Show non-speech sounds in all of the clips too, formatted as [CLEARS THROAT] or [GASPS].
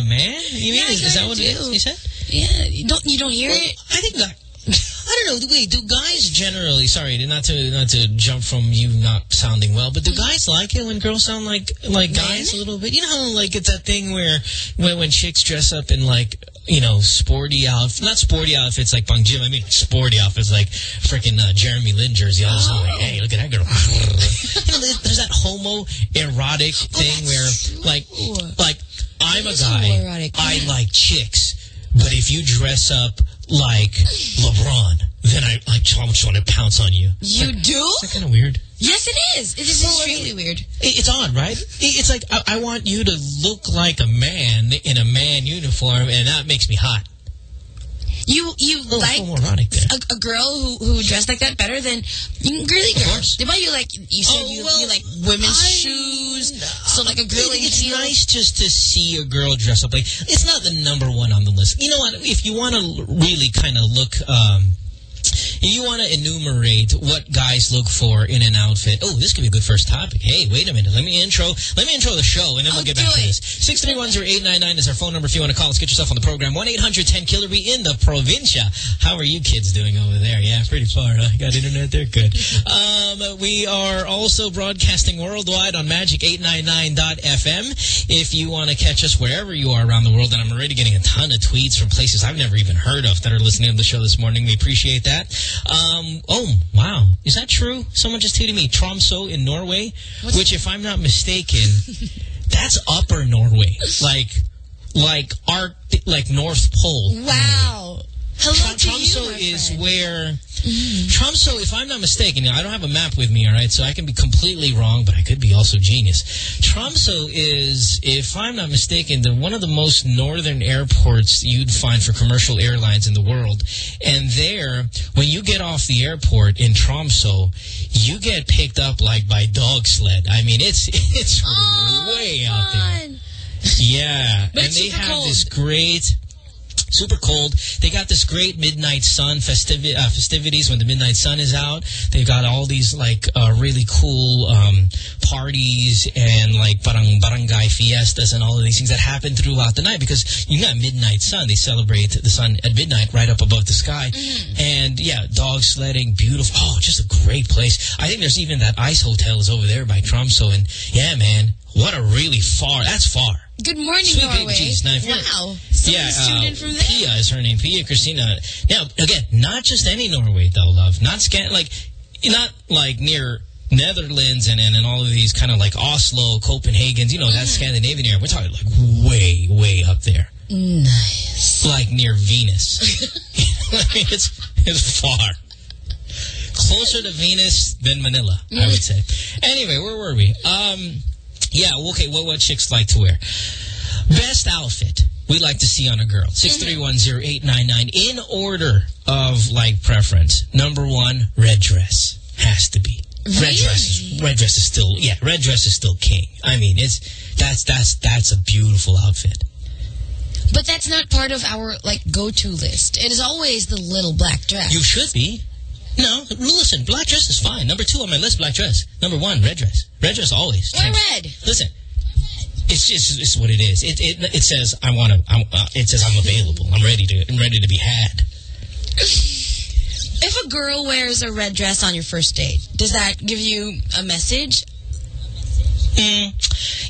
a man? You mean? Yeah, is, is that what it do. is? You said? Yeah, you don't you don't hear it? I think that. I don't know. Wait, do guys generally? Sorry, not to not to jump from you not sounding well, but do guys like it when girls sound like like guys a little bit? You know like it's that thing where when when chicks dress up in like you know sporty outfits, not sporty outfits like Bang Jim. I mean sporty outfits like freaking uh, Jeremy Lin jersey. All sudden, like, hey, look at that girl. [LAUGHS] you know, there's, there's that homo erotic thing where like like I'm a guy. I like chicks, but if you dress up like LeBron, then I I just want to pounce on you. You do? Is that kind of weird? Yes, it is. It is Well, extremely weird. It's odd, right? It's like I, I want you to look like a man in a man uniform, and that makes me hot. You you A like a, a girl who who dressed like that better than girly Of girl. course. Did you like you said Oh, you, well, you like women's I- shoes? So like a girl It's heels. nice just to see a girl dress up like. It's not the number one on the list. You know what? If you want to really kind of look. Um, you want to enumerate what guys look for in an outfit. Oh, this could be a good first topic. Hey, wait a minute. Let me intro. Let me intro the show, and then we'll Oh, get back to it. this. Six three one zero eight nine nine is our phone number. If you want to call us, get yourself on the program. One eight hundred ten killer be in the provincia. How are you kids doing over there? Yeah, pretty far. Huh? Got internet there. Good. [LAUGHS] Um, we are also broadcasting worldwide on Magic899.fm. If you want to catch us wherever you are around the world, and I'm already getting a ton of tweets from places I've never even heard of that are listening to the show this morning. We appreciate that. Um, oh, wow. Is that true? Someone just tweeted me, Tromso in Norway, which if I'm not mistaken, [LAUGHS] that's upper Norway. Like, like Arc, like North Pole. Wow. Hello to Tromso is where mm-hmm. Tromso, if I'm not mistaken, I don't have a map with me, all right, so I can be completely wrong, but I could be also genius. Tromso is, if I'm not mistaken, the one of the most northern airports you'd find for commercial airlines in the world. And there, when you get off the airport in Tromso, you get picked up like by dog sled. I mean, it's [LAUGHS] it's Oh, way out there. Yeah, and they have cold. this great, super cold. They got this great midnight sun festivi uh, festivities when the midnight sun is out. They've got all these like uh, really cool um, parties and like barang barangay fiestas and all of these things that happen throughout the night because you got midnight sun. They celebrate the sun at midnight right up above the sky, Mm-hmm. and yeah, dog sledding, beautiful. Oh, just a great place. I think there's even that ice hotel is over there by Tromso, and yeah, man. What a really far, that's far. Good morning, Sweet Norway. Jesus. Now, if you're- wow. Yeah, Someone's tuned uh, from there. Pia is her name. Pia Christina. Now, again, not just any Norway, though, love. Not scan like, not like near Netherlands and, and, and all of these kind of like Oslo, Copenhagen's, you know, that Scandinavian area. We're talking like way, way up there. Nice. Like near Venus. I [LAUGHS] mean, [LAUGHS] it's, it's far. Closer to Venus than Manila, I would say. Anyway, where were we? Um, yeah, okay, what, what chicks like to wear? Best outfit we like to see on a girl. Mm-hmm. 6310899 in order of like preference. Number one, red dress. Has to be. Red dress is red dress is still yeah, red dress is still king. I mean, it's that's that's that's a beautiful outfit. But that's not part of our like go-to list. It is always the little black dress. You should be. No, listen, black dress is fine. Number two on my list, black dress. Number one, red dress. Red dress always. Why red? Listen, it's just it's what it is. It it, it says I want to. Uh, it says I'm available. I'm ready to. I'm ready to be had. If a girl wears a red dress on your first date, does that give you a message? Mm,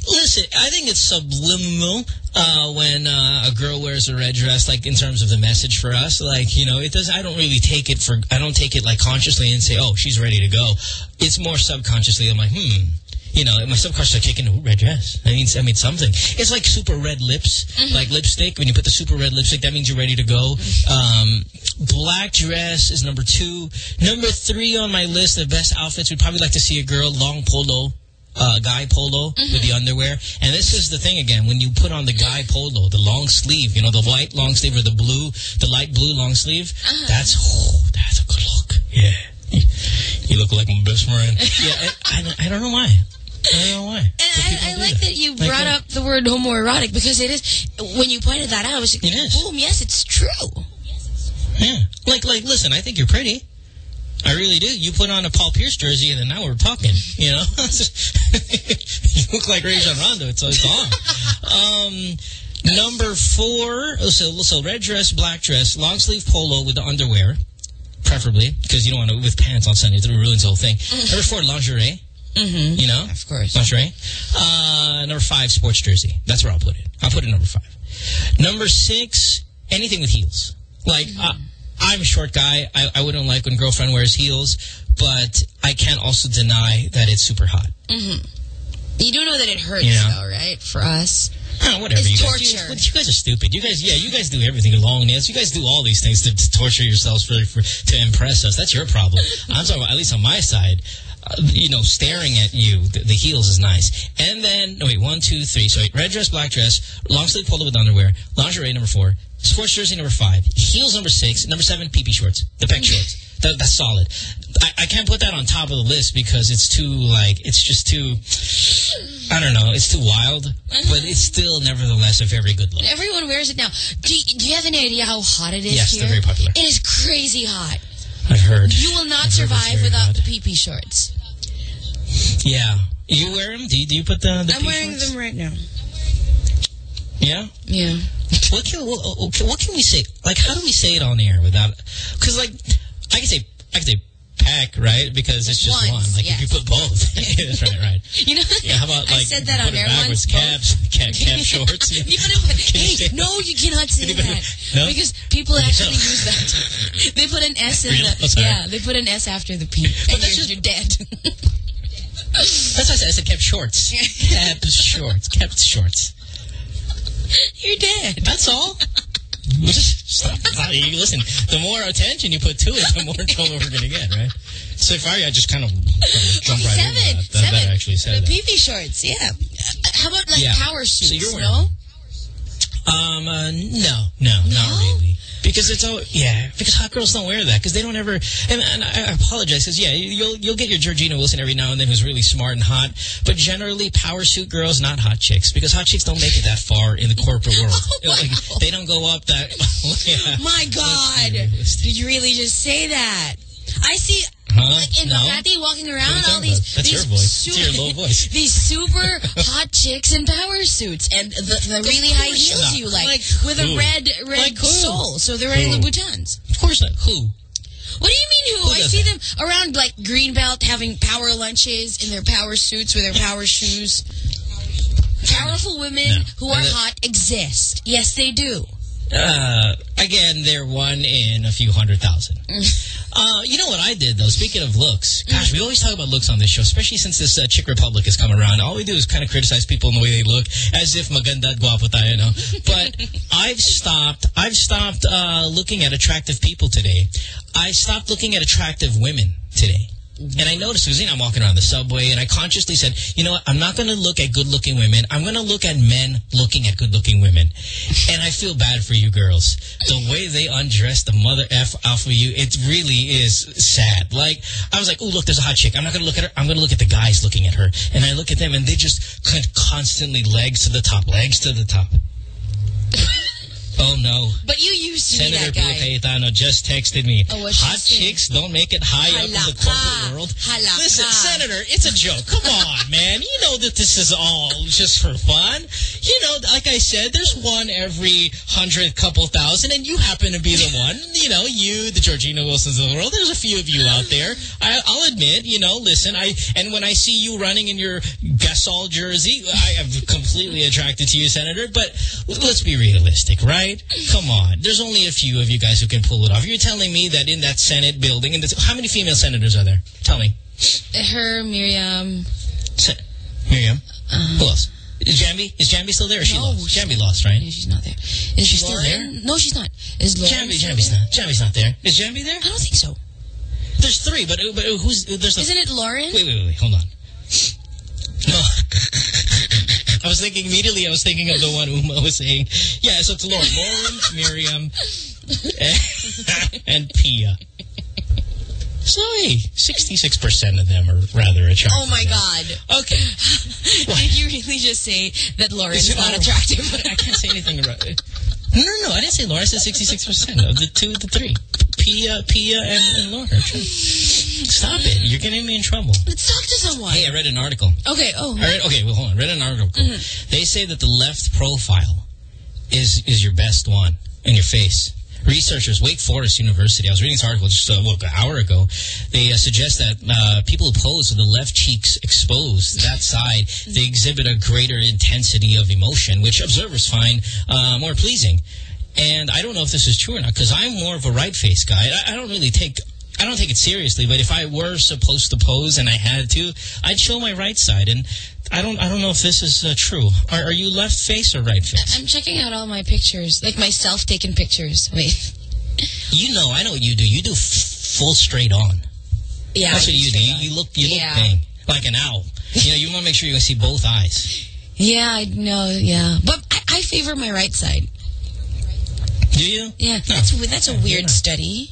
listen, I think it's subliminal uh, when uh, a girl wears a red dress, like in terms of the message for us. Like, you know, it does. I don't really take it for. I don't take it like consciously and say, "Oh, she's ready to go." It's more subconsciously. I'm like, hmm. You know, my subconscious are kicking. Ooh, red dress. I mean, I mean something. It's like super red lips, like lipstick. When you put the super red lipstick, that means you're ready to go. Um, black dress is number two. Number three on my list of best outfits. We'd probably like to see a girl long polo uh, guy polo with the mm-hmm. underwear. And this is the thing again, when you put on the guy polo, the long sleeve, you know, the white long sleeve or the blue, the light blue long sleeve, uh-huh. that's, oh, that's a good look. Yeah. You look like my best friend. [LAUGHS] yeah, I, I, I don't know why. I don't know why. And I, I like that. that you like brought that. up the word homoerotic because it is, when you pointed that out, I was like, it is. boom, yes, it's true. Yeah. Like, like, listen, I think you're pretty. I really do. You put on a Paul Pierce jersey and then now we're talking, you know? [LAUGHS] you look like Rajon Rondo. It's, it's on. Um, number four. so, so red dress, black dress, long sleeve polo with the underwear, preferably, because you don't want to, with pants on Sunday, it ruins the whole thing. Mm -hmm. Number four, lingerie. Mm -hmm. You know? Of course. Lingerie. Uh, number five, sports jersey. That's where I'll put it. I'll put it number five. Number six, anything with heels. Like, mm -hmm. I'm a short guy. I, I wouldn't like when girlfriend wears heels, but I can't also deny that it's super hot. Mm -hmm. You do know that it hurts, you know? though, right? For us. Oh, whatever. It's you torture. Guys, you, you, guys are stupid. You guys, yeah, you guys do everything. Long nails. You guys do all these things to, to torture yourselves for, for, to impress us. That's your problem. I'm talking about, at least on my side, uh, you know, staring at you, the, the, heels is nice. And then, no, wait, one, two, three. So wait, red dress, black dress, long sleeve polo with underwear, lingerie number four, sports jersey number five, heels number six, number seven, PP shorts, the pec [LAUGHS] shorts. That, that's solid. I, I, can't put that on top of the list because it's too, like, it's just too, I don't know, it's too wild. But it's still, nevertheless, a very good look. Everyone wears it now. Do you, do you have any idea how hot it is yes, here? they're very popular. It is crazy hot. I've heard. You will not I've survive without hot. the PP shorts. Yeah. You wear them? Do you, do you put the, the I'm wearing them right now. Yeah? Yeah. What can, what, what can we say? Like, how do we say it on air without... Because, like, I can say, I can say pack, right? Because it's just once, one. Like yes. if you put both, [LAUGHS] that's right, right. [LAUGHS] You know, yeah. How about like I said that on air backwards. Caps, cap, cap [LAUGHS] shorts. Yeah. put, hey, no, you cannot say that no? because people actually use that. They put an S in really? the yeah. They put an S after the P, but and that's you're, just, you're dead. that's what I said. I said kept shorts. kept shorts. Kept shorts. You're dead. That's all. Stop. Listen, the more attention you put to it, the more trouble we're going to get, right? So if I, just kind of jump right seven, over that. That, seven. that actually said the PP shorts, yeah. How about like yeah. power suits, so you're no? Um, uh, no, no, no, not really. Because it's all, yeah, because hot girls don't wear that because they don't ever, and, and I apologize because, yeah, you'll you'll get your Georgina Wilson every now and then who's really smart and hot, but generally power suit girls, not hot chicks, because hot chicks don't make it that far in the corporate [LAUGHS] oh world. oh, wow. like, they don't go up that, [LAUGHS] oh yeah. My God, did you really just say that? I see huh? like in no? Makati walking around all these? That's these your voice. Super, it's your low [LAUGHS] voice. these super hot chicks in power suits and the, the really high heels not. you like, like with who? a red red like sole. So they're wearing? Louboutins. Of course not. Who? What do you mean who? who I see them around like Greenbelt having power lunches in their power suits with their power shoes. Powerful women no. who are hot exist. Yes, they do. Uh, again, they're one in a few hundred thousand. [LAUGHS] uh, you know what I did, though? Speaking of looks, gosh, we always talk about looks on this show, especially since this uh, Chick Republic has come around. All we do is kind of criticize people in the way they look, as if maganda at guapo tayo, no? [LAUGHS] But I've stopped, I've stopped uh, looking at attractive people today. I stopped looking at attractive women today. And I noticed, because you know, I'm walking around the subway, and I consciously said, you know what, I'm not going to look at good-looking women. I'm going to look at men looking at good-looking women. And I feel bad for you girls. The way they undress the mother F off of you, it really is sad. Like, I was like, oh, look, there's a hot chick. I'm not going to look at her. I'm going to look at the guys looking at her. And I look at them, and they just constantly legs to the top, legs to the top. Oh, no. But you used to Senator be that guy. Cayetano just texted me. Oh, Hot chicks don't make it high up in the corporate world. Halaka. Listen, Senator, it's a joke. Come [LAUGHS] on, man. You know that this is all just for fun. You know, like I said, there's one every hundred couple thousand, and you happen to be the one. [LAUGHS] You know, you, the Georgina Wilsons of the world. There's a few of you out there. I, will admit, you know, listen, I and when I see you running in your Gasol jersey, I am completely attracted to you, Senator. But let's be realistic, right? Come on. There's only a few of you guys who can pull it off. You're telling me that in that Senate building, and how many female senators are there? Tell me. Her, Miriam. Se Miriam? Um, who else? Is Jamby? Is Jamby still there? Or she no, lost? Jamby lost, right? No, she's not there. Is she's Loren? still there? No, she's not. Is Loren Jamby, Jamby's not. Jamby's not there. Is Jamby there? I don't think so. There's three, but, but who's... there's? Isn't it Loren? Wait, wait, wait. Hold on. No. [LAUGHS] I was thinking immediately. I was thinking of the one Uma was saying. Yeah, so it's Loren, Loren, Miriam, [LAUGHS] and, and Pia. Sorry, 66% of them are rather attractive. Oh my God. Okay. [LAUGHS] Did you really just say that Loren's Is not attractive? [LAUGHS] I can't say anything about it. No, no, no. I didn't say Laura. I said 66% of the two, the three. Pia, Pia, and, and Laura. Stop it. You're getting me in trouble. Let's talk to someone. Hey, I read an article. Okay, oh. I read, okay, well, hold on. I read an article. Mm-hmm. They say that the left profile is is your best one in your face. Researchers, Wake Forest University, I was reading this article just uh, an hour ago. They uh, suggest that uh, people who pose with the left cheeks exposed, that side, they exhibit a greater intensity of emotion, which observers find uh, more pleasing. And I don't know if this is true or not, because I'm more of a right face guy. I, I don't really take I don't take it seriously, but if I were supposed to pose and I had to, I'd show my right side. And I don't I don't know if this is uh, true. Are, are you left face or right face? I'm checking out all my pictures, like my self-taken pictures. [LAUGHS] Wait. You know, I know what you do. You do f full straight on. Yeah. That's what you do. You, you look you Yeah. look bang like an owl. You know, you want to make sure you can see both eyes. Yeah, I know, yeah. But I, I favor my right side. Do you? Yeah, No. that's that's a weird study.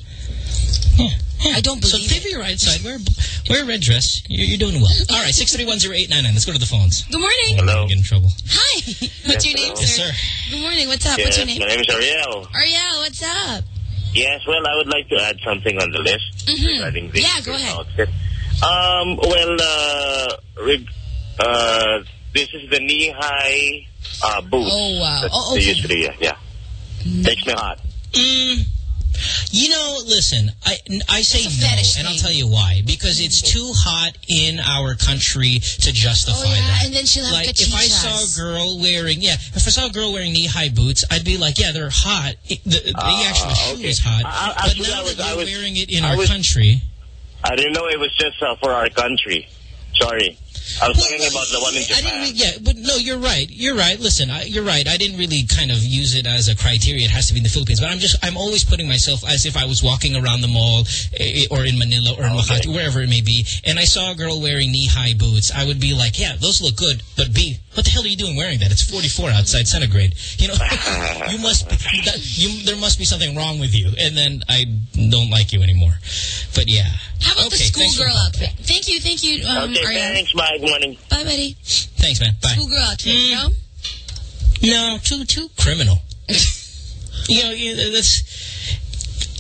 Yeah. Yeah. [LAUGHS] I don't believe So believe favor your right side. Wear wear a red dress. You're, you're doing well. All right, six three one zero eight nine nine. Let's go to the phones. Good morning. Hello. Get in trouble. Hi. [LAUGHS] What's your name, hello. Yes, sir? sir. Good morning. What's up? What's your name? my name is Ariel. Ariel, what's up? Yes, well, I would like to add something on the list Mhm. regarding this Yeah, go ahead. outfit. Um, well, uh, reg- uh, this is the knee-high uh, boots. Oh, wow. that Oh, they okay. usually, yeah, yeah. Makes me hot. Mm, you know, listen, I, I say It's no, fetish and I'll tell you why. Because it's too hot in our country to justify Oh, yeah, that. and then she'll have like, if I saw a girl wearing, yeah, if I saw a girl wearing knee-high boots, I'd be like, yeah, they're hot. It, the, the actual shoe Ah, okay. is hot. I- I- but actually, now I was- that I you're was- wearing it in I our was- country... I didn't know it was just uh, for our country. Sorry. I was Well, talking about the one in I didn't Japan. re- yeah, but no, you're right. You're right. Listen, I, you're right. I didn't really kind of use it as a criteria. It has to be in the Philippines. But I'm just, I'm always putting myself as if I was walking around the mall eh, or in Manila or in Okay. Makati, wherever it may be, and I saw a girl wearing knee-high boots. I would be like, yeah, those look good. But B, what the hell are you doing wearing that? It's 44 outside centigrade. You know, [LAUGHS] you must, that, you, there must be something wrong with you. And then I don't like you anymore. But yeah. How about okay, the schoolgirl outfit? Thank you, thank you, um, okay, Ariel. thanks. Bye. Good morning. Bye, buddy. Thanks, man. Bye. Schoolgirl outfit, you Mm. know? No, too too criminal. [LAUGHS] you know, you, that's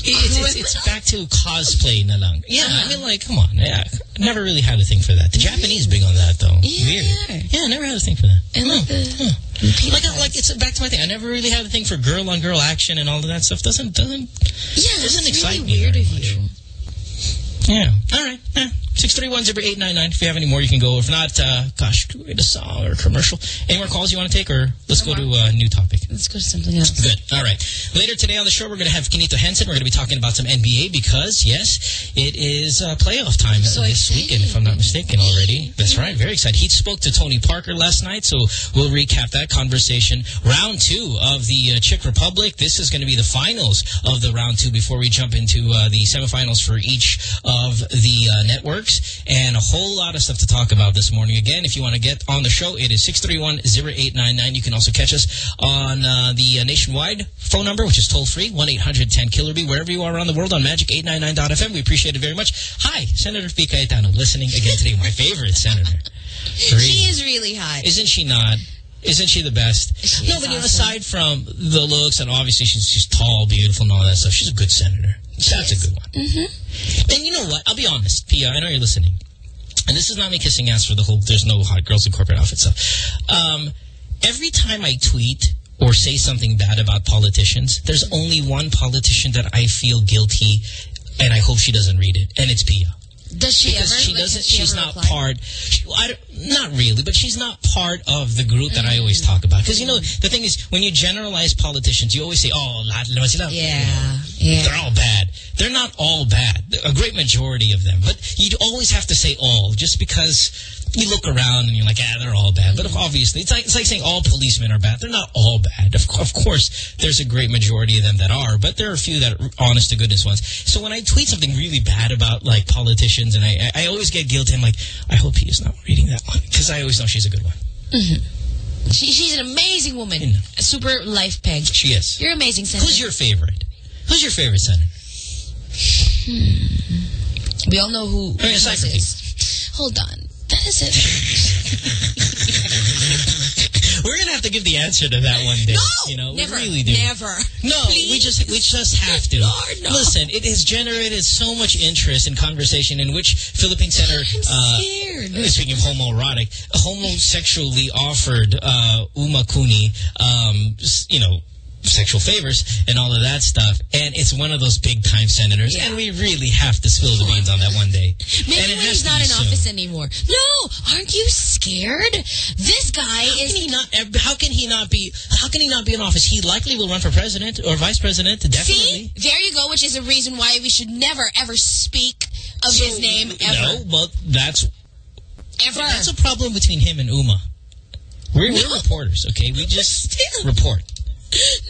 it's, it's, it's back to cosplay na lang. Yeah, I mean, like, come on. Yeah, never really had a thing for that. The Japanese big on that though. Yeah, Weird. Yeah, I never had a thing for that. And like the... Huh. Like, like it's back to my thing. I never really had a thing for girl on girl action and all of that stuff. Doesn't doesn't Yeah, doesn't that's excite really me weird very of much. you. Yeah. All right. Yeah. Six three one zero eight nine nine. If you have any more, you can go. If not, uh, gosh, could we get a song or a commercial? Any more calls you want to take, or let's go to a new topic. Let's go to something else. Good. All right. Later today on the show, we're going to have Quinito Henson. We're going to be talking about some NBA because, yes, it is uh, playoff time So this excited. weekend, if I'm not mistaken already. That's right. Very excited. He spoke to Tony Parker last night, so we'll recap that conversation. Round two of the uh, Czech Republic. This is going to be the finals of the round two before we jump into uh, the semifinals for each of the uh, networks. And a whole lot of stuff to talk about this morning. Again, if you want to get on the show, it is 631-0899. You can also catch us on uh, the uh, nationwide phone number, which is toll-free, 1-800-10-KILLER-B, wherever you are around the world on Magic899.fm. We appreciate it very much. Hi, Senator P. Cayetano, listening again today. My favorite senator. Really. She is really hot. Isn't she not? Isn't she the best? She no, but you know, awesome. aside from the looks, and obviously she's, she's tall, beautiful, and all that stuff, she's a good senator. That's a good one. Mm-hmm. And you know what? I'll be honest, Pia, I know you're listening. And this is not me kissing ass for the whole there's no hot girls in corporate outfits stuff. Um, every time I tweet or say something bad about politicians, there's only one politician that I feel guilty and I hope she doesn't read it, and it's Pia Does she because ever? she Like, doesn't. she she's not replied? part. I not really, but she's not part of the group that I always mm. talk about. Because you know the thing is, when you generalize politicians, you always say, "Oh, lahat naman sila." Yeah, They're all bad. They're not all bad. A great majority of them. But you always have to say all, just because you look around and you're like, ah, they're all bad. But obviously, it's like it's like saying all policemen are bad. They're not all bad. Of, of course, there's a great majority of them that are, but there are a few that are honest to goodness ones. So when I tweet something really bad about like politicians, and I, I always get guilty. I'm like, I hope he is not reading that one because I always know she's a good one. She, she's an amazing woman. know. A super life peg. She is. You're amazing, Senator. Who's your favorite? Who's your favorite senator? We all know who I mean, Socrates. is. Hold on. Is it. We're gonna have to give the answer to that one day. No! you know, never. we really do. Never. No, we just we just have to. Lord, no. Listen, it has generated so much interest and conversation in which Philippine Center, uh, scared. speaking of homoerotic, homosexually offered uh, Uma Khouny, um, you know, sexual favors and all of that stuff. And it's one of those big time senators, Yeah. and we really have to spill the beans on that one day. Maybe and when he's not in office anymore. No, aren't you scared? This guy How is can he not? How can he not be? How can he not be in office? He likely will run for president or vice president. Definitely. See, there you go, which is a reason why we should never ever speak of his name ever. No, well, that's Ever. that's a problem between him and Uma. We're, we're reporters, okay? We just report.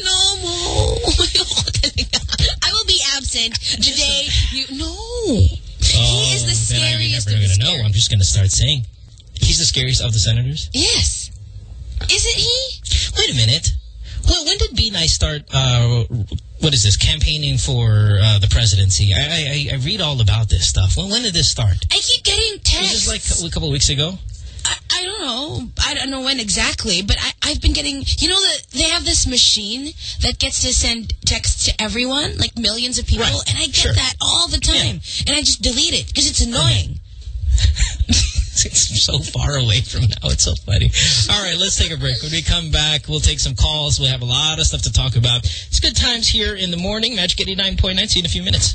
No mo. [LAUGHS] I will be absent today. You no. he is the Oh, then I- scariest You're of never the gonna know. I'm just gonna start saying he's the scariest of the senators. Yes. Isn't he? Wait a minute. Well, when did B Nice start? Uh, what is this? Campaigning for uh, the presidency. I, I I read all about this stuff. When when did this start? I keep getting Was texts. this like a couple of weeks ago? I, I don't know. I don't know when exactly, but I, I've been getting, you know, that they have this machine that gets to send texts to everyone, like millions of people, Right. and I get Sure. that all the time. And I just delete it because it's annoying. [LAUGHS] it's so far away from now. It's so funny. All right, let's take a break. When we come back, we'll take some calls. We'll have a lot of stuff to talk about. It's good times here in the morning. Magic 89.9. See you in a few minutes.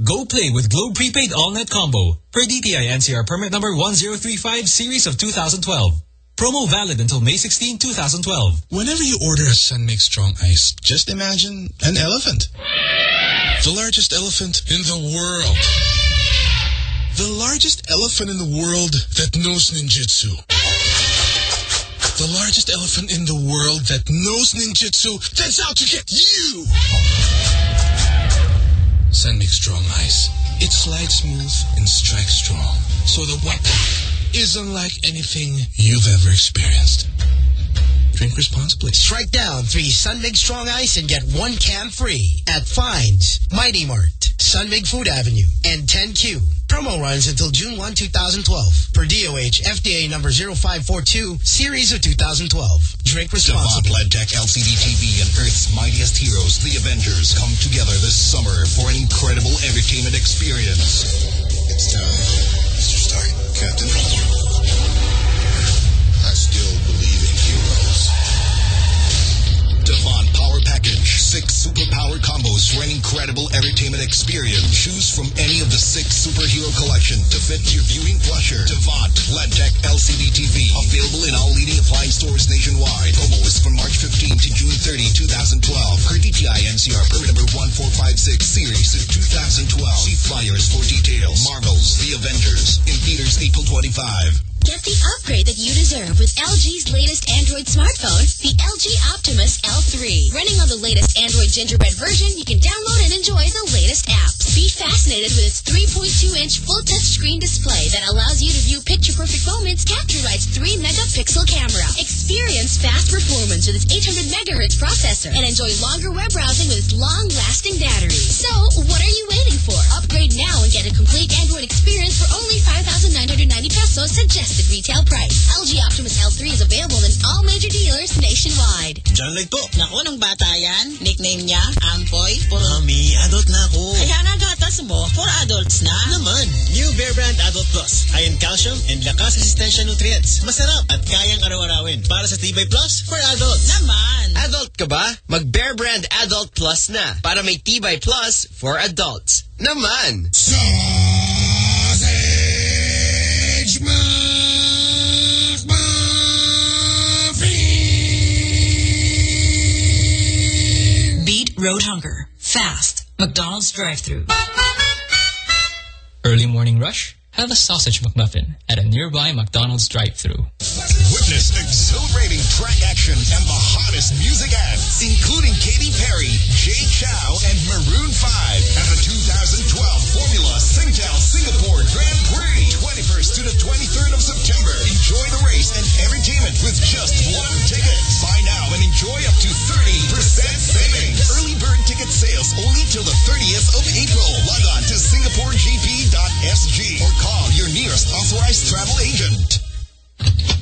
Go play with Globe Prepaid All-Net Combo per DTI NCR permit number 1035 series of 2012. Promo valid until May 16, 2012. Whenever you order a San Mig Strong Ice, just imagine an elephant. The largest elephant in the world. The largest elephant in the world that knows ninjutsu. The largest elephant in the world that knows ninjutsu that's out to get you! Mix Strong Ice. It slides smooth and strikes strong. So the weapon is unlike anything you've ever experienced. Drink responsibly. Strike down three San Mig Strong Ice and get one can free at Fines, Mighty Mart, San Mig Food Avenue, and 10Q. Promo runs until June 1, 2012. Per DOH FDA number 0542, series of 2012. Drink responsibly. Devant. Ledtech LCD TV and Earth's mightiest heroes, the Avengers, come together this summer for an incredible entertainment experience. It's time. Mr. Stark, Captain. Devant Power Package. Six superpower combos for an incredible entertainment experience. Choose from any of the six superhero collection to fit your viewing pleasure. Devant Ledtech LCD TV. Available in all leading appliance stores nationwide. Promo is from March 15 to June 30, 2012. Per DTI NCR permit number 1456 series of 2012. See flyers for details. Marvels, The Avengers. In theaters April 25. Get the upgrade that you deserve with LG's latest Android smartphone, the LG Optimus L3. Running on the latest Android Gingerbread version, you can download and enjoy the latest apps. Be fascinated with its 3.2-inch full touchscreen display that allows you to view picture-perfect moments captured by its 3-megapixel camera. Experience fast performance with its 800 megahertz processor and enjoy longer web browsing with its long-lasting battery. So, what are you waiting for? Upgrade now and get a complete Android experience for only 5,990 pesos suggested retail price. LG Optimus L3 is available in all major dealers nationwide. John Leg po. Naku, nung bata yan, nickname niya, Ampoy. Puro, Mami, adult na ako. kaya nagatas mo, for adults na. Naman, new Bear Brand Adult Plus. High in calcium and lakas resistensya nutrients. Masarap at kayang araw-arawin. Para sa Tibay Plus for adults. Naman. Adult ka ba? Mag Bear Brand Adult Plus na para may Tibay Plus for adults. Naman! Sausage road hunger. Fast. McDonald's drive-thru. Early morning rush? Have a sausage McMuffin at a nearby McDonald's drive-thru. Witness exhilarating track action and the hottest music acts, including Katy Perry, Jay Chou, and Maroon 5 at the 2012 Formula Singtel Singapore Grand Prix, 21st to the 23rd of September. Enjoy the race and entertainment with just one ticket. Buy now and enjoy up to 30% savings. Early bird ticket sales only till the 30th of April. Log on to singaporegp.sg or call your nearest authorized travel agent.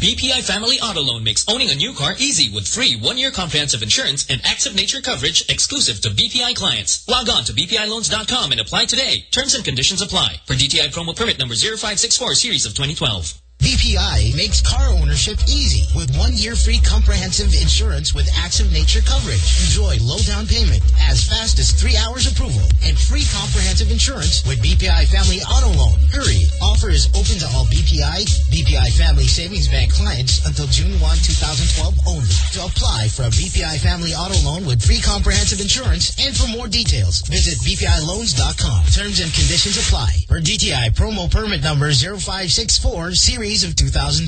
BPI Family Auto Loan makes owning a new car easy with free one-year comprehensive insurance and active nature coverage exclusive to BPI clients. Log on to bpiloans.com and apply today. Terms and conditions apply. For DTI promo permit number 0564 series of 2012. BPI makes car ownership easy with one year free comprehensive insurance with active nature coverage. Enjoy low down payment as fast as three hours approval and free comprehensive insurance with BPI Family Auto Loan. Offer is open to all BPI, BPI Family Savings Bank clients until June 1, 2012 only. To apply for a BPI Family Auto Loan with free comprehensive insurance and for more details, visit bpiloans.com. Terms and conditions apply. For DTI promo permit number 0564 series of 2012.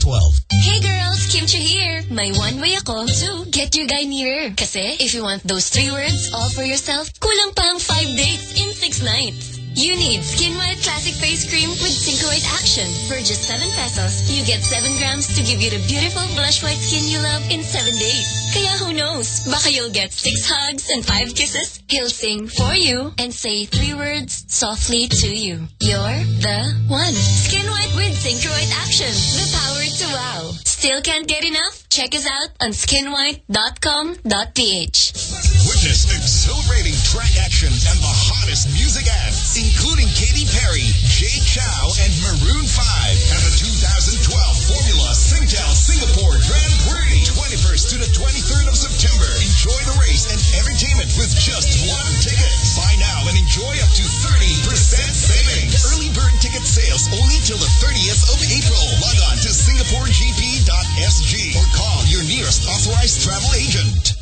Hey girls, Kim Chiu here. May one way ako, so get your guy nearer. Kasi if you want those three words all for yourself, kulang pang five dates in six nights. You need Skin White Classic Face Cream with White Action. For just 7 pesos, you get 7 grams to give you the beautiful blush white skin you love in 7 days. Kaya who knows, baka you'll get 6 hugs and 5 kisses. He'll sing for you and say 3 words softly to you. You're the one. Skin White with White Action. The power to wow. Still can't get enough? Check us out on skinwhite.com.ph. Witness exhilarating track action and the hottest music acts, including Katy Perry, Jay Chou, and Maroon 5 at the 2012 Formula Singtel Singapore Grand Prix, 21st to the 23rd of September. Enjoy the race and entertainment with just one ticket. Buy now and enjoy up to 30% savings. Early bird ticket sales only till the 30th of April. Log on to singaporegp.sg or call your nearest authorized travel agent.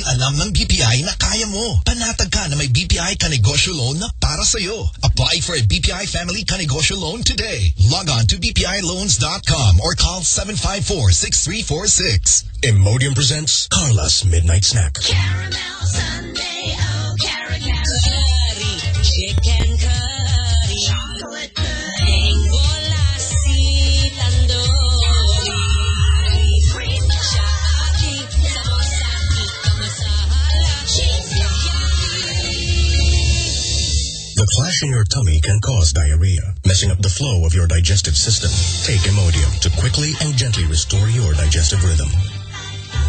dahil alam ng BPI na kaya mo. Panatag ka na may BPI Kanegosyo Loan na para sa'yo. Apply for a BPI Family Kanegosyo Loan today. Log on to bpiloans.com or call 754-6346. Imodium presents Carla's Midnight Snack. Caramel Sunday, oh, cara, curry, chicken The in your tummy can cause diarrhea, messing up the flow of your digestive system. Take Imodium to quickly and gently restore your digestive rhythm.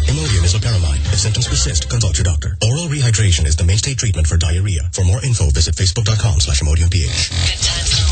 Imodium is a loperamide. If symptoms persist, consult your doctor. Oral rehydration is the mainstay treatment for diarrhea. For more info, visit facebook.com slash imodiumph.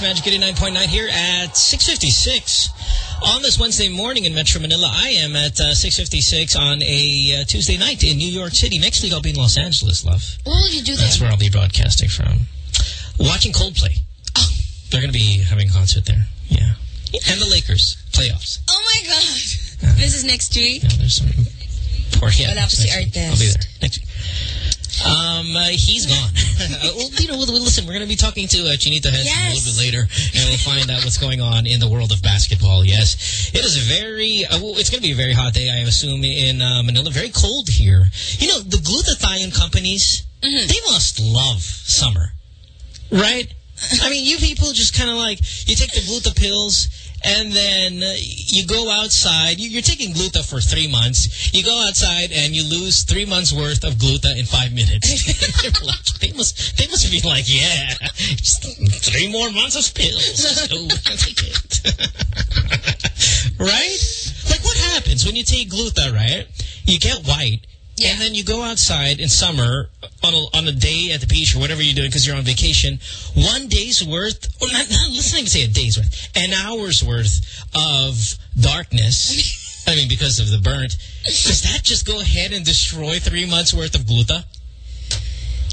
Magic 89.9 here at 6.56 on this Wednesday morning in Metro Manila. I am at uh, 6.56 on a uh, Tuesday night in New York City. Next week I'll be in Los Angeles, love. What will you do there? That's where I'll be broadcasting from. Watching Coldplay. Oh. They're going to be having a concert there. Yeah. And the Lakers playoffs. Oh my God. This is next week. Yeah, there's some poor yeah, Wala pa si next week. artist. I'll be there next week. Um, uh, he's gone. [LAUGHS] Uh, well, you know, we'll- we'll- listen, we're going to be talking to uh, Quinito Henson a little bit later, and we'll find out what's going on in the world of basketball. Yes, it is a very, uh, well, it's going to be a very hot day, I assume, in uh, Manila. Very cold here. You know, the glutathione companies, they must love summer, right? I mean, you people just kind of like, you take the gluta pills, and then you go outside. You, you're taking gluta for three months. You go outside and you lose three months worth of gluta in five minutes. [LAUGHS] They must, they must be like, yeah, three more months of pills. It. [LAUGHS] right? Like what happens when you take gluta, right? You get white. And then you go outside in summer on a, on a day at the beach or whatever you're doing because you're on vacation. One day's worth, or not, not, let's not even say a day's worth, an hour's worth of darkness. [LAUGHS] I mean, because of the burnt. Does that just go ahead and destroy three months worth of gluta?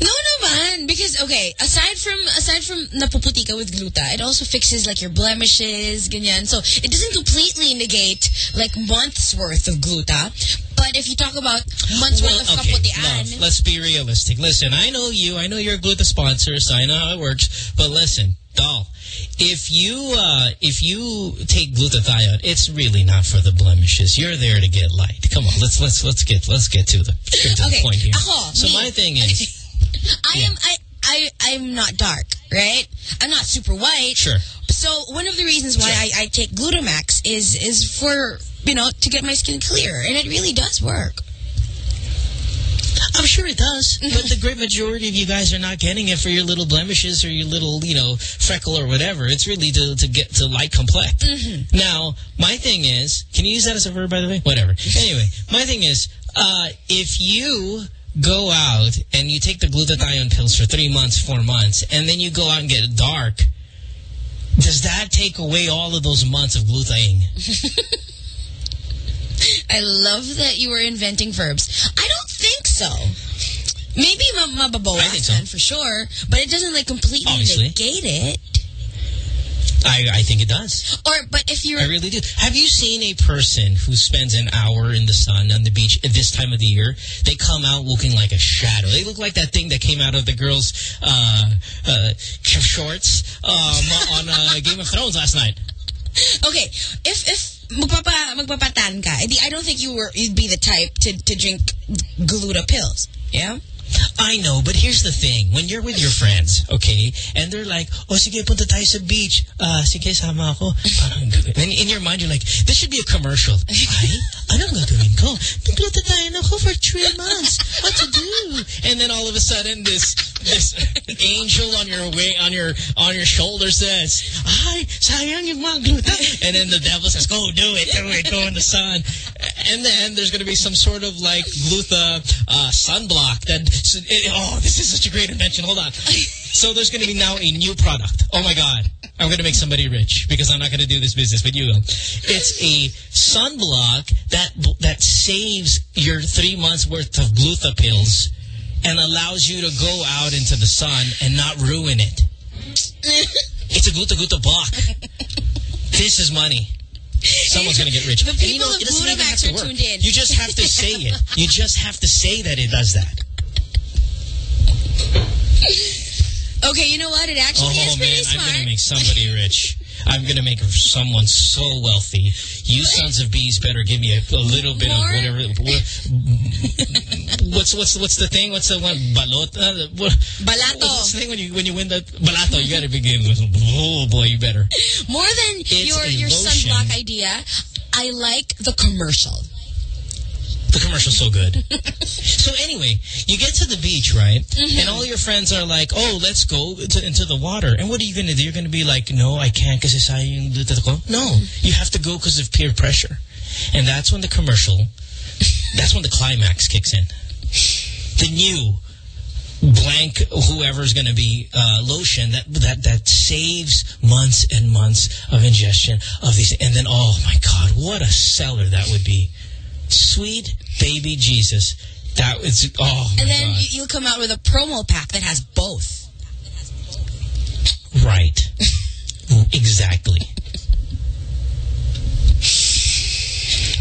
No naman. Because, okay, aside from aside from napuputika with gluta, it also fixes like your blemishes, ganyan. So it doesn't completely negate like months worth of gluta. But if you talk about months Well, worth of okay, kaputian, love, let's be realistic. Listen, I know you. I know you're a gluta sponsor, so I know how it works. But listen, doll, if you uh, if you take glutathione, it's really not for the blemishes. You're there to get light. Come on, let's let's let's get let's get to the to Okay, the point here. ako, so me. my thing is, [LAUGHS] I am I I I'm not dark, right? I'm not super white. Sure. So one of the reasons why I, I take Glutamax is is for you know to get my skin clear, and it really does work. I'm sure it does, [LAUGHS] but the great majority of you guys are not getting it for your little blemishes or your little, you know, freckle or whatever. It's really to, to get to light complex. Mm-hmm. Now, my thing is, can you use that as a verb, by the way? Whatever. [LAUGHS] Anyway, my thing is, uh, if you go out and you take the glutathione pills for three months, four months, and then you go out and get dark, does that take away all of those months of glutathione? [LAUGHS] I love that you were inventing verbs. I don't think so. Maybe ma mababawasan for sure, but it doesn't like completely Obviously. negate it. I, I think it does. Or, but if you're I really do. Have you seen a person who spends an hour in the sun on the beach at this time of the year? They come out looking like a shadow. They look like that thing that came out of the girls' uh, uh, shorts um, on uh, [LAUGHS] Game of Thrones last night. Okay, if if magpapa magpapatan ka, I don't think you were you'd be the type to to drink gluta pills. Yeah. I know, but here's the thing. When you're with your friends, okay, and they're like, oh, sige, punta tayo sa beach. Uh, sige, sama ako. Parang, and in your mind, you're like, this should be a commercial. Ay, anong gagawin ko? Nagluto tayo na ako for three months. What to do? And then all of a sudden, this this angel on your way on your on your shoulder says, ay, sayang yung mga gluta. And then the devil says, go do it, do it, go in the sun. And then there's going to be some sort of like gluta uh, sunblock that, so, it, oh, this is such a great invention. Hold on. So there's going to be now a new product. Oh my God. I'm going to make somebody rich because I'm not going to do this business, but you will. It's a sunblock that that saves your three months worth of gluta pills and allows you to go out into the sun and not ruin it. It's a gluta gluta block. This is money. Someone's going to get rich. The And you know, people of it doesn't even have Glutamax are tuned in. You just have to say it. You just have to say that it does that. Okay, you know what? It actually Oh is pretty man, I'm gonna make somebody rich. I'm gonna make someone so wealthy. You sons of bees better give me a, a little bit of whatever. what- what's what's what's the thing? What's the one? Balot. Uh, what, Balato. What's the thing when you when you win the balato? You gotta begin with. Oh boy, you better. More than It's your your lotion. sunblock idea, I like the commercial. The commercial's so good. so anyway, you get to the beach, right? Mm-hmm. And all your friends are like, oh, let's go to, into the water. And what are you going to do? You're going to be like, no, I can't kasi sayang yung ko. No, you have to go because of peer pressure. And that's when the commercial, that's when the climax kicks in. The new blank whoever's going to be uh, lotion that that that saves months and months of ingestion of these and then oh my god what a seller that would be sweet baby Jesus. that was oh And then God. you, will come out with a promo pack that has both. Right. [LAUGHS] exactly.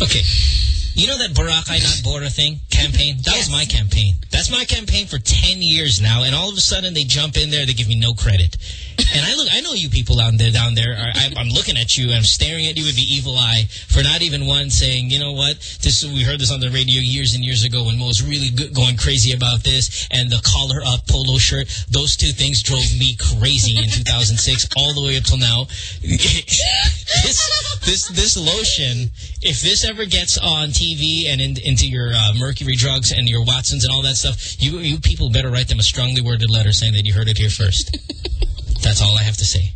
Okay. You know that Boracay not Bora thing? Campaign? That was my campaign. That's my campaign for 10 years now. And all of a sudden they jump in there, they give me no credit. [LAUGHS] And I look, I know you people down there, down there. Are, I, I'm looking at you. I'm staring at you with the evil eye for not even one saying, you know what? This we heard this on the radio years and years ago when Mo was really good, going crazy about this. And the collar up polo shirt, those two things drove me crazy in 2006 [LAUGHS] all the way up till now. [LAUGHS] this this this lotion, if this ever gets on TV and in, into your uh, Mercury drugs and your Watsons and all that stuff, you you people better write them a strongly worded letter saying that you heard it here first. [LAUGHS] That's all I have to say.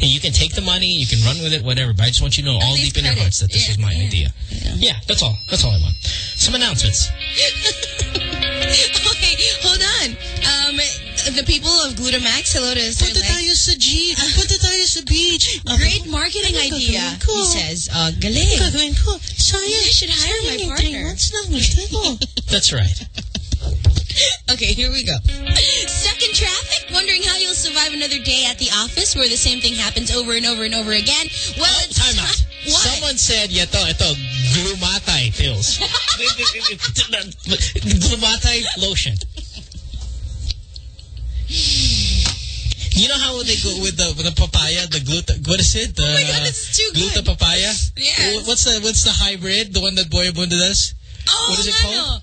And you can take the money, you can run with it, whatever. But I just want you to know all deep in your hearts that this was my idea. Yeah. that's all. That's all I want. Some announcements. [LAUGHS] okay, the people of Glutamax, hello to Sir Punta tayo sa G. Punta tayo sa beach. [LAUGHS] Great marketing idea, he says. Uh, galing. Gagawin ko. Maybe I should hire my partner. [LAUGHS] That's right. [LAUGHS] Okay, here we go. Stuck in traffic? Wondering how you'll survive another day at the office where the same thing happens over and over and over again? Well, Oh, it's time out. What? Someone said, ito, ito, glumatay pills. glumatay lotion. You know how they go with the with the papaya, the gluta, what is it? The Oh my God, this is too gluta good. papaya. Yeah. What's the what's the hybrid? The one that Boy Abunda does. Oh, what is it called?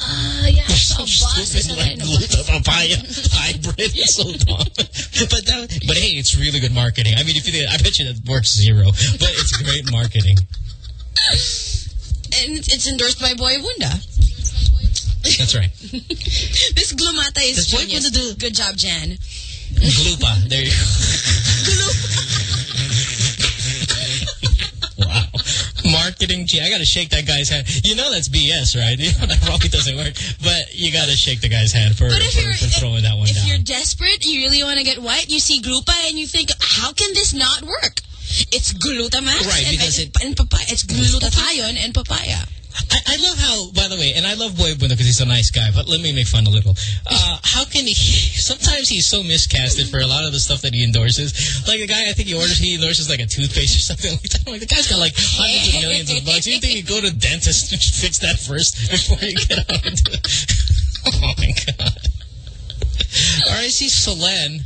Uh, yeah, so oh, boss stupid, like gluta papaya hybrid. It's so dumb. [LAUGHS] but that, but hey, it's really good marketing. I mean, if you think, I bet you that works zero, but it's great marketing. [LAUGHS] And it's endorsed by Boy Abunda. That's right. [LAUGHS] This Glumata is Boy genius. Bunda Good job, Jan. Glupa. There you go. wow. Marketing gee, I got to shake that guy's hand. You know that's BS, right? [LAUGHS] You know that probably doesn't work. But you got to shake the guy's hand for, But if for, you're- for throwing that one If down. you're desperate, you really want to get white, you see Glupa and you think, how can this not work? It's Glutamax Right, and, because and, and papaya. It's glutathione and papaya. I, I love how, by the way, and I love Boy Abunda because he's a nice guy, but let me make fun a little. Uh, how can he, sometimes he's so miscasted for a lot of the stuff that he endorses. Like a guy, I think he orders, he endorses like a toothpaste or something like that. Like, the guy's got like hundreds of millions of bucks. You think you go to dentist and fix that first before you get out? [LAUGHS] Oh my God. [LAUGHS] Or I see Solenn.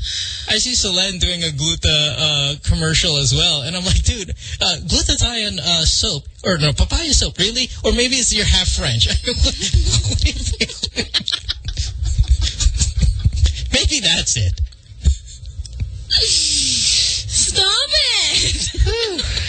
I see Solenn doing a Gluta uh, commercial as well. And I'm like, dude, uh, glutathione uh, soap, or no, papaya soap, really? Or maybe it's you're half French. [LAUGHS] maybe that's it. Stop it! [LAUGHS]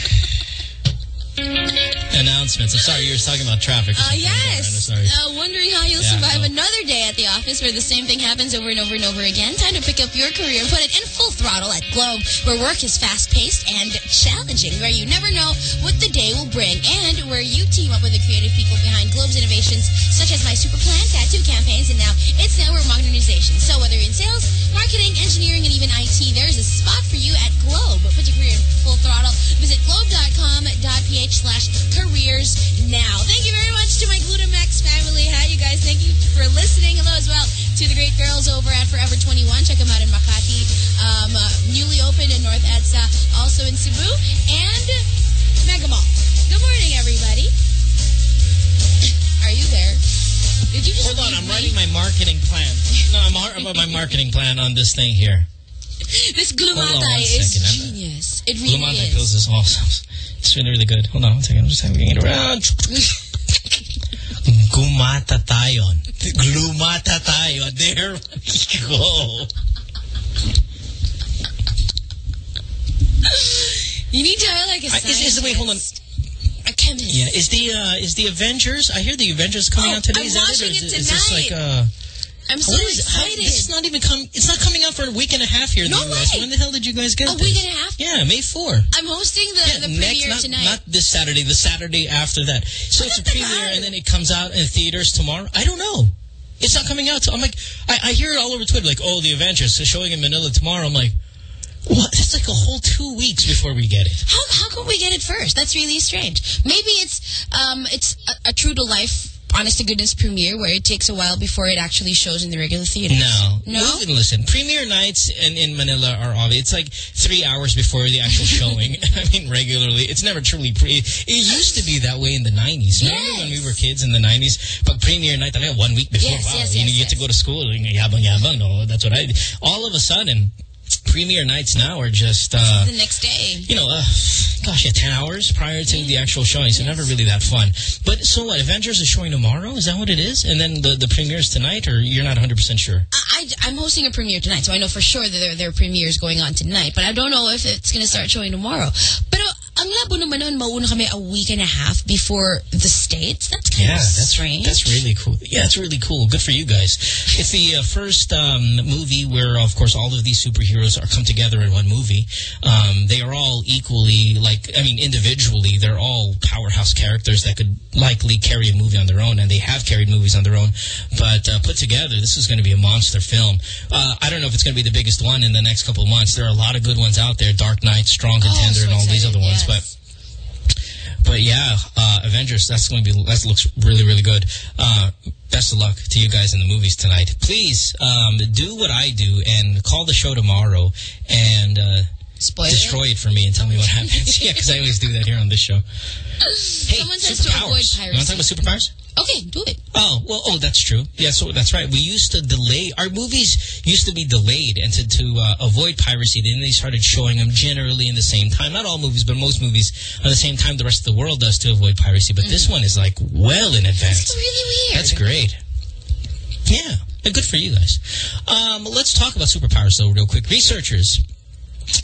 Announcements. I'm sorry, you were talking about traffic. Uh, yes. I'm sorry. Uh, wondering how you'll Yeah, survive no. another day at the office where the same thing happens over and over and over again. Time to pick up your career and put it in full throttle at Globe, where work is fast-paced and challenging, where you never know what the day will bring, and where you team up with the creative people behind Globe's innovations, such as my Super Plan tattoo campaigns, and now it's network modernization. So whether you're in sales, marketing, engineering, and even IT, there's a spot for you at Globe. Put your career in full throttle. Visit globe.com.ph slash careers now. Thank you very much to my Glutamax family. Hi, you guys. Thank you for listening. Hello as well to the great girls over at Forever 21. Check them out in Makati. Um, uh, newly opened in North EDSA, also in Cebu, and Mega Mall. Good morning, everybody. Are you there? Did you just Hold on, I'm me? writing my marketing plan. No, I'm about my marketing plan on this thing here. [LAUGHS] This Glumata is genius. It really Lumante is. pills is awesome. It's really, really good. Hold on one second. I'm just having it around. [LAUGHS] Gumatatayon. Glumatayon. There we go. [LAUGHS] You need to have like a I- is, is the wait, hold on. A chemist. Yeah, is the uh, is the Avengers? I hear the Avengers coming Oh, out today. I'm is watching it? Or is, it is this like tonight. uh? I'm so what is? How- excited. this is not even come. It's not coming out for a week and a half here in No the US. way. When the hell did you guys get it? A this? week and a half? Yeah, May 4. I'm hosting the, the Next, premiere not, tonight. not this Saturday, the Saturday after that. So it's a premiere and then it comes out in theaters tomorrow? I don't know. It's not coming out. So I'm like, I, I hear it all over Twitter, like, oh, the Avengers is showing in Manila tomorrow. I'm like, what? It's like a whole two weeks before we get it. How how can we get it first? That's really strange. Maybe it's um it's a, a true to life honest to goodness premiere where it takes a while before it actually shows in the regular theaters? No. No? Listen, premiere nights in, in Manila are obvious. It's like three hours before the actual [LAUGHS] showing. [LAUGHS] I mean, regularly. It's never truly pre. It used to be that way in the 90s. Remember when we were kids in the 90s? But premiere night, one week before. Yes, wow, yes, you, know, yes, you get to go to school. Yabang, yabang. No, that's what I All of a sudden, premiere nights now are just... Uh, the next day. you know, uh, gosh, yeah, 10 hours prior to the actual showing, so never really that fun. But so what, Avengers is showing tomorrow? Is that what it is? And then the, the premiere is tonight, or you're not 100% sure? I, I'm hosting a premiere tonight, so I know for sure that there, there are premieres going on tonight. But I don't know if it's going to start showing tomorrow. Pero ang labo naman nun, mauna kami a week and a half before the States. That's kind Yeah, of that's strange. That's really cool. Yeah, it's really cool. Good for you guys. It's the uh, first um, movie where, of course, all of these superheroes are come together in one movie. Um, they are all equally, like, I mean, individually, they're all powerhouse characters that could likely carry a movie on their own, and they have carried movies on their own. But uh, put together, this is going to be a monster film. Uh, I don't know if it's going to be the biggest one in the next couple of months. There are a lot of good ones out there. Dark Knight, Strong Contender, so and all these other ones. yes. But but yeah, uh, Avengers, that's going to be, that looks really, really good. Uh, best of luck to you guys in the movies tonight. Please, um, do what I do and call the show tomorrow and, uh, destroy it? for me and tell me what [LAUGHS] happens. yeah, because I always do that here on this show. Hey, Someone says to avoid superpowers. You want to talk about superpowers? Okay, do it. Oh, well, oh, that's true. Yeah, so that's right. We used to delay, our movies used to be delayed and to, to uh, avoid piracy, then they started showing them generally in the same time. Not all movies, but most movies are the same time the rest of the world does to avoid piracy. But this one is like well in advance. It's really weird. That's great. Yeah, good for you guys. Um, let's talk about superpowers, though, real quick. Researchers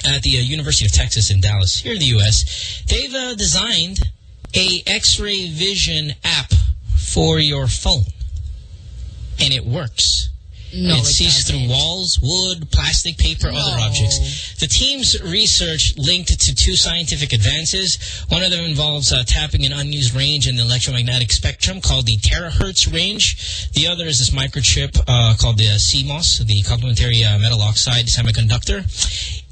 at the uh, University of Texas in Dallas, here in the U.S., they've uh, designed a X-ray vision app for your phone. And it works. No, it, it sees doesn't. through walls, wood, plastic, paper, other No. objects. The team's research linked to two scientific advances. One of them involves uh, tapping an unused range in the electromagnetic spectrum called the terahertz range. The other is this microchip uh, called the CMOS, the complementary uh, metal oxide semiconductor.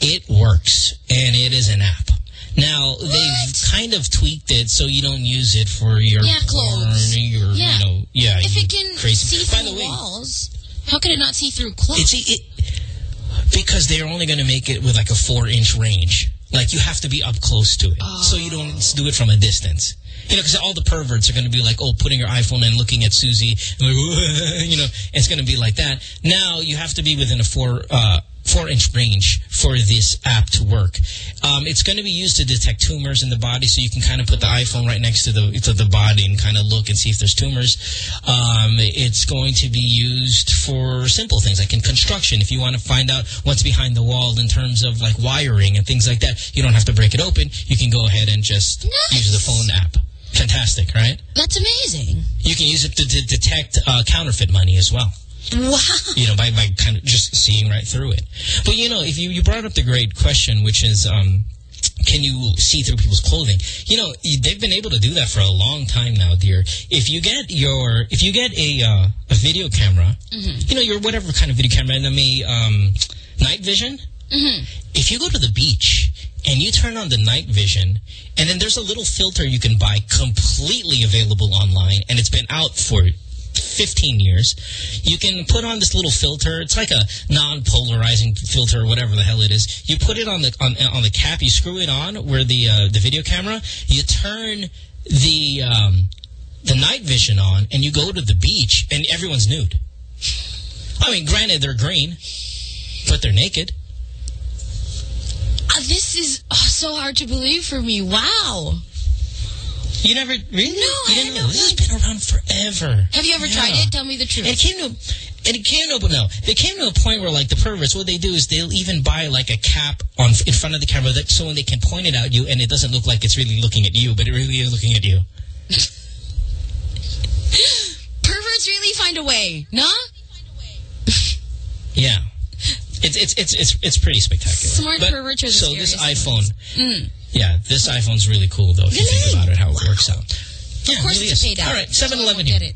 It works, and it is an app. Now, they've kind of tweaked it so you don't use it for your Yeah, clothes. your, Yeah. you know, yeah. If you it can crazy. see By the through way, walls, how could it not see through clothes? it's it, because they're only going to make it with like a four inch range. Like you have to be up close to it, so you don't do it from a distance. You know, because all the perverts are going to be like, oh, putting your iPhone and looking at Susie, and like, [LAUGHS] you know, it's going to be like that. Now you have to be within a four uh, four inch range for this app to work. Um, it's going to be used to detect tumors in the body, so you can kind of put the iPhone right next to the to the body and kind of look and see if there's tumors. Um, it's going to be used for simple things like in construction. If you want to find out what's behind the wall in terms of like wiring and things like that, you don't have to break it open. You can go ahead and just use the phone app. Fantastic, right? That's amazing. You can use it to, to detect uh, counterfeit money as well Wow. you know, by, by kind of just seeing right through it. But, you know, if you, you brought up the great question, which is, um, can you see through people's clothing? You know, they've been able to do that for a long time now, dear. If you get your, if you get a, uh, a video camera, you know, your whatever kind of video camera, and I mean, um, night vision, if you go to the beach and you turn on the night vision, and then there's a little filter you can buy completely available online, and it's been out for 15 years. You can put on this little filter. It's like a non-polarizing filter or whatever the hell it is. You put it on the on, on the cap. You screw it on where the uh, the video camera. You turn the um, the night vision on, and you go to the beach, and everyone's nude. I mean, granted, they're green, but they're naked. Uh, this is oh, so hard to believe for me. Wow. You never really? No, you I didn't know. This has been around forever. Have you ever Yeah. tried it? Tell me the truth. And it came to, and it came to, no, they came to a point where like the perverts, what they do is they'll even buy like a cap on in front of the camera that so when they can point it at you and it doesn't look like it's really looking at you, but it really is looking at you. [GASPS] Perverts really find a way, no? [LAUGHS] Yeah. It's it's it's it's it's pretty spectacular. Smart But- perverts are the So this iPhone, Mm. Yeah, this iPhone's really cool though if you think about it, how it works out. Yeah, Of course really it's is. paid out. All right, 7-Eleven won't here.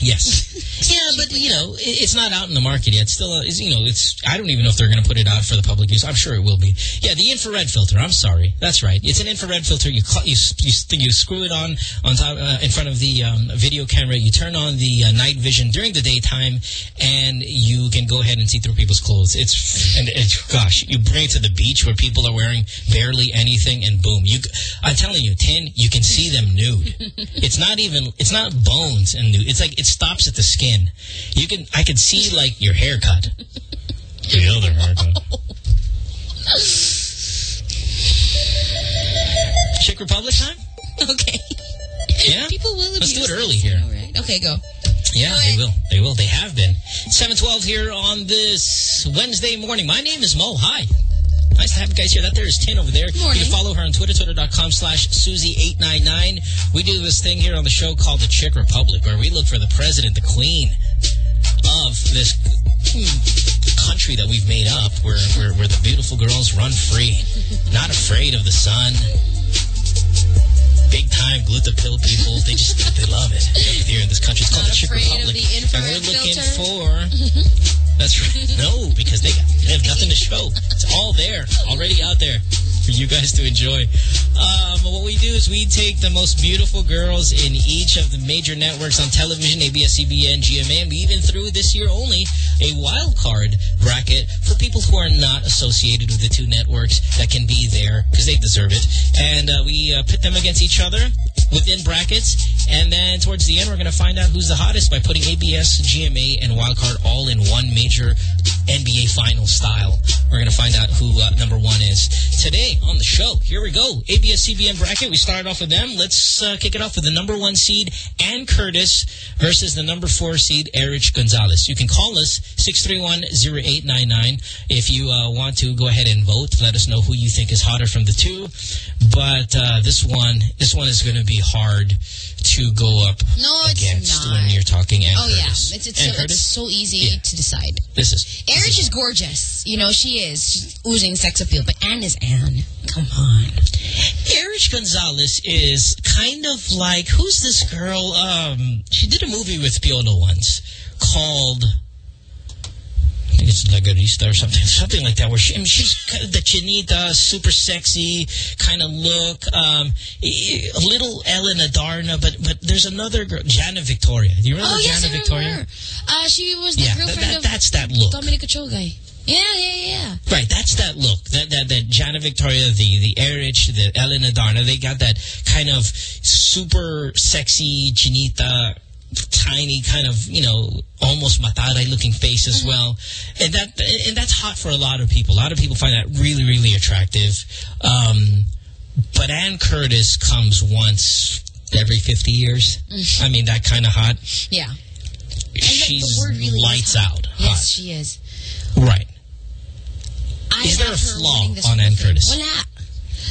Yes. [LAUGHS] Yeah, but you know, it's not out in the market yet. It's Still, uh, it's, you know, it's. I don't even know if they're going to put it out for the public use. I'm sure it will be. Yeah, the infrared filter. I'm sorry, that's right. It's an infrared filter. You you you, you screw it on on top uh, in front of the um, video camera. You turn on the uh, night vision during the daytime, and you can go ahead and see through people's clothes. It's and it's gosh, you bring it to the beach where people are wearing barely anything, and boom, you. I'm telling you, Tin, you can see them nude. [LAUGHS] It's not even. It's not bones and nude. It's like it stops at the skin. You can. I can see like your haircut. [LAUGHS] the other haircut. Chick Republic time? Okay. Yeah. People will Let's do it early this, here. All right. Okay, go. Yeah, they will. They will. They have been. 712 here on this Wednesday morning. My name is Mo. Hi. Nice to have you guys here. That there is Tin over there. Morning. You can follow her on Twitter, twitter.com slash Susie899. We do this thing here on the show called the Chick Republic, where we look for the president, the queen of this country that we've made up, where, where, where the beautiful girls run free, not afraid of the sun. Big time gluta pill people. They just, they love it here in this country. It's called Not the of Republic. And we're looking filter? for... That's right. No, because they, got, they have nothing to show. It's all there, already out there for you guys to enjoy. Um, what we do is we take the most beautiful girls in each of the major networks on television, ABS, CBN, GMA, and we even threw this year only a wild card bracket for people who are not associated with the two networks that can be there because they deserve it. And uh, we uh, pit them against each other within brackets. And then towards the end, we're going to find out who's the hottest by putting ABS, GMA, and Wildcard all in one major NBA final style. We're going to find out who uh, number one is. Today on the show, here we go. ABS CBN bracket. We started off with them. Let's uh, kick it off with the number one seed, Ann Curtis, versus the number four seed, Erich Gonzalez. You can call us 631-0899 if you uh, want to go ahead and vote. Let us know who you think is hotter from the two. But uh, this one, this one is going to be hard to go up No, it's against not. when you're talking Ann oh, yeah. Curtis. It's, it's, Ann so, it's Curtis? so easy to decide. This is Erin is gorgeous. You know, she is. She's oozing sex appeal. But Anne is Anne. Come on. Erich Gonzalez is kind of like who's this girl? Um, she did a movie with Piolo once called. I think it's Lagarista or something, [LAUGHS] something like that. Where she, I mean, she's kind of the chinita, super sexy kind of look. Um, a little Ellen Adarna, but but there's another girl, Jana Victoria. Do you remember oh, Jana I Victoria? Uh, she was the Yeah, girlfriend that- of that's that look. Dominic Chogay. Yeah, yeah, yeah. Right, that's that look. That that that Jana Victoria, the the Erich, the Ellen Adarna, they got that kind of super sexy chinita tiny kind of, you know, almost mataray looking face as well. And that and that's hot for a lot of people. A lot of people find that really, really attractive. Um, but Ann Curtis comes once every 50 years. I mean, that kind of hot. Yeah. She's really lights hot. out. Yes, she is. Right. I Is there a flaw on Ann. Curtis? Wala.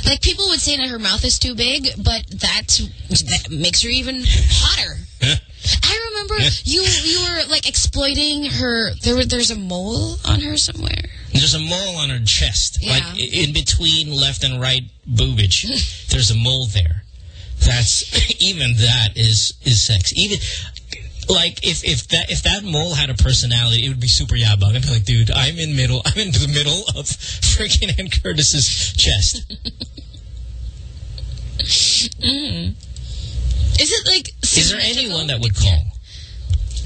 Like, people would say that her mouth is too big, but that's, that makes her even hotter. I remember you you were, like, exploiting her... There were, There's a mole on her somewhere. There's a mole on her chest, Yeah. like in between left and right boobage. [LAUGHS] There's a mole there. That's [LAUGHS] even that is is sex. Even like if if that if that mole had a personality, it would be super yabang. I'd be like, dude, I'm in middle. I'm in the middle of [LAUGHS] freaking Ann Curtis's chest. Mm. Is it, like... Is there anyone that would call?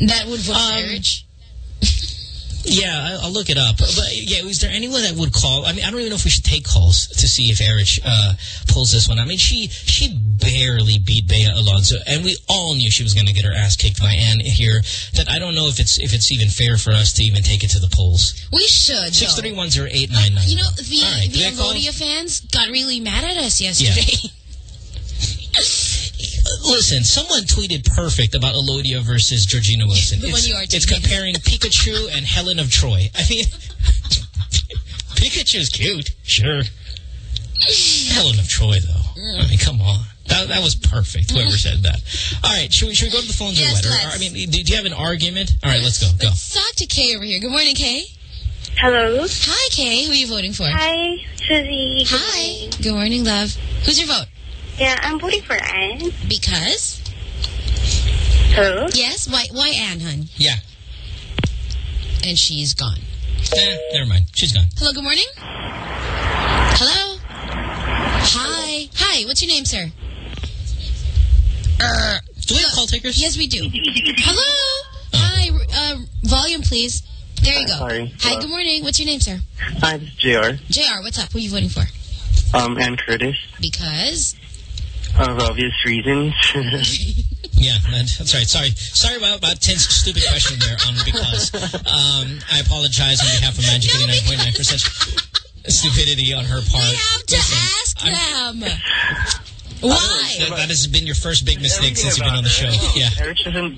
That would vote Um, marriage? Yeah, I'll look it up. But yeah, is there anyone that would call? I mean, I don't even know if we should take calls to see if Erich uh, pulls this one. I mean, she she barely beat Bea Alonzo, and we all knew she was going to get her ass kicked by Ann here. That I don't know if it's if it's even fair for us to even take it to the polls. We should, Six three one zero eight nine nine. You know, the, right, the? Alodia fans got really mad at us yesterday. [LAUGHS] Listen, someone tweeted perfect about Alodia versus Georgina Wilson. The it's, one you it's comparing Pikachu and Helen of Troy. I mean, [LAUGHS] Pikachu's cute, sure. Helen of Troy, though. I mean, come on. That, that was perfect, whoever said that. All right, should we, should we go to the phones Yes, or what? Or- let's. or, I mean, do, do you have an argument? All right, let's go. Go. Let's talk to Kay over here. Good morning, Kay. Hello. Hi, Kay. Who are you voting for? Hi, Susie. Hi. Good morning, love. Who's your vote? Yeah, I'm voting for Anne. Because? Hello? Yes? Why, why Anne, hun? Yeah. And she's gone. Eh, never mind. She's gone. Hello, good morning? Hello? Hi. Hi, what's your name, sir? Uh, do we have call takers? Yes, we do. Hello? Hi, uh, volume, please. There you go. Sorry. Hi, good morning. What's your name, sir? Hi, this is JR. JR, what's up? Who are you voting for? Um, Ann Curtis. Because? Of obvious reasons. [LAUGHS] Yeah, man, that's right. Sorry. Sorry about, about 10's stupid question there on because. Um, I apologize on behalf of Magic 89.9 [LAUGHS] for such stupidity on her part. We have to ask them. Why? That, that has been your first big mistake since you've been on the show. Yeah. Erich isn't,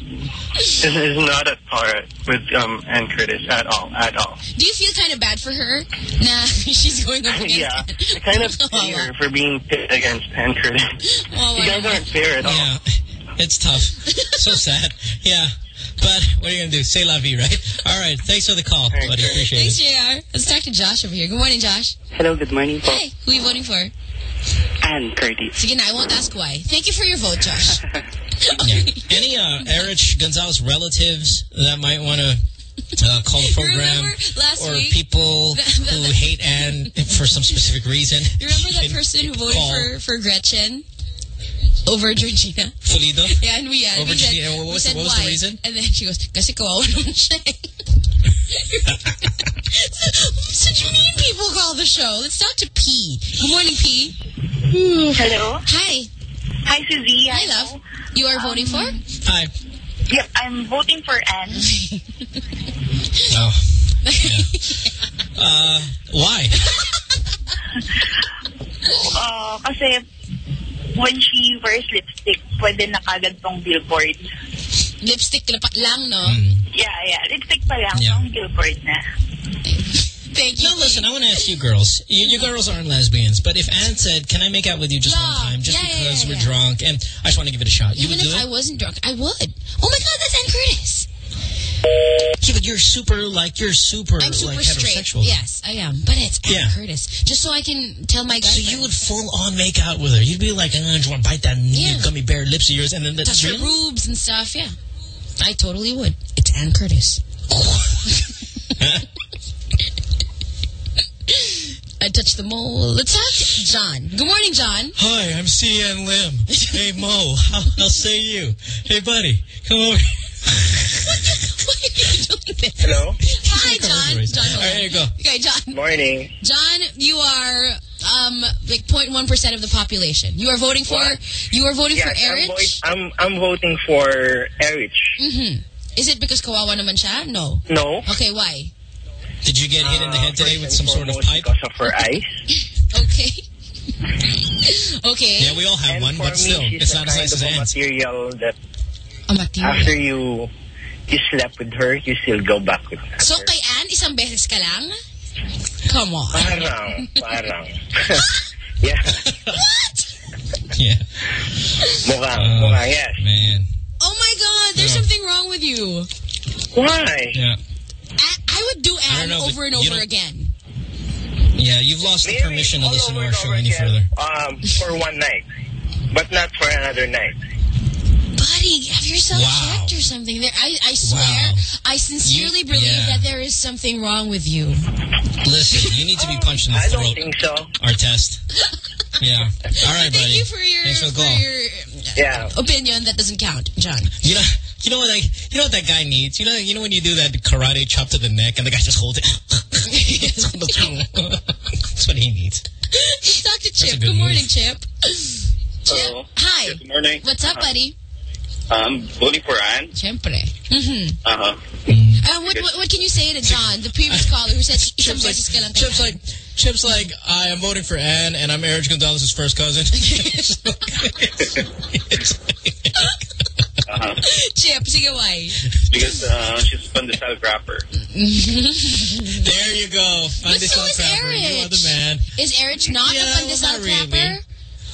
is, is not at par with um, Ann Curtis at all, at all. Do you feel kind of bad for her? [LAUGHS] Nah, [LAUGHS] she's going up against Yeah, I kind of [LAUGHS] pity her for being pit against Ann Curtis. Oh, you guys aren't fair at all. Yeah, it's tough. so sad. Yeah. But what are you going to do? Say la vie, right? All right. Thanks for the call, buddy. Appreciate Thanks, it. JR. Let's talk to Josh over here. Good morning, Josh. Hello, good morning po. Hey, who are you voting for? Ann Curtis. Sige na, I won't ask why. Thank you for your vote, Josh. [LAUGHS] Yeah. Any uh, Erich Gonzalez relatives that might want to uh, call the program last or week? people [LAUGHS] who hate Anne for some specific reason? You remember that [LAUGHS] person who voted call. for, for Gretchen? Over Georgina. Fullido? [LAUGHS] Yeah, and we, uh, Over we said, Georgina. What we was- said what was the reason? And then she goes, kasi kawawa [LAUGHS] naman siya eh." [LAUGHS] Such mean people call the show. Let's talk to P. Good morning, P. Hello? Hi. Hi, Suzy. Hi, love. You are voting for? Hi. Yep, I'm voting for Anne. Oh. Yeah. uh, why? uh, kasi when she wears lipstick, pwede na kagad tong billboard. Lipstick lapa- lang, no? Mm. Yeah, yeah. Lipstick pa lang, Yeah. tong billboard na. Thank you. No, listen, I want to ask you girls. You, you girls aren't lesbians, but if Anne said, can I make out with you just one time, just Yeah, yeah, because yeah, we're yeah. drunk, and I just want to give it a shot, you Even would do if? I wasn't drunk, I would. Oh my God, that's Ann Curtis. Yeah, but you're super, like, you're super, I'm super like, straight. heterosexual. Yes, I am. But it's Ann Yeah. Curtis. Just so I can tell my guy. So you would full on make out with her. You'd be like, uh, do you want to bite that Yeah. gummy bear lips of yours? And then the touch her really? boobs and stuff. Yeah, I totally would. It's Ann Curtis. [LAUGHS] I touched the mole. Let's talk John. Good morning, John. Hi, I'm CN Lim. Hey, Mo, how, how say you? Hey, buddy, come over. Hello? Hi, John. John, hold All right, here you go. Okay, John. Morning. John, you are um like 0.1 percent of the population. You are voting for. You are voting Yes, for I'm, Erich. I'm, I'm voting for Erich. Mm-hmm. Is it because kawawa naman siya? No. No. Okay, why? Did you get hit in the head today with some sort of pipe? Because of her eyes. [LAUGHS] Okay. [LAUGHS] okay. Yeah, we all have And one, but me, still, she's it's not as nice as of Anne's. material that A material. after you you slept with her, you still go back with her. So kay Anne, isang beses ka lang? Come on. Parang, parang. [LAUGHS] yeah. Yeah. Mukhang, Uh, mukhang, yes. Man. Oh my God, there's Yeah. something wrong with you. Why? Yeah. I, I would do Anne know, over and over again. Yeah, you've lost the permission to listen to our show any further. Um, for one night, but not for another night. Buddy, have yourself Wow. checked or something. There, I, I swear, Wow. I sincerely You- believe yeah. that there is something wrong with you. Listen, you need to be punched in the throat. I don't think so. Our test. Yeah. [LAUGHS] All right, buddy. Thank you for your, Thanks for the for call. your Yeah. opinion. That doesn't count, John. You know, you know what? Like, you know what that guy needs. You know, you know when you do that karate chop to the neck, and the guy just holds it. [LAUGHS] That's what he needs. Let's talk to Chip. good Good morning, move. Chip. Hello. Hi. Good morning. What's up, Uh-huh. buddy? I'm voting for Anne. Siyempre. Mm-hmm. Uh-huh. Uh, what, what, what can you say to John, the previous caller who said isang Chip's like, beses ka lang Chip's like, Chip's like, I am voting for Anne, and I'm Erich Gonzalez's first cousin. [LAUGHS] Uh-huh. Chip, sige why? Because uh, she's a pandesal grapper. there you go. But so Pandesal is crapper. You are Erich. the man. Is Erich not Yeah, a well, pandesal not really. clapper?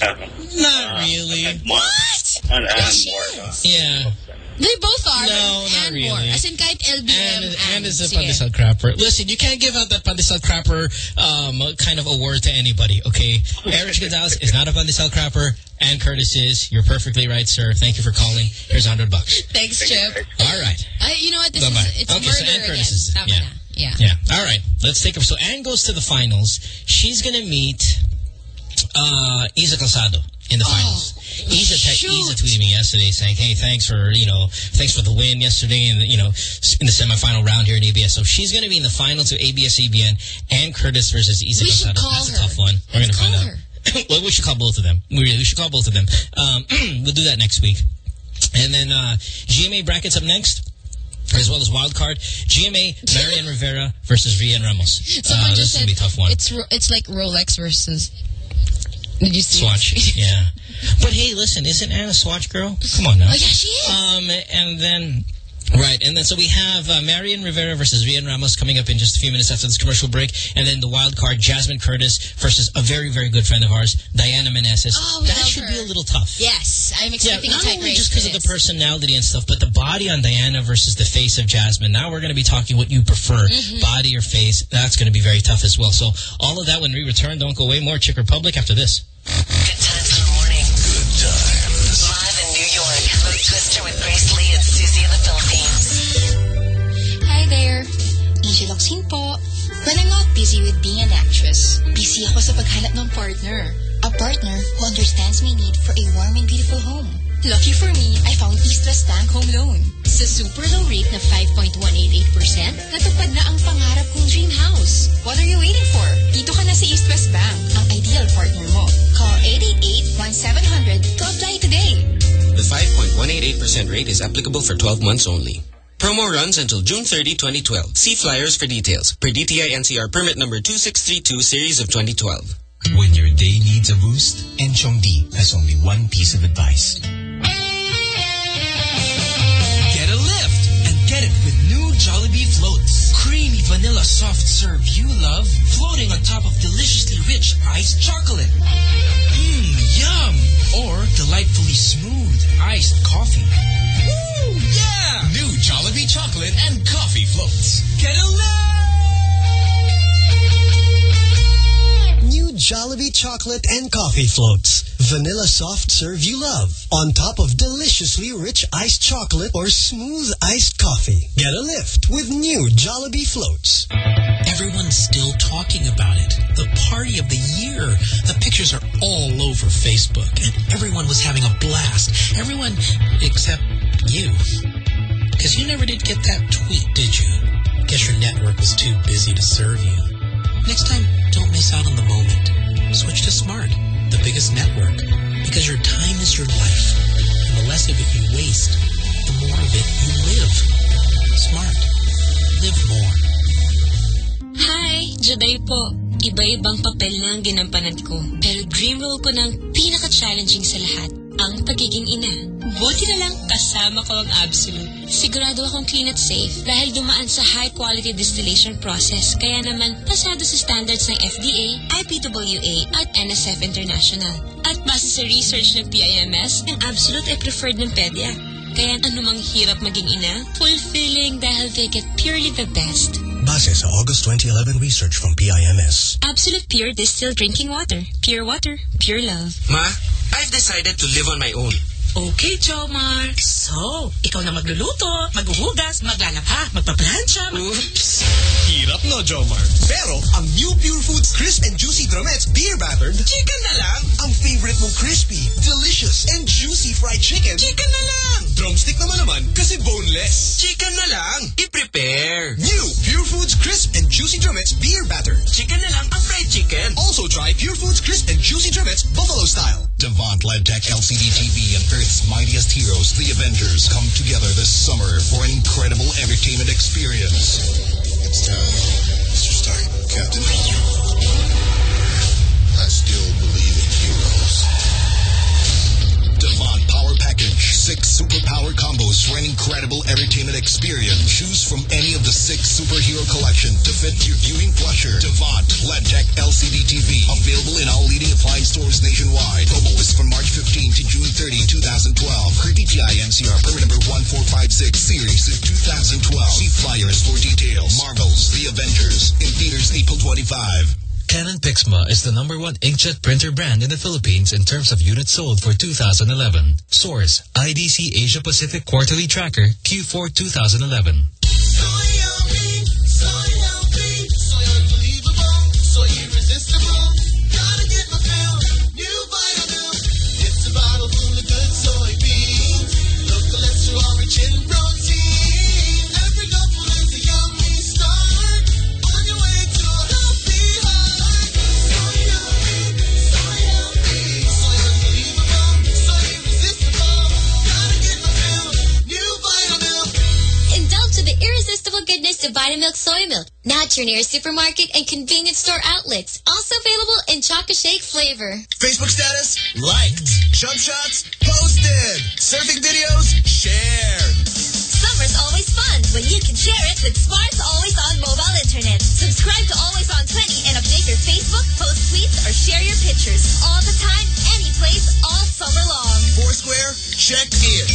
Uh-huh. Not really. What? And, and more. Uh, Yeah. They both are. No, but not and really. more. As in kahit LBM And, and, And is a Sige. pandesal crapper. Listen, you can't give out that pandesal crapper um, kind of award to anybody, okay? Erich Gonzalez is not a pandesal crapper, and Curtis is. You're perfectly right, sir. Thank you for calling. Here's 100 bucks. Thanks, Chip. All right. Uh, you know what? This Bye-bye. is it's Okay, so murder Ann again. Curtis is- yeah. Yeah. Yeah. All right. Let's take her. So Anne goes to the finals. She's going to meet uh, Iza Calzado in the finals. Iza, te- Iza tweeted me yesterday saying, "Hey, thanks for you know, thanks for the win yesterday, and you know, in the semifinal round here in ABS." So she's going to be in the finals of ABS-CBN and Curtis versus Iza call That's her. a tough one. We're going to find her. out. [COUGHS] well, we should call both of them. We really we should call both of them. Um, [CLEARS THROAT] we'll do that next week. And then uh, GMA brackets up next. As well as wild card, GMA Marian [LAUGHS] Rivera versus Rhian Ramos. Someone Uh, this is gonna be a tough one. it's it's like Rolex versus. Did you see? Swatch, yeah. [LAUGHS] But hey, listen, isn't Anna a Swatch girl? Come on now. Oh yeah, she is. Um, and then, right, and then so we have uh, Marian Rivera versus Rhian Ramos coming up in just a few minutes after this commercial break, and then the wild card Jasmine Curtis versus a very very good friend of ours, Diana Meneses. Oh, that should her. be a little tough. Yes, I'm Yeah, expecting not a tight only just because of the personality and stuff, but the body on Diana versus the face of Jasmine. Now we're going to be talking what you prefer, Mm-hmm. body or face. That's going to be very tough as well. So all of that when we return. Don't go away. More Chick Republic after this. Locsin po. When I'm not busy with being an actress, busy ako sa paghanap ng partner. A partner who understands my need for a warm and beautiful home. Lucky for me, I found East West Bank Home Loan. Sa super low rate na 5.188%, natupad na ang pangarap kong dream house. What are you waiting for? Dito ka na sa East West Bank, ang ideal partner mo. Call 888-1700 to apply today. The 5.188% rate is applicable for 12 months only. Promo runs until June 30, 2012. See flyers for details. Per DTI NCR permit number 2632 series of 2012. When your day needs a boost, Enchong Dee has only one piece of advice. Get a lift and get it with new Jollibee floats. Creamy vanilla soft serve you love, floating on top of deliciously rich iced chocolate. Mmm, yum! Or delightfully smooth iced coffee. Woo! Yeah! New Jollibee chocolate and coffee floats. Get a New Jollibee chocolate and coffee floats. Vanilla soft serve you love. On top of deliciously rich iced chocolate or smooth iced coffee. Get a lift with new Jollibee floats. Everyone's still talking about it. The party of the year. The pictures are all over Facebook, and everyone was having a blast. Everyone except you. Because you never did get that tweet, did you? Guess your network was too busy to serve you. Next time, don't miss out on the moment. Switch to Smart, the biggest network. Because your time is your life. And the less of it you waste, the more of it you live. Smart. Live more. Hi, Juday po. Iba-ibang papel na ang ginampanan ko. Pero dream role ko ng pinaka-challenging sa lahat, ang pagiging ina. Buti na lang kasama ko ang Absolute. Sigurado akong clean at safe dahil dumaan sa high-quality distillation process kaya naman pasado sa standards ng FDA, IPWA at NSF International. At base sa research ng PIMS, ang Absolute ay preferred ng pedya. Kaya anumang hirap maging ina, fulfilling dahil they get purely the best. Base sa August 2011 research from PIMS. Absolute Pure Distilled Drinking Water. Pure water, pure love. Ma, I've decided to live on my own. Okay, Jomar. So, ikaw na magluluto, maghuhugas, maglalaba, magpaplansya. Mag Oops. Hirap no, Jomar. Pero, ang new Pure Foods Crisp and Juicy Drumettes Beer Battered, chicken na lang. Ang favorite mong crispy, delicious, and juicy fried chicken, chicken na lang. Drumstick naman naman kasi boneless. Chicken na lang. I-prepare. New Pure Foods Crisp and Juicy Drumettes Beer Batter. Chicken na lang ang fried chicken. Also try Pure Foods Crisp and Juicy Drumettes Buffalo Style. Devant Ledtech LCD TV and Earth's mightiest heroes, the Avengers, come together this summer for an incredible entertainment experience. It's time, Mr. Stark, Captain. I still believe Package. Six superpower combos for an incredible entertainment experience. Choose from any of the six superhero collection to fit your viewing pleasure. Devant Ledtech LCD TV. Available in all leading appliance stores nationwide. Promo is from March 15 to June 30, 2012. Per DTI NCR permit number 1456 series of 2012. See flyers for details. Marvels The Avengers in theaters April 25. Canon Pixma is the number one inkjet printer brand in the Philippines in terms of units sold for 2011. Source, IDC Asia Pacific Quarterly Tracker, Q4 2011. Of Vitamilk Soy Milk. Now at your nearest supermarket and convenience store outlets. Also available in Choco Shake flavor. Facebook status? Liked. Jump shots? Posted. Surfing videos? Shared. Summer's always fun when you can share it with Smart's Always On mobile internet. Subscribe to Always On 20 and update your Facebook, post tweets, or share your pictures all the time, place, all summer long. Foursquare? Check in.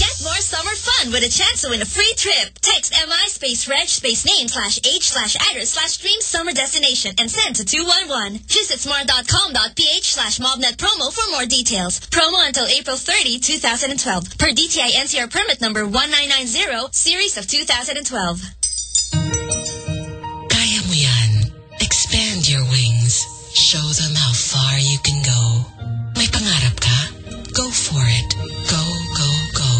Get more summer fun with a chance to win a free trip. Text MI space reg space name slash age slash address slash dream summer destination and send to 211. Visit smart.com.ph slash mobnet promo for more details. Promo until April 30, 2012. Per DTI NCR permit number 1990, series of 2012. Kaya mo yan. Expand your wings. Show them how far you can go. Pangarap ka? Go for it. Go, go, go.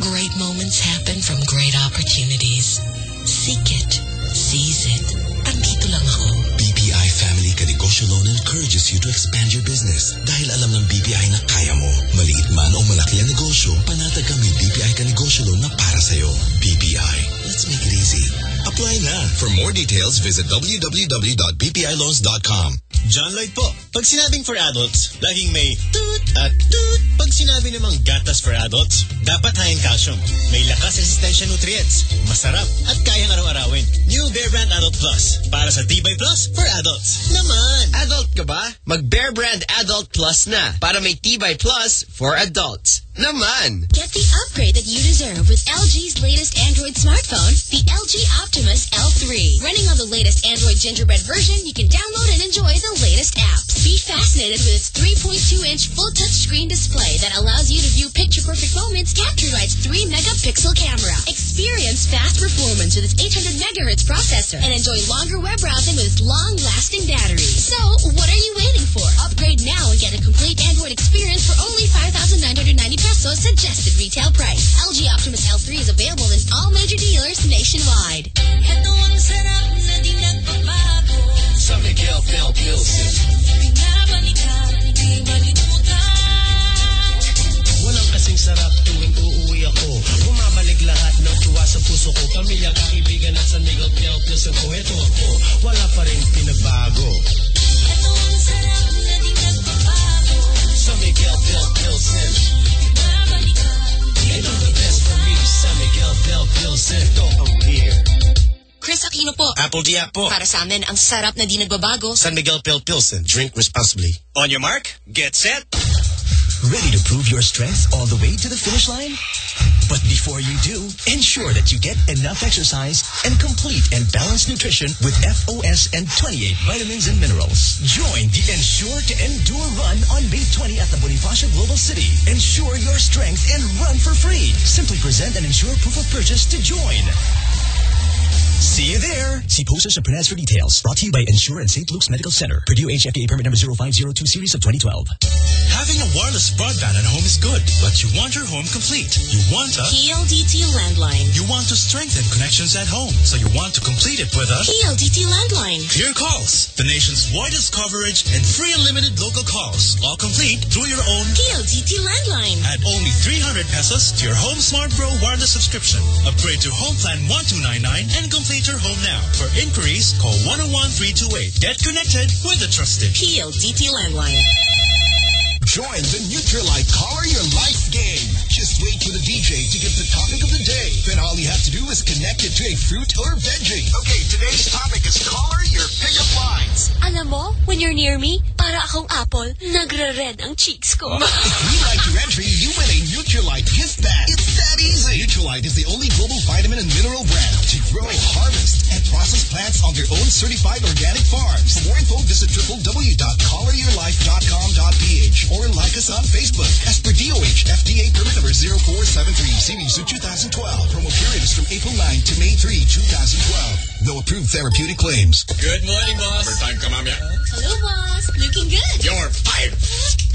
Great moments happen from great opportunities. Seek it. Seize it. Andito lang ako. BPI Family Kanegosyo Loan encourages you to expand your business dahil alam ng BPI na kaya mo. Maliit man o malaki ang negosyo, panatag kami BPI Kanegosyo Loan na para sa'yo. BPI, let's make it easy. Apply na. For more details, visit www.bpiloans.com. John Lloyd po. Pag sinabing for adults, laging may toot at toot. Pag sinabi namang gatas for adults, dapat high in calcium. May lakas resistensya nutrients, masarap at kayang araw-arawin. New Bear Brand Adult Plus. Para sa Tibay Plus for adults. Naman! Adult ka ba? Mag Bear Brand Adult Plus na para may Tibay Plus for adults. Naman! Get the upgrade that you deserve with LG's latest Android smartphone, the LG Optimus L3. Running on the latest Android Gingerbread version, you can download and enjoy the latest apps. Be fascinated with its 3.2-inch full touchscreen display that allows you to view picture-perfect moments captured by its 3-megapixel camera. Experience fast performance with its 800 megahertz processor and enjoy longer web browsing with its long-lasting battery. So, what are you waiting for? Upgrade now and get a complete Android experience for only 5,990 pesos suggested retail price. LG Optimus L3 is available in all major dealers nationwide. Ito ang sarap na di. Sa Miguel Pilsen. Di. Walang kasing sarap tuwing uuwi ako Bumabalik lahat ng tuwa sa puso ko Pamilya, at Miguel Pilsen ko Ito ako, wala pa rin pinagbago Ito ang sarap na di. San Miguel Pilsen Miguel Piel Pilsen Ito ang beer Kris Aquino po. Apl.de.ap po. Para sa amin, ang sarap na di nagbabago. San Miguel Pale Pilsen. Drink responsibly. On your mark, get set. Ready to prove your strength all the way to the finish line? But before you do, ensure that you get enough exercise and complete and balanced nutrition with FOS and 28 vitamins and minerals. Join the Ensure to Endure Run on May 20 at the Bonifacio Global City. Ensure your strength and run for free. Simply present an Ensure proof of purchase to join. See you there. See posters and print ads for details. Brought to you by Ensure and St. Luke's Medical Center. Purdue HFDA permit number 0502 series of 2012. Having a wireless broadband at home is good, but you want your home complete. You want a PLDT landline. You want to strengthen connections at home, so you want to complete it with a PLDT landline. Clear Calls, the nation's widest coverage and free unlimited local calls, all complete through your own PLDT landline. at only 300 pesos to your Home Smart Bro wireless subscription. Upgrade to Home Plan 1299 and complete your home now. For inquiries, call 101328. Get connected with the trusted PLDT landline. Join the Nutrilite Color Your Life game. Just wait for the DJ to give the topic of the day. Then all you have to do is connect it to a fruit or veggie. Okay, today's topic is color your pickup lines. Alam mo, when you're near me, Para akong apple, nagre-red ang cheeks ko. If we like your entry, you win a Nutrilite gift bag. It's that easy. Nutrilite is the only global vitamin and mineral brand to grow, harvest, and process plants on their own certified organic farms. For more info, visit www.coloryourlife.com.ph or like us on Facebook as per DOH FDA permit number 0473 series of 2012. Promo period is from April 9 to May 3, 2012. No approved therapeutic claims. Good morning, boss. Overtime ka, ma'am, yeah? Hello, boss. Looking good. You're fired.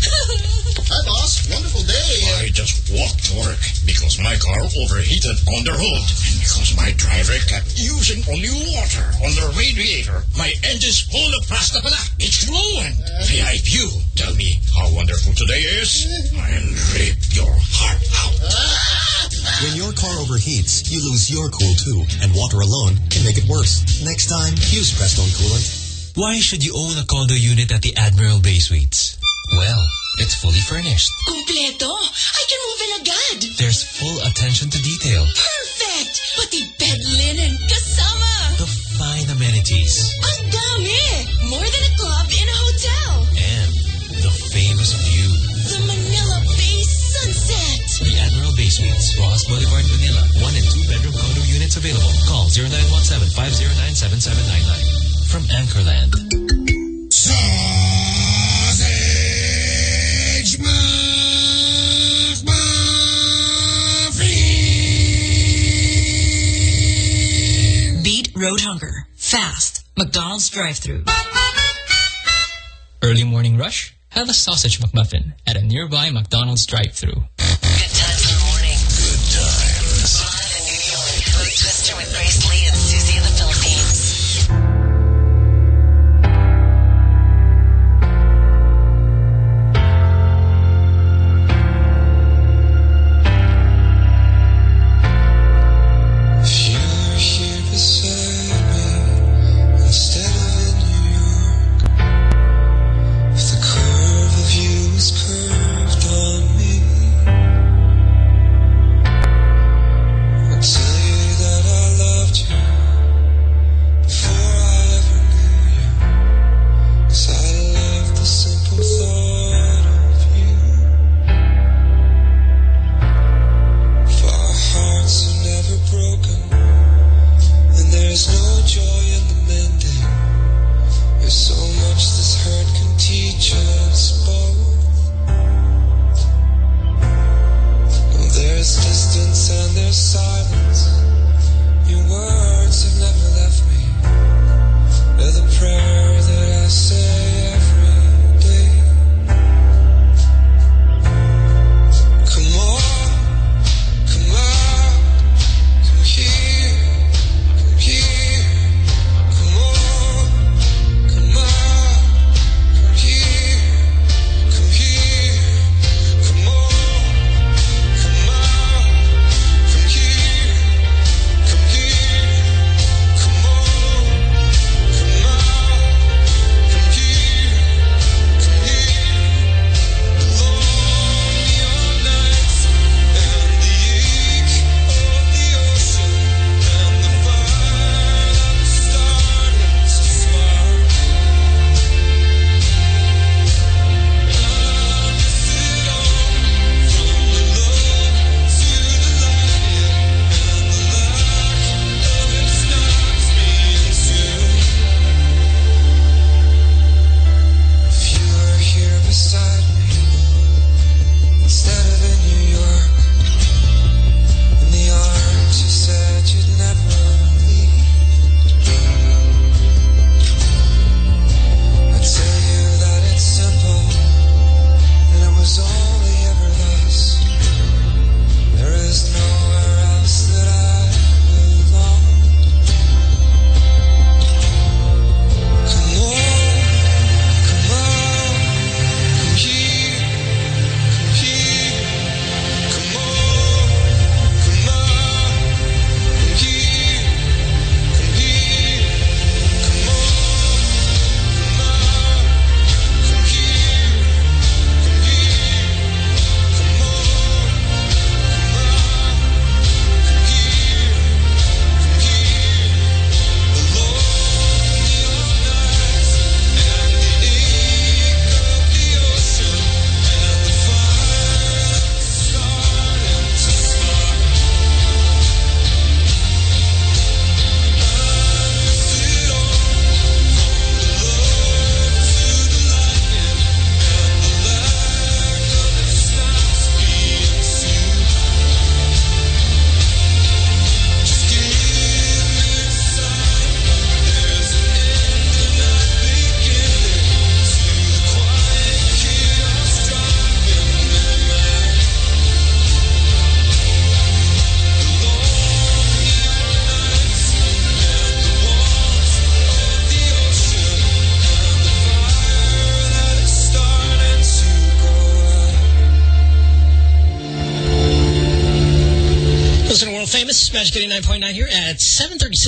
Hi, boss. Wonderful day. I just walked to work because my car overheated on the road. And because my driver kept using only water on the radiator, my engine's full of pasta pala. It's ruined. VIP, you tell me how wonderful today is. I'll rip your heart out. When your car overheats, you lose your cool too, and water alone can make it worse. Next time, use Prestone Coolant. Why should you own a condo unit at the Admiral Bay Suites? Well, it's fully furnished. Kompleto? I can move in agad. There's full attention to detail. Perfect! Pati bed linen kasama. The fine amenities. Ang dami! More than a club in a hotel. And the famous view. The Manila Bay Sunset. The Admiral Bay Suites, Roxas Boulevard, Manila. One and two bedroom condo units available. Call 0917-509-7799. From Anchorland. Sausage road hunger. Fast. McDonald's drive-thru. Early morning rush? Have a sausage McMuffin at a nearby McDonald's drive-thru.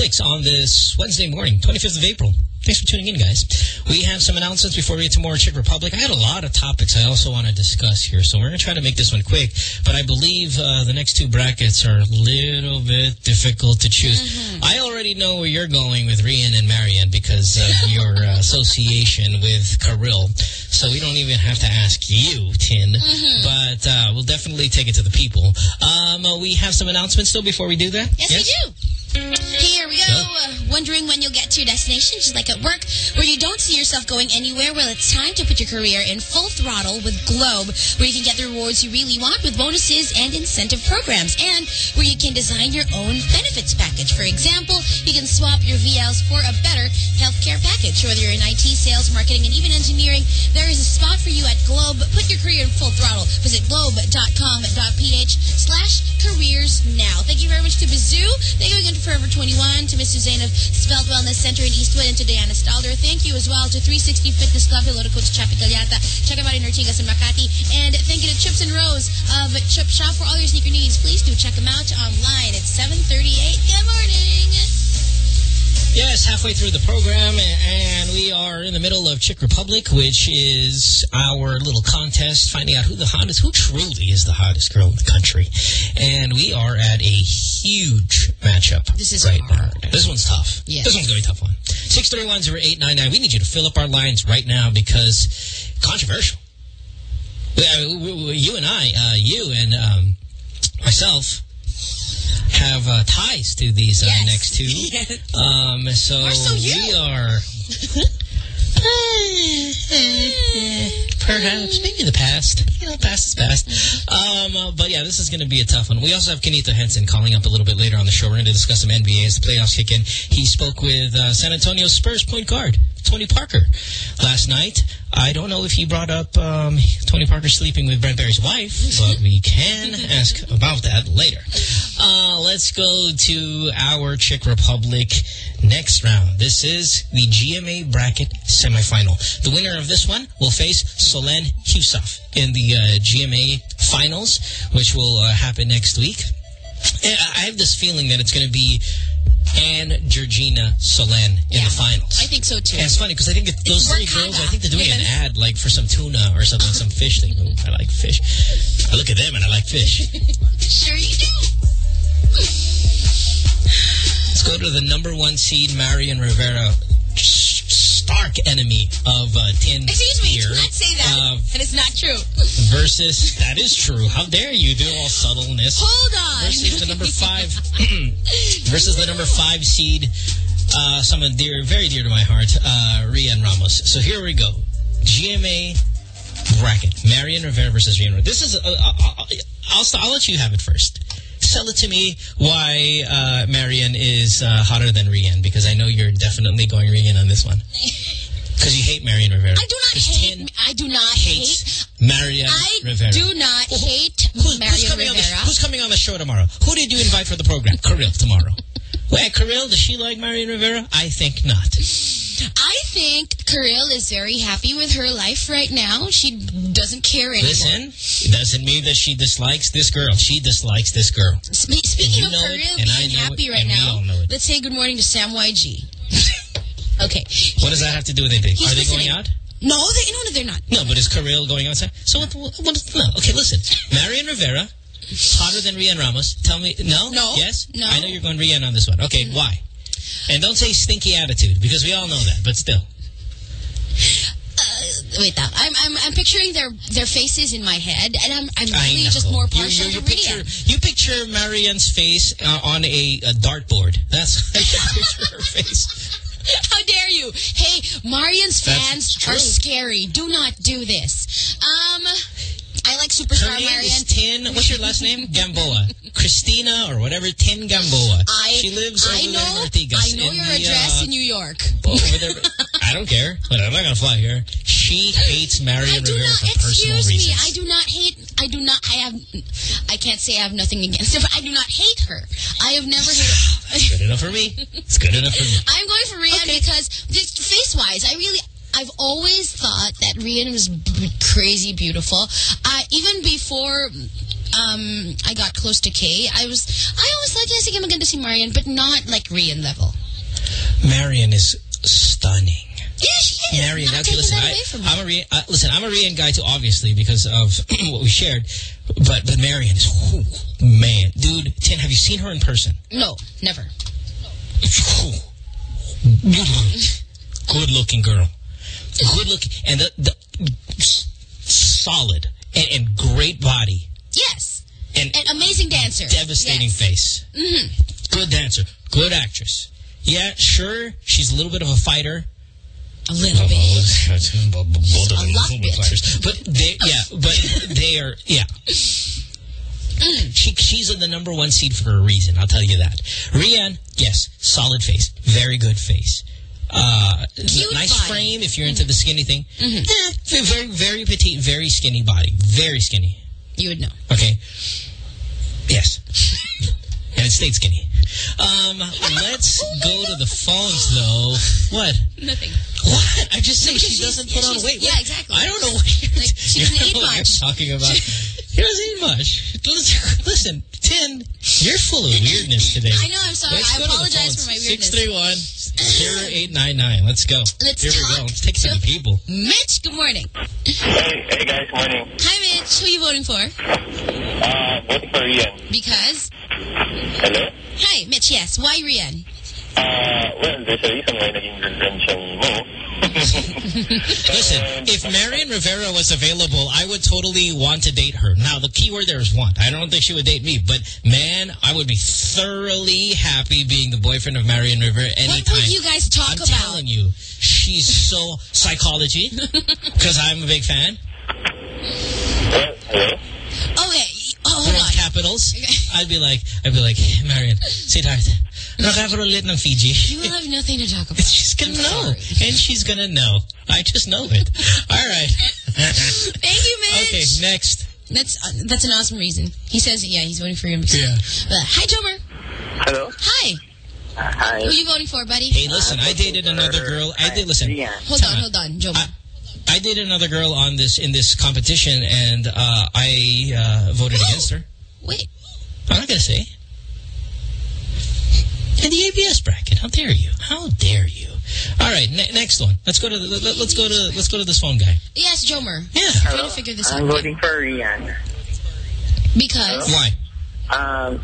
7.36 on this Wednesday morning, 25th of April. Thanks for tuning in, guys. We have some announcements before we get to more Chick Republic. I had a lot of topics I also want to discuss here, so we're going to try to make this one quick. But I believe uh, the next two brackets are a little bit difficult to choose. I already know where you're going with Rhian and Marian because of [LAUGHS] your uh, association with Karylle. So we don't even have to ask you, Tin. But uh, we'll definitely take it to the people. Um, uh, we have some announcements, though, before we do that? Yes, we do. Wondering when you'll get to your destination, just like at work, where you don't see yourself going anywhere? Well, it's time to put your career in full throttle with Globe, where you can get the rewards you really want with bonuses and incentive programs, and where you can design your own benefits package. For example, you can swap your VLs for a better healthcare package. Whether you're in IT, sales, marketing, and even engineering, there is a spot for you at Globe. Put your career in full throttle. Visit globe.com.ph slash careers now. Thank you very much to Bazoo. Thank you again to Forever 21, to Miss Suzanne Spelt Wellness Center in Eastwood, and to Diana Stalder. Thank you as well to 360 Fitness Club, hello to Coach Chappie Galyata. Check them out in Ortigas and Makati. And thank you to Chips and Rose of Chip Shop for all your sneaker needs. Please do check them out online at 738. Good morning. Yes, halfway through the program, and we are in the middle of Chick Republic, which is our little contest finding out who the hottest, who truly is the hottest girl in the country. And we are at a huge matchup This is right hard. now. This one's tough. Yes. This one's going to be a tough one. 631-0899. We need you to fill up our lines right now because controversial. We- I mean, we- we- You and I, uh, you and um, myself have uh, ties to these uh, next two. [LAUGHS] Um, so, we are [LAUGHS] perhaps maybe the past. You know, past is past. Um, uh, but yeah, this is going to be a tough one. We also have Quinito Henson calling up a little bit later on the show. We're going to discuss some NBA as the playoffs kick in. He spoke with uh, San Antonio Spurs point guard Tony Parker last night. I don't know if he brought up um, Tony Parker sleeping with Brent Barry's wife, but we can ask about that later. Uh, let's go to our Chick Republic next round. This is the GMA bracket semifinal. The winner of this one will face Solenn Heussaff in the uh, GMA finals, which will uh, happen next week. I have this feeling that it's going to be Anne Georgina Solenn in the finals. I think so too. And it's funny because I think those three girls, I think they're doing an ad like for some tuna or something, some fish thing. Ooh, I like fish. I look at them and I like fish. [LAUGHS] Sure you do. Let's go to the number one seed, Marian Rivera, stark enemy of uh, Tin Excuse me, here. do not say that. Uh, and it's not true. versus, that is true. How dare you do all subtleness. Hold on. Versus the number five, [CLEARS THROAT] versus the number five seed, uh, someone dear, very dear to my heart, uh, Rhian Ramos. So here we go. GMA bracket. Marian Rivera versus Rhian Ramos. This is, uh, uh, uh, I'll, I'll let you have it first. Sell it to me why uh, Marian is uh, hotter than Rhian, because I know you're definitely going Rhian on this one. [LAUGHS] Because you hate Marian Rivera. I do not hate. I do not hate. Marian I Rivera. do not hate Who's Marian coming, on the, who's coming on the show tomorrow? Who did you invite for the program? Karylle tomorrow. [LAUGHS] Wait, Karylle, does she like Marian Rivera? I think not. I think Karylle is very happy with her life right now. She doesn't care anymore. Listen, it doesn't mean that she dislikes this girl. She dislikes this girl. Spe- Speaking of Karylle being happy it, right now, all know it. let's say good morning to Sam YG. [LAUGHS] okay. What does that have to do with anything? He's Are they listening. going out? No, they, no, no, they're not. No, but is Karylle going outside? So what, what, no. Okay, listen. Marian Rivera, hotter than Rhian Ramos. Tell me, no? No. Yes? No. I know you're going Rhian on this one. Okay, mm-hmm. why? And don't say stinky attitude, because we all know that, but still. Uh, wait, that I'm, I'm I'm picturing their their faces in my head, and I'm I'm really just more You- partial you, you to picture, you picture Marian's face uh, on a, a dartboard. That's [LAUGHS] how you picture her face. [LAUGHS] How dare you? Hey, Marian's fans are scary. Do not do this. Um, I like Her Superstar name is Tin. What's your last name? Gamboa. Christina or whatever. Tin Gamboa. I she lives over I there in know Ortigas. I know in your the, address uh, in New York. over there. I don't care. But I'm not gonna fly here. She hates do Rivera not. for personal Excuse me. I do not hate. I do not. I have. I can't say I have nothing against her, but I do not hate her. I have never hated. Good enough for me. It's good enough for me. [LAUGHS] I'm going for Rhian because face-wise, I really. I've always thought that Rhian was b- crazy beautiful. Uh, even before um, I got close to Kay, I was, I always thought, yeah, sige maganda si Marian, but not like Rhian level. Marian is stunning. Yeah, she is. Marian, okay, listen, I, away from me. I'm a Rhian, uh, listen, I'm a Rhian guy too, obviously, because of [CLEARS THROAT] what we shared. But but Marian is, whew, man, dude, Tin, have you seen her in person? No, never. Good looking girl, good looking, and the, the solid and, and great body, Yes. and An amazing dancer. devastating face. hmm Good dancer, good actress. Yeah, sure, she's a little bit of a fighter. A little bit. [LAUGHS] Both of A them lot bit. fighters. But they, yeah, but they are, yeah. She, she's in the number one seed for a reason. I'll tell you that. Rhian, yes, solid face, very good face. Uh, nice body. frame if you're into the skinny thing. Mhm. Eh, very, very petite, very skinny body, very skinny. You would know. Okay. Yes. and it stayed skinny. Um, let's go to the phones, though. What? Nothing. What? I just say No, she doesn't put on weight. yeah, exactly. I don't know what you're, Like, she you doesn't don't eat know what much. you're talking about. [LAUGHS] She doesn't eat much. Listen, listen, Tin, you're full of weirdness today. I know, I'm sorry. Let's I go to the apologize for my weirdness. 631 0899. Let's go. Let's Here we go. Let's take some people. Mitch, good morning. Hey, hey guys, morning. Hi, Mitch. Who are you voting for? Uh, voting for Rhian. Because? Hello? Hi, Mitch, yes. Why Rhian? Uh, well, there's a reason why naging girlfriend siya ni Mo. Listen, if Marian Rivera was available, I would totally want to date her. Now, the key word there is want. I don't think she would date me, but man, I would be thoroughly happy being the boyfriend of Marian Rivera anytime. What would you guys talk I'm about? telling you, she's so psychology, [LAUGHS] because I'm a big fan. Hello? Okay. Oh, hold on. capitals. I'd be like, I'd be like, Marian, sweetheart, nakakarolit ng Fiji. You will have nothing to talk about. [LAUGHS] She's gonna know, and she's gonna know. I just know it. All right. [LAUGHS] Thank you, Mitch. Okay, next. That's uh, that's an awesome reason. He says, yeah, he's voting for him. Yeah. But, hi, Jomer. Hello? Hi. hi. Who are you voting for, buddy? Hey, listen, I dated another girl. I did listen. Hold on, hold on, Jomer. I dated another girl on this in this competition, and uh, I uh, voted against her. Wait. I'm not gonna say. In the ABS bracket, how dare you? How dare you? All right, ne next one. Let's go to the, let, us go to let's go to this phone guy. Yes, Jomer. Yeah. I'm trying to figure this I'm out. voting for Rhian. Because? Why? Um,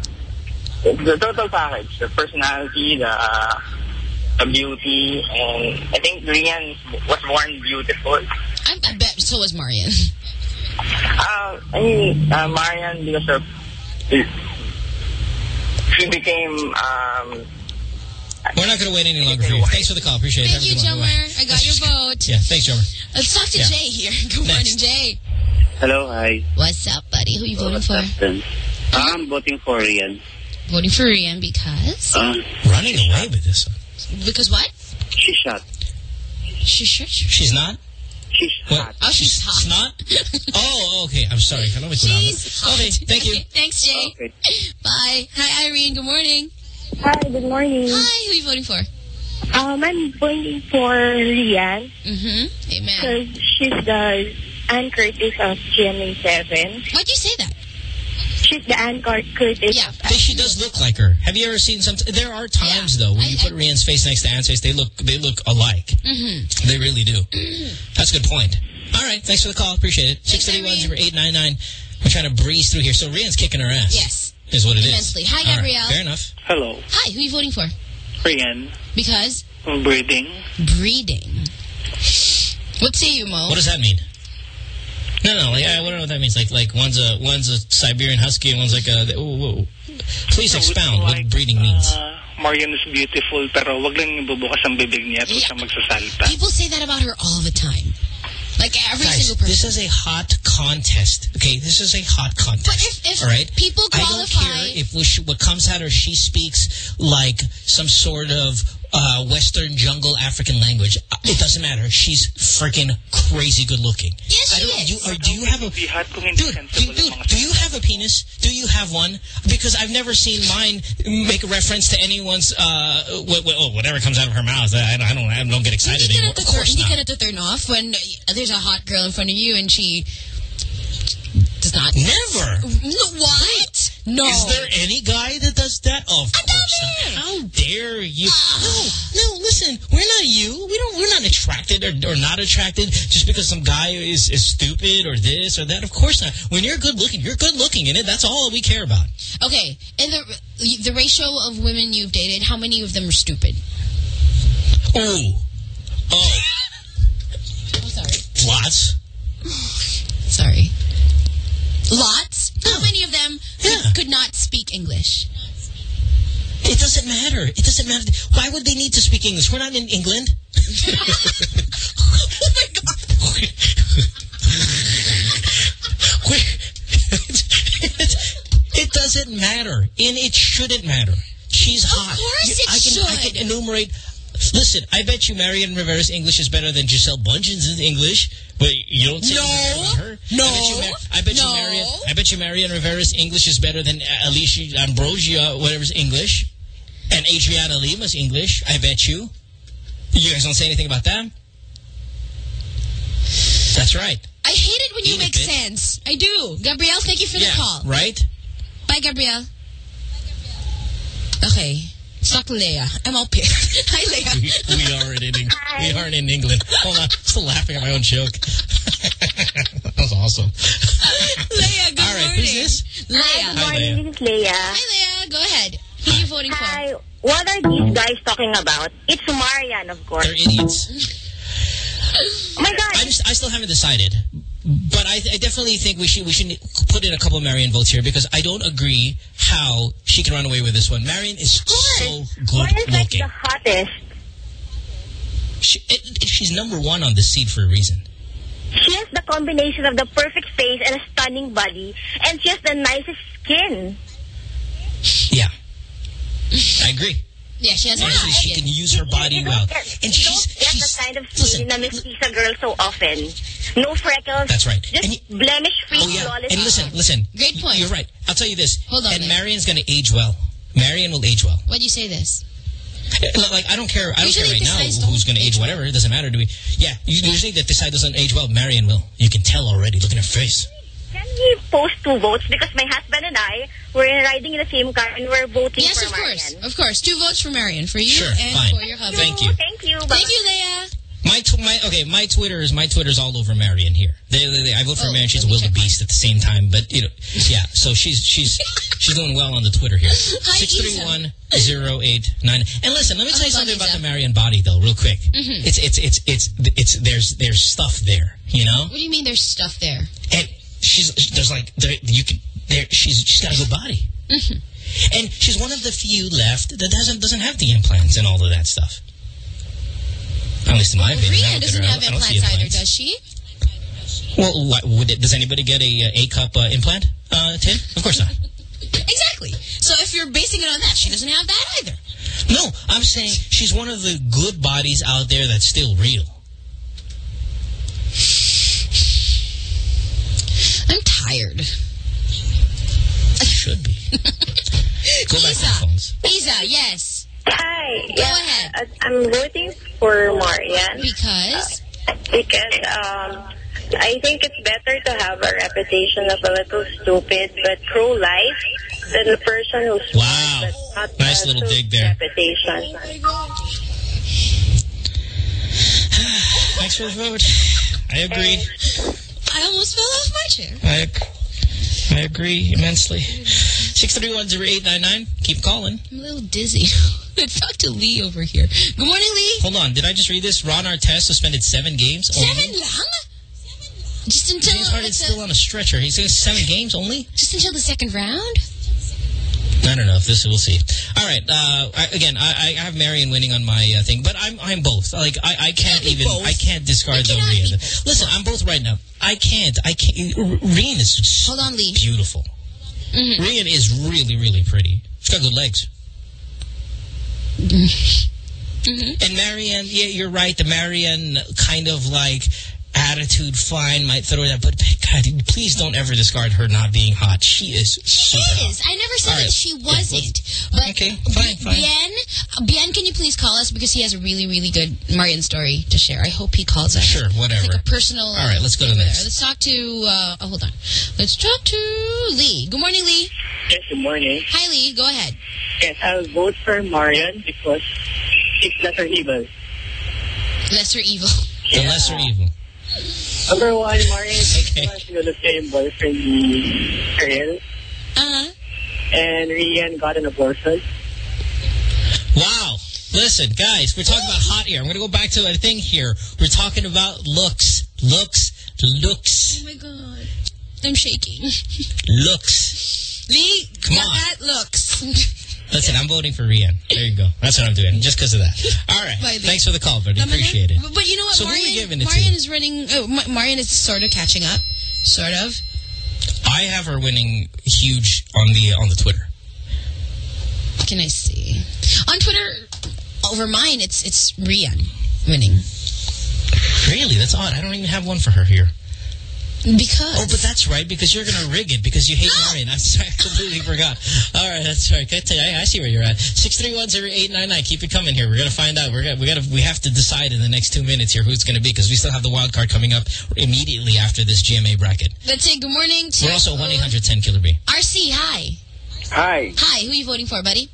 the total package, the personality, the, uh, the beauty, and I think Rhian was born beautiful. I, I bet so was Marian. Uh, I mean, uh, Marian, because of, she became, um, We're not going to wait any longer for you. Thanks for the call. Appreciate Thank it. you, Have a good one. Bye-bye. Jomer. I got your vote. Yeah, thanks, Jomer. Let's talk to Yeah. Jay here. Good morning, Jay. Hello, hi. What's up, buddy? Who are you voting for? I'm voting for Rhian. Voting for Rhian because? Uh, Running away with this one. Because what? She's shot. She should. She's not? She's What? Oh, she's hot. She's not? oh, okay. I'm sorry. Alam mo, kulama. She's hot. Okay, thank you. Thanks, Jay. Bye. Hi, Irene. Good morning. Hi, good morning. Hi. Who are you voting for? Um, I'm voting for Rhian. Mm-hmm. Amen. Because she's the Anne Curtis of GMA7. Why'd you say that? She's the Anne Cur- Curtis. Yeah. But she does look like her. Have you ever seen some? There are times though when you put Rhian's face next to Anne's face, they look they look alike. Mm-hmm. They really do. [CLEARS THROAT] That's a good point. All right, thanks for the call. Appreciate it. Six thirty one zero eight nine nine. We're trying to breeze through here. So Rhian's kicking her ass. Yes. is what it is. Immensely. Hi, All right, Gabrielle. fair enough. Hello. Hi. Who are you voting for? Rhian. Because? Breeding. Breeding. What say you, Mo? What does that mean? No, no, like I don't know what that means. Like, like one's a one's a Siberian Husky and one's like a. Whoa, whoa. Please expound what breeding means. Uh, Marian is beautiful, pero wag lang yung bubukas ang bibig niya at huwag siyang magsasalita. People say that about her all the time. Like every Guys, single person. this is a hot contest. Okay, this is a hot contest. But if, if all right, people I don't care if what, she, what comes out or she speaks like some sort of uh, Western jungle African language. Uh, It doesn't matter. She's freaking crazy good looking. Yes, I don't, is. Do, or do you have a dude? Do, dude, do you have a penis? Do you have one? Because I've never seen mine make a reference to anyone's uh, wh wh- oh, whatever comes out of her mouth. I, I don't. I don't get excited Hindi ka anymore. Of to course hindi not. ka na to turn off when there's a hot girl in front of you and she does not. Never. What? No. Is there any guy that does that? Oh, of course not. How dare you? No, no. Listen, we're not you. We don't. We're not attracted or, or not attracted just because some guy is, is stupid or this or that. Of course not. When you're good looking, you're good looking in it. That's all we care about. Okay, and the the ratio of women you've dated, how many of them are stupid? Oh, oh, [LAUGHS] I'm sorry. lots. [SIGHS] Sorry. Lots? How many of them could, could not speak English? It doesn't matter. It doesn't matter. Why would they need to speak English? We're not in England. [LAUGHS] oh my god. it doesn't matter, and it shouldn't matter. She's hot. Of course it I can, I can enumerate. Listen, I bet you Marian Rivera's English is better than Gisele Bündchen's English, but you don't say No. her. No. I bet you, I bet No. you Marian. I bet you Marian Rivera's English is better than Alicia Ambrosia, whatever's English, and Adriana Lima's English. I bet you. You guys don't say anything about them. That's right. I hate it when you Eat it, make sense. I do. Gabrielle, thank you for the call. right. Bye, Gabrielle. Okay. Suck Leia. I'm all pissed. [LAUGHS] Hi, Leia. we, we aren't in Eng- we aren't in England. Hold on, still laughing at my own joke. [LAUGHS] that was awesome. Leia, good All right, morning. who's this? Leia. Hi, Leia. This is Leia. Hi, Leia. Go ahead. Who are you voting for? Hi. What are these guys talking about? It's Marian, of course. They're idiots. Oh my God. I just I still haven't decided, but I, I definitely think we should we should put in a couple of Marian votes here because I don't agree how she can run away with this one. Marian is so good Marian's like looking. the hottest. She, it, it- she's number one on the seed for a reason. She has the combination of the perfect face and a stunning body, and she has the nicest skin. Yeah, I agree. Yeah, she has a Honestly, she can use her body you well, get, and you she's don't get she's the kind of listen, skin that misleads a girl so often. No freckles. That's right. Just blemish-free, Oh yeah, flawless. and listen, listen. Great point. You're right. I'll tell you this. Hold on, And Leia. Marian's going to age well. Marian will age well. Why do you say this? Like I don't care. I don't care right now who's going to age. Whatever. It doesn't matter to me. Yeah. Usually that this side doesn't age well. Marian will. You can tell already. Look at her face. Can we post two votes? Because my husband and I were riding in the same car and we're voting Yes, for of Marian. course. Of course. Two votes for Marian. For you Sure, and fine. for your husband. Thank you. Thank you. Thank you, Leia. My tw my okay. My Twitter is my Twitter's all over Marian here. They, they, they- I vote for Oh, Marian. She's a let me wildebeest at the same time. But you know, yeah. So she's she's she's doing well on the Twitter here. [LAUGHS] Hi, Six three one zero eight nine. And listen, let me tell you Oh, something about the Marian body though, real quick. Mhm. It's it's it's it's it's there's there's stuff there. You know. What do you mean there's stuff there? and she's there's like there you can there she's she's got a good body Mm-hmm. and she's one of the few left that doesn't doesn't have the implants and all of that stuff at least in my opinion Rhea doesn't have don't- I don't see implants either, does she? well what, would it, does anybody get a uh, A cup uh, implant uh, Tim of course not [LAUGHS] Exactly. So if you're basing it on that, she doesn't have that either. no I'm saying she's one of the good bodies out there that's still real I'm tired. I should be [LAUGHS] go back to phones Isa, yes. Hi. Go ahead. Uh, I'm voting for Marian. Because? Because um, I think it's better to have a reputation of a little stupid but pro-life than a person who's smart Wow. but not Nice little dig there. reputation. thanks for the vote I agree I almost fell off my chair. I, I agree immensely. 6310899. Keep calling. I'm a little dizzy. [LAUGHS] Let's talk to Lee over here. Good morning, Lee. Hold on. Did I just read this? Ron Artest suspended seven games. Seven Only? Seven lang? Just until James Harden's still on a stretcher. He's got seven games only? just until the second round? I don't know if this. We'll see. All right. Uh, I, again, I, I have Marian winning on my uh, thing, but I'm I'm both. Like I, I can't even. both. I can't discard the Rhea. Listen, I'm both right now. I can't. I can't. Rhian is Hold on, Lee. beautiful. Mhm. Rhian is really really pretty. She's got good legs. And Marian, yeah, you're right. The Marian kind of like attitude fine might throw that, but please don't ever discard her not being hot. She is She super is. I never said All right. that she wasn't. but okay, fine, fine. Bien, Bien, can you please call us because he has a really, really good Marian story to share. I hope he calls us. Sure, whatever. It's like a personal. All right, let's go to thing the there. Let's talk to. Uh, oh, hold on. Let's talk to Lee. Good morning, Lee. Yes, good morning. Hi, Lee. Go ahead. Yes, I'll vote for Marian because she's lesser evil. Lesser evil. The lesser evil. Number one, Marian is [LAUGHS] okay. the same boyfriend ni Ariel. Uh-huh. And Rian got an abortion. Wow. Listen, guys, we're talking about hot here. I'm going to go back to a thing here. We're talking about looks, looks, looks, Oh my god. I'm shaking. looks. Lee, Come on. that looks. [LAUGHS] Listen, I'm voting for Rhian. There you go. That's what I'm doing, just because of that. All right. Bye, Thanks for the call, buddy. Appreciate it. But, but you know what, So who are we Marian, giving it to? Marian is running. Oh, Ma- Marian is sort of catching up, sort of. I have her winning huge on the on the Twitter. Can I see on Twitter? Over mine, it's it's Rhian winning Really? That's odd. I don't even have one for her here. Because. Oh, but that's right, because you're going to rig it because you hate Marian. [LAUGHS] I'm sorry, I completely forgot. All right, that's right. I, tell you, I, I see where you're at. 631-0899. Keep it coming here. We're going to find out. We're gonna, we got to we have to decide in the next two minutes here who it's going to be because we still have the wild card coming up immediately after this GMA bracket. Let's say good morning to We're also 1-800-10-KILLER-B. RC. Hi, Hi, hi. Who are you voting for, buddy?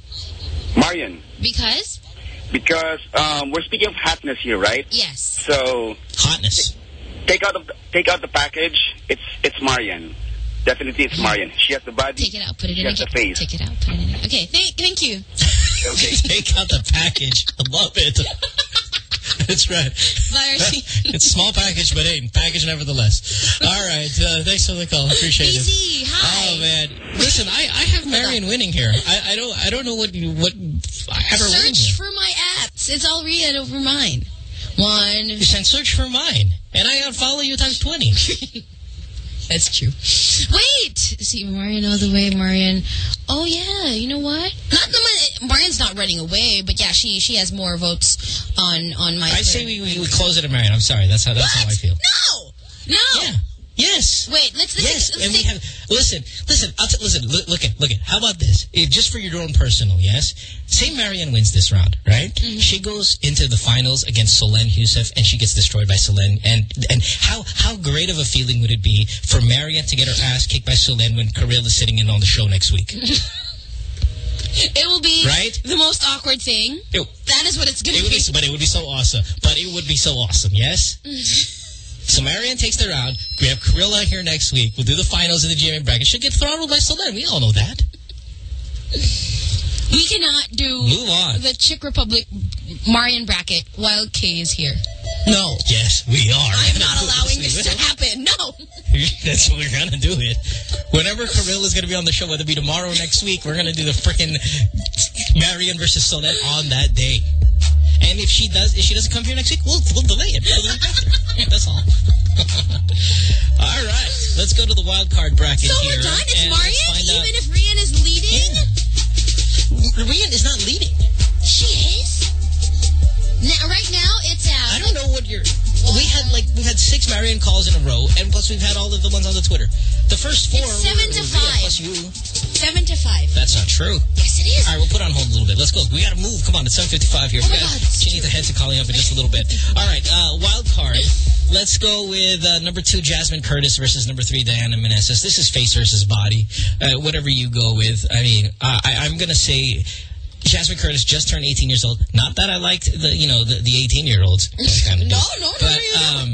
Marian. Because Because um, we're speaking of hotness here, right? yes. So hotness. Take out the take out the package. It's it's Marian. Definitely, it's Marian. She has the body. Take it out. Put it she in has the again. face. Take it out. Put it in. Okay. Thank, thank you. [LAUGHS] Okay. Take out the package. I love it. [LAUGHS] That's right. Bye, [LAUGHS] it's small package, but hey, package nevertheless. All right. Uh, thanks for the call. Appreciate it. Easy. Hi. Oh man, listen, I, I have Marian winning here. I, I don't I don't know what what I have her winning Search for my apps. It's all Rhian over mine. One. You said search for mine, and I unfollow you times twenty. [LAUGHS] That's true. Wait! See, Marian all the way, Marian. Oh, yeah, you know what? Not the Marian's not running away, but yeah, she she has more votes on on my I say we, we, we close it at Marian. I'm sorry. That's how that's how I feel. No! No! Yeah. Yes. Wait, let's, let's Yes, let's and we have listen, listen. I'll listen. Look, look at, look at. How about this? If, just for your own personal, yes. Say Marian wins this round, right? Mm-hmm. She goes into the finals against Solenn Heussaff, and she gets destroyed by Solenn. And and how how great of a feeling would it be for Marian to get her ass kicked by Solenn when Karylle is sitting in on the show next week? [LAUGHS] It will be Right? the most awkward thing. It, That is what it's going it to be. be, but it would be so awesome. But it would be so awesome, yes. So Marian takes the round. We have Karilla here next week. We'll do the finals in the GMA bracket. She'll get throttled by Solenn. We all know that. We cannot do the Chick Republic Marian bracket while Kay is here. No. Yes, we are. I'm not allowing this to [LAUGHS] happen. No. That's what we're going to do it. Whenever Karylle is going to be on the show, whether it be tomorrow or next week, we're going to do the freaking Marian versus Solenn on that day. And if she does, if she doesn't come here next week, we'll, we'll delay it. We'll do it. [LAUGHS] That's all. [LAUGHS] all right. Let's go to the wild card bracket So here. we're done? It's Marian? Even if Rhian is leading? Rhian is not leading. She is. Now, right now, it's uh, I don't know what you're. We had like we had six Marian calls in a row, and plus we've had all of the ones on the Twitter. The first four It's seven to five. plus you. Seven to five. That's not true. Yes, it is. All right, we'll put on hold a little bit. Let's go. We got to move. Come on, it's 7.55 here. Oh we my God, it's Quinito Henson calling up in just a little bit. All right, uh, wild card. Let's go with uh, number two, Jasmine Curtis versus number three, Diana Menezes. This is face versus body. Uh, whatever you go with. I mean, I, I'm going to say Jasmine Curtis just turned 18 years old. Not that I liked the, you know, the, the 18-year-olds. Kind of No, no, no, But, um,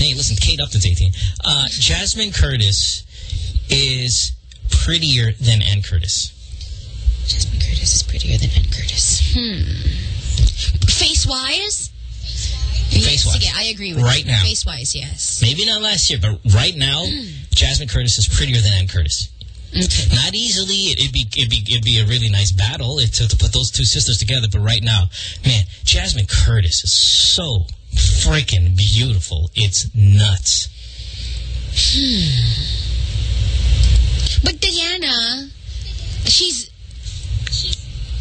hey, listen, Kate Upton's 18. Uh, Jasmine Curtis is prettier than Anne Curtis. Jasmine Curtis is prettier than Anne Curtis. Hmm. Face-wise? Face-wise. Yes, I agree with Right you. now. Face-wise, yes. Maybe not last year, but right now, Jasmine Curtis is prettier than Anne Curtis. Okay. Not easily. It, it'd be it'd be it'd be a really nice battle to, to put those two sisters together. But right now, man, Jasmine Curtis is so freaking beautiful. It's nuts. But Diana, she's...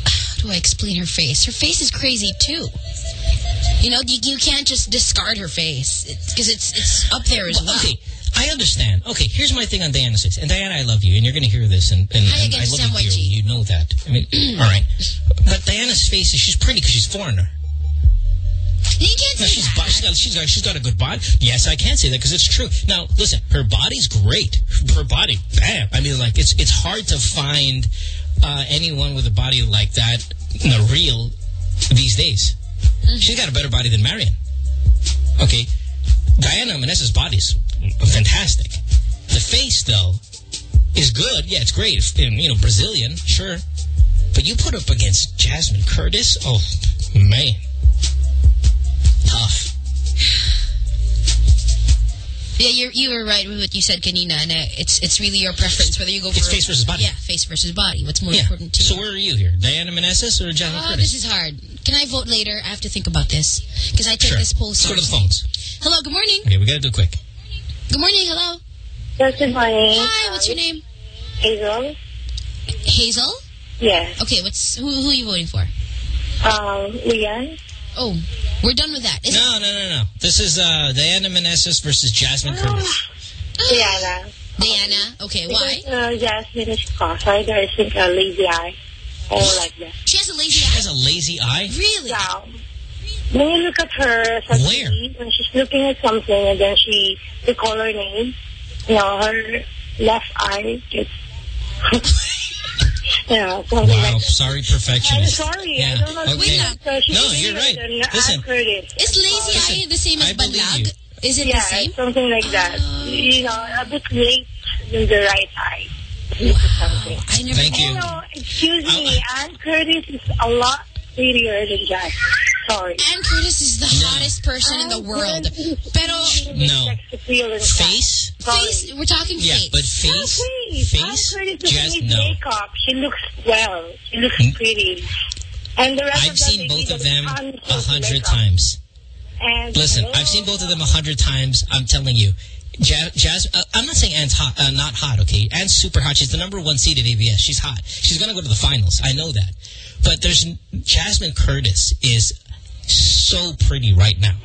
How do I explain her face? Her face is crazy too. You know, you, you can't just discard her face because it's, it's up there as well. Okay, I understand. Okay, here's my thing on Diana's face. And Diana, I love you, and you're going to hear this, and, and, Hi and I love you dearly. You know that. I mean, all right. But Diana's face is she's pretty because she's foreigner. You can't No, she's, bo- she's, got, she's, got, she's got a good body. Yes, I can say that because it's true. Now, listen, her body's great. Her body, bam. I mean, like, it's it's hard to find uh, anyone with a body like that, you know, real these days. She's got a better body than Marian. Okay. Diana Manessa's body's fantastic. The face, though, is good. Yeah, it's great. If, You know, Brazilian, sure. But you put up against Jasmine Curtis, oh, man. Tough. Yeah, you're, you were right with what you said, Kanina. And uh, it's it's really your preference whether you go for It's face versus body. Yeah, face versus body. What's more Yeah. important to you? So you? where are you here? Diana Menezes or Jasmine Oh, Curtis? this is hard. Can I vote later? I have to think about this because I take Sure. this poll. Let's go to the seriously. phones. Hello, good morning. Okay, we got to do it quick. Good morning, hello. Yes, good morning. Hi, what's your name? Hazel. Hazel? Yes. Okay, what's who who are you voting for? Um, Leon. Oh, we're done with that. Is No, no, no, no. This is uh, Diana Menezes versus Jasmine Curtis. Diana. Diana. Okay, why? Because, uh, Jasmine is cross-eyed. I think a lazy eye. Or like that. She has a lazy She has a lazy eye? Really? Yeah. When you look at her, suddenly, when she's looking at something and then she, the her name, you know, her left eye gets, [LAUGHS] [LAUGHS] you know, something Wow, like sorry, I'm sorry. Yeah. I don't know. Okay. So No, you're right. Listen. Ann Is lazy eye the same as I believe balag? Is it yeah, the same? Something like that. Oh, you know, a bit late in the right eye. Something. I never Thank you. No, excuse me. Anne Curtis is a lot prettier than Jack. Sorry. Anne Curtis is the hottest person in the world. Pero No. Face? face, we're talking Yeah, face. but face? Face. Face? Anne Curtis Jas- no. makeup. She looks well. She looks Mm. pretty. And the rest I've of seen they both of them a hundred times. And Listen, I've seen both of them a hundred times. I'm telling you. Jazz, Jazz uh, I'm not saying Anne's hot, uh, not hot, okay? Anne's super hot. She's the number one seed at ABS. She's hot. She's going to go to the finals. I know that. But there's Jasmine Curtis is so pretty right now.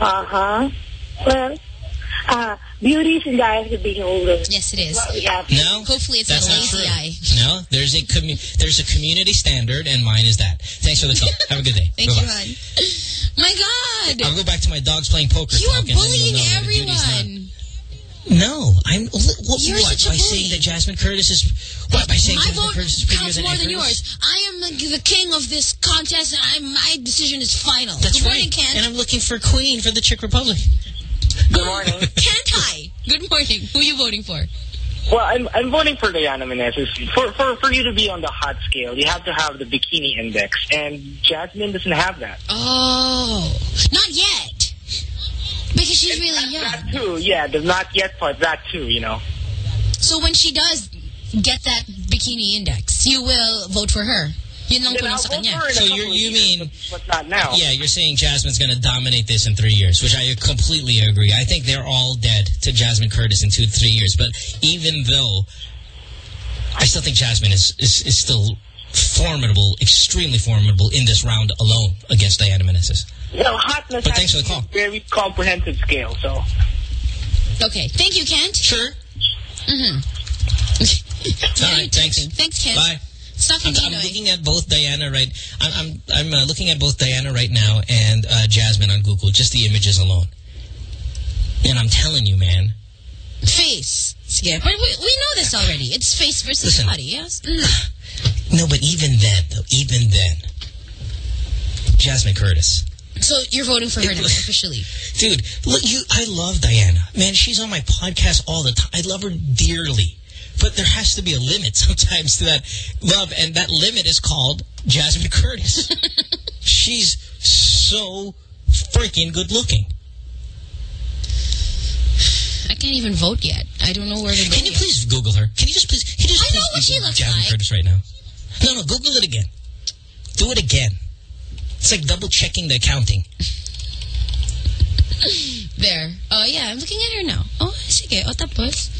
Uh-huh. Well, uh, beauty is in the eyes of the beholder. Yes, it is. Well, we No, Hopefully it's that's not lazy true. eye. No, there's a commu- there's a community standard, and mine is that. Thanks for the call. Have a good day. [LAUGHS] Thank Bye-bye. you, hon. My God. I'll go back to my dogs playing poker. You are talk, and then you'll bullying know that the beauty's not- everyone. No, I'm. What, You're what, such a by bully. saying that Jasmine Curtis is what by saying My Jasmine vote Curtis is prettier counts than more than yours. I am the, the king of this contest, and I, my decision is final. That's Good right. morning, Kent. And I'm looking for Queen for the Chick Republic. Good morning. [LAUGHS] Kent, hi. Good morning. Who are you voting for? Well, I'm I'm voting for Diana Menezes. For for for you to be on the hot scale, you have to have the bikini index, and Jasmine doesn't have that. Oh, not yet. Because she's really young. That too, yeah, the not yet part. That too, you know. So when she does get that bikini index, you will vote for her. Yun lang Then kulang I'll sa vote kanya. for her So you're, you years, mean but, but not now. Yeah, you're saying Jasmine's going to dominate this in three years, which I completely agree. I think they're all dead to Jasmine Curtis in two, three years. But even though, I still think Jasmine is, is, is still formidable, extremely formidable in this round alone against Diana Menezes. Well, hotness But thanks for the call. very comprehensive scale, so. Okay. Thank you, Kent. Sure. Mm-hmm. [LAUGHS] All right, thanks. Thanks, Kent. Bye. Stop I'm, I'm looking at both Diana right. I'm I'm, I'm uh, looking at both Diana right now and uh, Jasmine on Google, just the images alone. And I'm telling you, man, Face. Sige. But we, we know this already. It's face versus Listen. body, yes? Mm. No, but even then, though, even then, Jasmine Curtis. So you're voting for her now, officially. Dude, look, you, I love Diana. Man, she's on my podcast all the time. I love her dearly. But there has to be a limit [LAUGHS] sometimes to that love, and that limit is called Jasmine Curtis. [LAUGHS] she's so freaking good looking. Can't even vote yet. I don't know where to go. Can you please Google her? Can you just please? Can you just I know what she looks Jasmine like. Curtis right now. No, no, Google it again. Do it again. It's like double checking the accounting. [LAUGHS] There. Oh, yeah. I'm looking at her now. Oh, sige. O, tapos?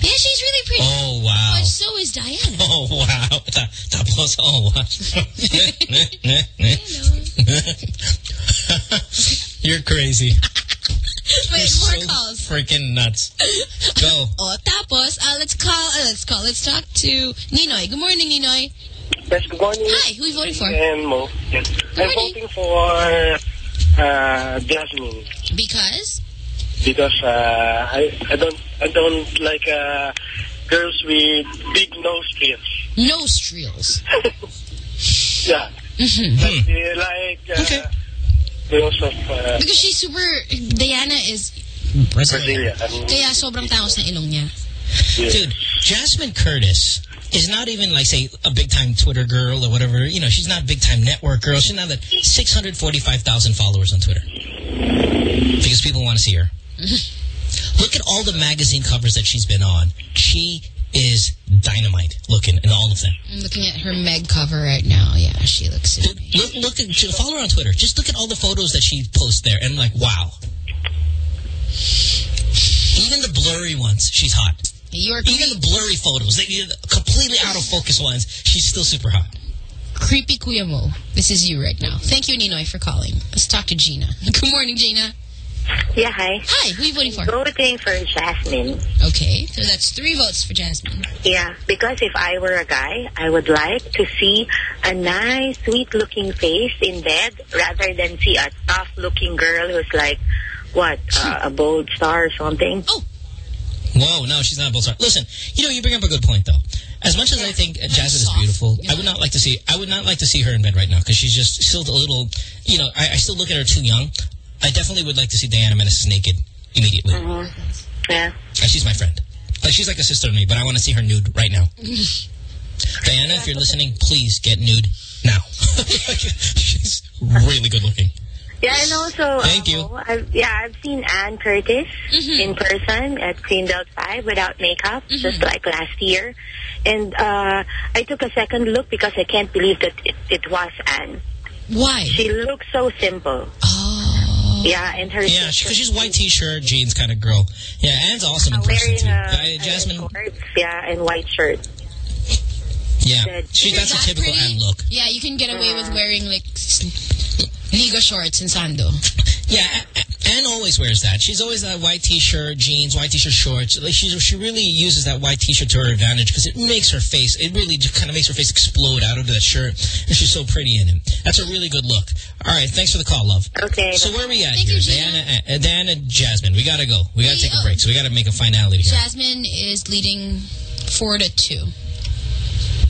Yeah, she's really pretty. Oh, wow. But so is Diana. Oh, wow. [LAUGHS] Ta tapos, oh, wow. [LAUGHS] You're crazy. [LAUGHS] Wait, You're more so calls. freaking nuts. Go. [LAUGHS] Oh, tapos, uh, let's call, uh, let's call, let's talk to Ninoy. Good morning, Ninoy. Yes, good morning. Hi, who are you voting for? And Mo. Yes. I'm voting for uh, Jasmine Because? because uh, I I don't I don't like uh, girls with big nose strings. Nostrils. [LAUGHS] Yeah. Like, they like uh, girls of uh, Because she's super, Diana is, Brazilian. kaya sobrang tangos na ilong niya. Dude, Jasmine Curtis is not even like, say, a big-time Twitter girl or whatever. You know, she's not a big-time network girl. She's not that 645,000 followers on Twitter. Because people want to see her. [LAUGHS] Look at all the magazine covers that she's been on. She is dynamite looking in all of them. I'm looking at her Meg cover right now. Yeah, she looks. Look, look at, follow her on Twitter. Just look at all the photos that she posts there and like, wow. Even the blurry ones, she's hot. Even the blurry photos, the completely out of focus ones, she's still super hot. Creepy Kuya Mo. This is you right now. Thank you, Ninoy, for calling. Let's talk to Gina. [LAUGHS] Good morning, Gina. Yeah, hi. Hi, who are you voting for? Voting for Jasmine. Okay, so that's three votes for Jasmine. Yeah, because if I were a guy, I would like to see a nice, sweet-looking face in bed rather than see a tough-looking girl who's like, what, uh, a bold star or something. Oh. Whoa, no, she's not a bold star. Listen, you know, you bring up a good point, though. As much as I think uh, Jasmine is beautiful, I would not like to see. I would not like to see her in bed right now because she's just still a little. You know, I, I still look at her too young. I definitely would like to see Diana Menace naked immediately. Mhm. Yeah. Uh, she's my friend. Like she's like a sister to me, but I want to see her nude right now. [LAUGHS] Diana, if you're listening, please get nude now. [LAUGHS] she's really good looking. Yeah, and also, Thank uh, you. I've, yeah, I've seen Anne Curtis in person at Greenbelt 5 without makeup, just like last year. And uh, I took a second look because I can't believe that it, it was Anne. Why? She looks so simple. Oh. Yeah, and her Yeah, because she's white t-shirt, jeans kind of girl. Yeah, Anne's awesome in person wearing too. a, Uh, Jasmine, shorts, yeah, and white shirt. yeah, she, that's a typical Anne look. Yeah, you can get away with wearing like s- Liga shorts and sando. Yeah, A- A- Anne always wears that. She's always that white t-shirt, jeans, white t-shirt, shorts. Like she she really uses that white t-shirt to her advantage because it makes her face. It really just kind of makes her face explode out of that shirt, and she's so pretty in it. That's a really good look. All right, thanks for the call, love. Okay. So where are we at here, Diana? Uh, Diana, Jasmine. We gotta go. We gotta take a break. So we gotta make a finality here. Jasmine is leading four to two.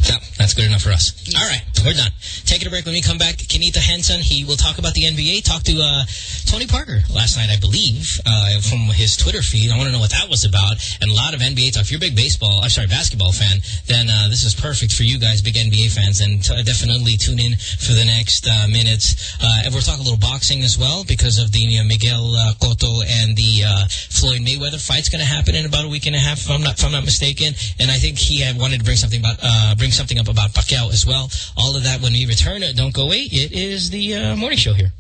Yeah, that's good enough for us. All right, we're done. Taking a break. When we come back, Quinito Henson, he will talk about the NBA. Talk to uh, Tony Parker last night, I believe, uh, from his Twitter feed. I want to know what that was about. And a lot of NBA talk. If you're a big baseball, I'm sorry, basketball fan, then uh, this is perfect for you guys, big NBA fans. And t definitely tune in for the next uh, minutes. Uh, and we'll talk a little boxing as well because of the Miguel uh, Cotto and the uh, Floyd Mayweather fight's going to happen in about a week and a half, if I'm not, if I'm not mistaken. And I think he had wanted to bring something about uh, bring something up about Pacquiao as well. All of that when we return. Don't go away. It is the uh, morning show here.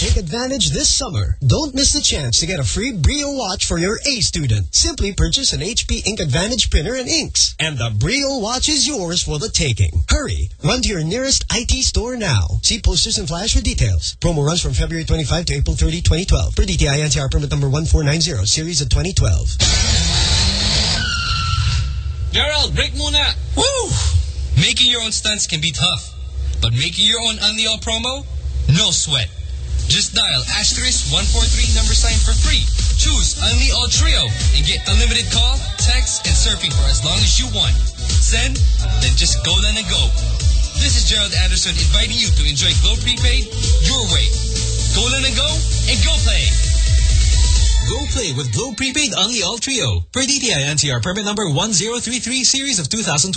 Take advantage this summer. Don't miss the chance to get a free Brio watch for your A student. Simply purchase an HP Ink Advantage printer and inks. And the Brio watch is yours for the taking. Hurry! Run to your nearest IT store now. See posters and flyers for details. Promo runs from February 25 to April 30, 2012. Per DTI NCR permit number 1490, series of 2012. Gerald, break muna! Woo! Making your own stunts can be tough. But making your own Only All promo? No sweat. Just dial asterisk 143 number sign for free. Choose Only All Trio and get unlimited call, text, and surfing for as long as you want. Send, then just go then and go. This is Gerald Anderson inviting you to enjoy Globe Prepaid your way. Go then and go, and go play! Go play with Globe Prepaid Only All Trio. Per DTI NCR permit number 1033 series of 2012.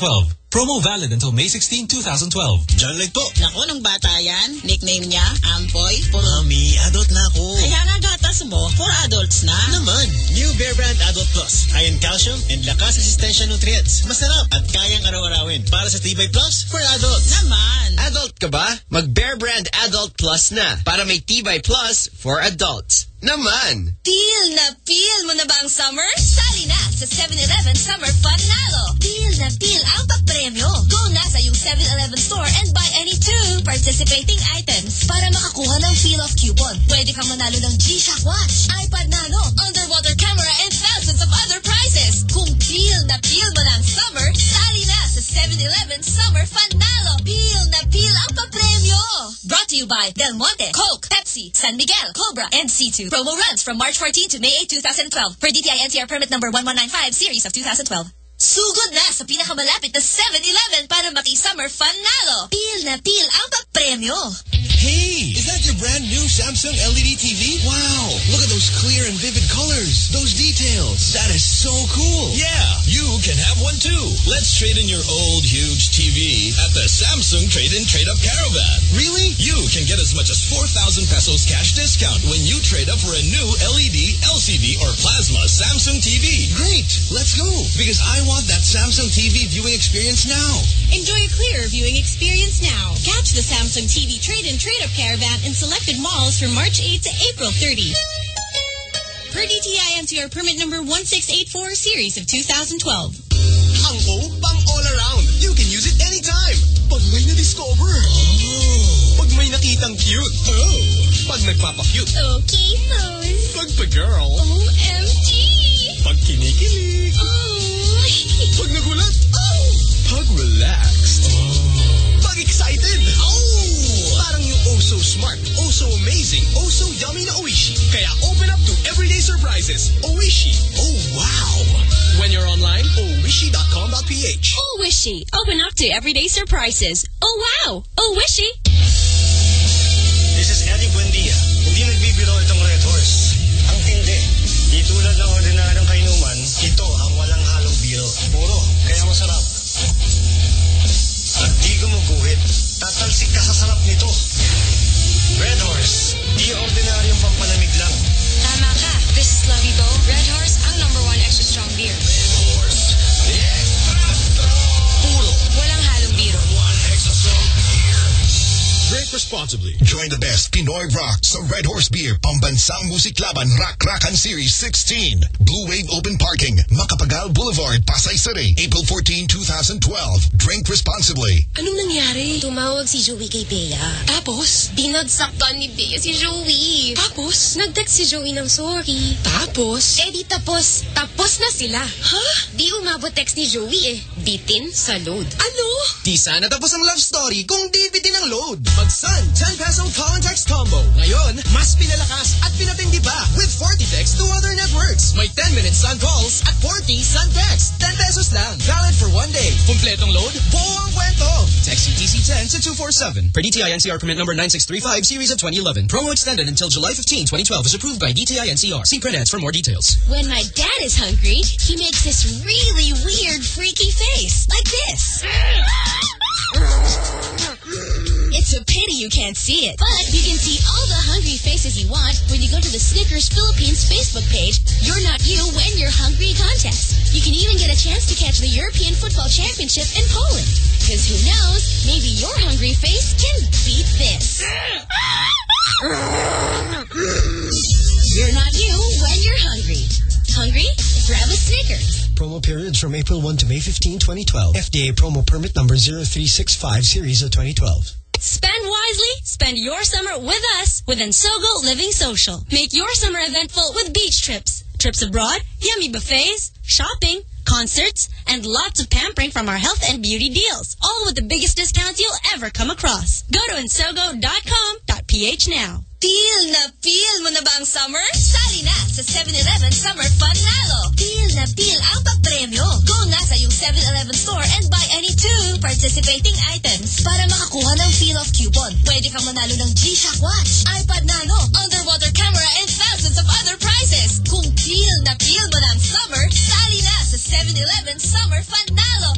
Promo valid until May 16, 2012. John Leg po. Naku, nung bata yan, nickname niya, Ampoy. Puro... Mami, adult na ako. Kaya nga gatas mo, for adults na. Naman, new Bear Brand Adult Plus. High in calcium and lakas resistensya nutrients. Masarap at kayang araw-arawin. Para sa Tibay Plus for adults. Naman. Adult ka ba? Mag Bear Brand Adult Plus na para may Tibay Plus for adults. Naman! Feel na feel mo na ba ang summer? Sali na sa 7-Eleven Summer Panalo. Feel na feel ang papremyo. Go na sa yung 7-Eleven store and buy any two participating items para makakuha ng feel-off coupon. Pwede kang manalo ng G-Shock watch, iPod Nano, underwater camera, and thousands of other prizes. Kung feel na feel mo ang summer, sali na sa 7-Eleven Summer Panalo. Feel na feel ang papremyo. Brought to you by Del Monte, Coke, Pepsi, San Miguel, Cobra, and C2. Promo runs from March 14 to May 8, 2012 per DTI NCR permit number 1195 series of 2012. Sugod na sa pinakamalapit na 7-Eleven para maki-summer fun nalo. Na pil ang papremyo. Hey, is that your brand new Samsung LED TV? Wow, look at those clear and vivid colors. Those details. That is so cool. Yeah, you can have one too. Let's trade in your old huge TV at the Samsung Trade-in Trade-Up Caravan. Really? You can get as much as 4,000 pesos cash discount when you trade up for a new LED, LCD, or plasma Samsung TV. Great, let's go. Because I want that Samsung TV viewing experience now. Enjoy a clearer viewing experience now. Catch the Samsung TV trade-in trade-up caravan in selected malls from March 8 to April 30. Per DTI NCR permit number 1684 series of 2012. Ang O, pang all around. You can use it anytime. Pag may na-discover. Oh. Pag may nakitang cute. Oh. Pag nagpapa-cute. Okay, Rose. Pag pa-girl. OMG! Pag kinikilig. Oh. Pag nagulat. Oh. Pag relaxed. Oh. Pag excited. Oh. Parang yung oh so smart, oh so amazing, oh so yummy na Oishi. Kaya open up to everyday surprises. Oishi. Oh wow. When you're online, oishi.com.ph. Oh, Wishy. Open up to everyday surprises. Oh, wow. Oh, Wishy. This is Ely Buendia. Hindi nagbibiro itong Red Horse. Ang tindi. Di tulad ng ordinaryong Tatalsik ka sa sarap nito. Red Horse. Di ordinaryong pampalamig lang. Tama ka. This is Lovey Bo. Red Horse, ang number one extra strong beer. Drink responsibly. Join the best Pinoy rock sa Red Horse Beer Pambansang Musik Laban Rock Rakan Series 16. Blue Wave Open Parking, Macapagal Boulevard, Pasay City, April 14, 2012. Drink responsibly. Anong nangyari? Tumawag si Joey kay Bea. Tapos? Binagsaktan ni Bea si Joey. Tapos? Nag-text si Joey ng sorry. Tapos? Eh di tapos. Tapos na sila. Ha? Di umabot text ni Joey eh. Bitin sa load. Ano? Di sana tapos ang love story kung di bitin ang load. Mag-Sun 10 peso call and text combo. Ngayon, mas pinalakas at pinatindi pa with 40 texts to other networks. May 10 minutes Sun calls at 40 Sun text. 10 pesos lang. Valid for one day. Kompletong load, buo ang kwento. Text UTC 10 to 247. Per DTI NCR permit number 9635 series of 2011. Promo extended until July 15, 2012 is approved by DTI NCR. See print ads for more details. When my dad is hungry, he makes this really weird, freaky face. Like this. [LAUGHS] It's a pity you can't see it. But you can see all the hungry faces you want when you go to the Snickers Philippines Facebook page, You're Not You When You're Hungry contest. You can even get a chance to catch the European Football Championship in Poland. Because who knows, maybe your hungry face can beat this. You're not you when you're hungry. Hungry? Grab a Snickers. Promo periods from April 1 to May 15, 2012. FDA promo permit number 0365 series of 2012. Spend wisely. Spend your summer with us with Ensogo Living Social. Make your summer eventful with beach trips, trips abroad, yummy buffets, shopping, concerts, and lots of pampering from our health and beauty deals. All with the biggest discounts you'll ever come across. Go to ensogo.com.ph now. Feel na feel mo na ba ang summer? Sali na sa 7-Eleven Summer Fun Nalo. Feel na feel ang papremyo. Go na sa yung 7-Eleven store and buy any two participating items para makakuha ng feel of coupon. Pwede kang manalo ng G-Shock watch, iPod Nano, underwater camera, and thousands of other. Kung na mo ang summer, sali na sa 7-Eleven Summer Fun Nalo.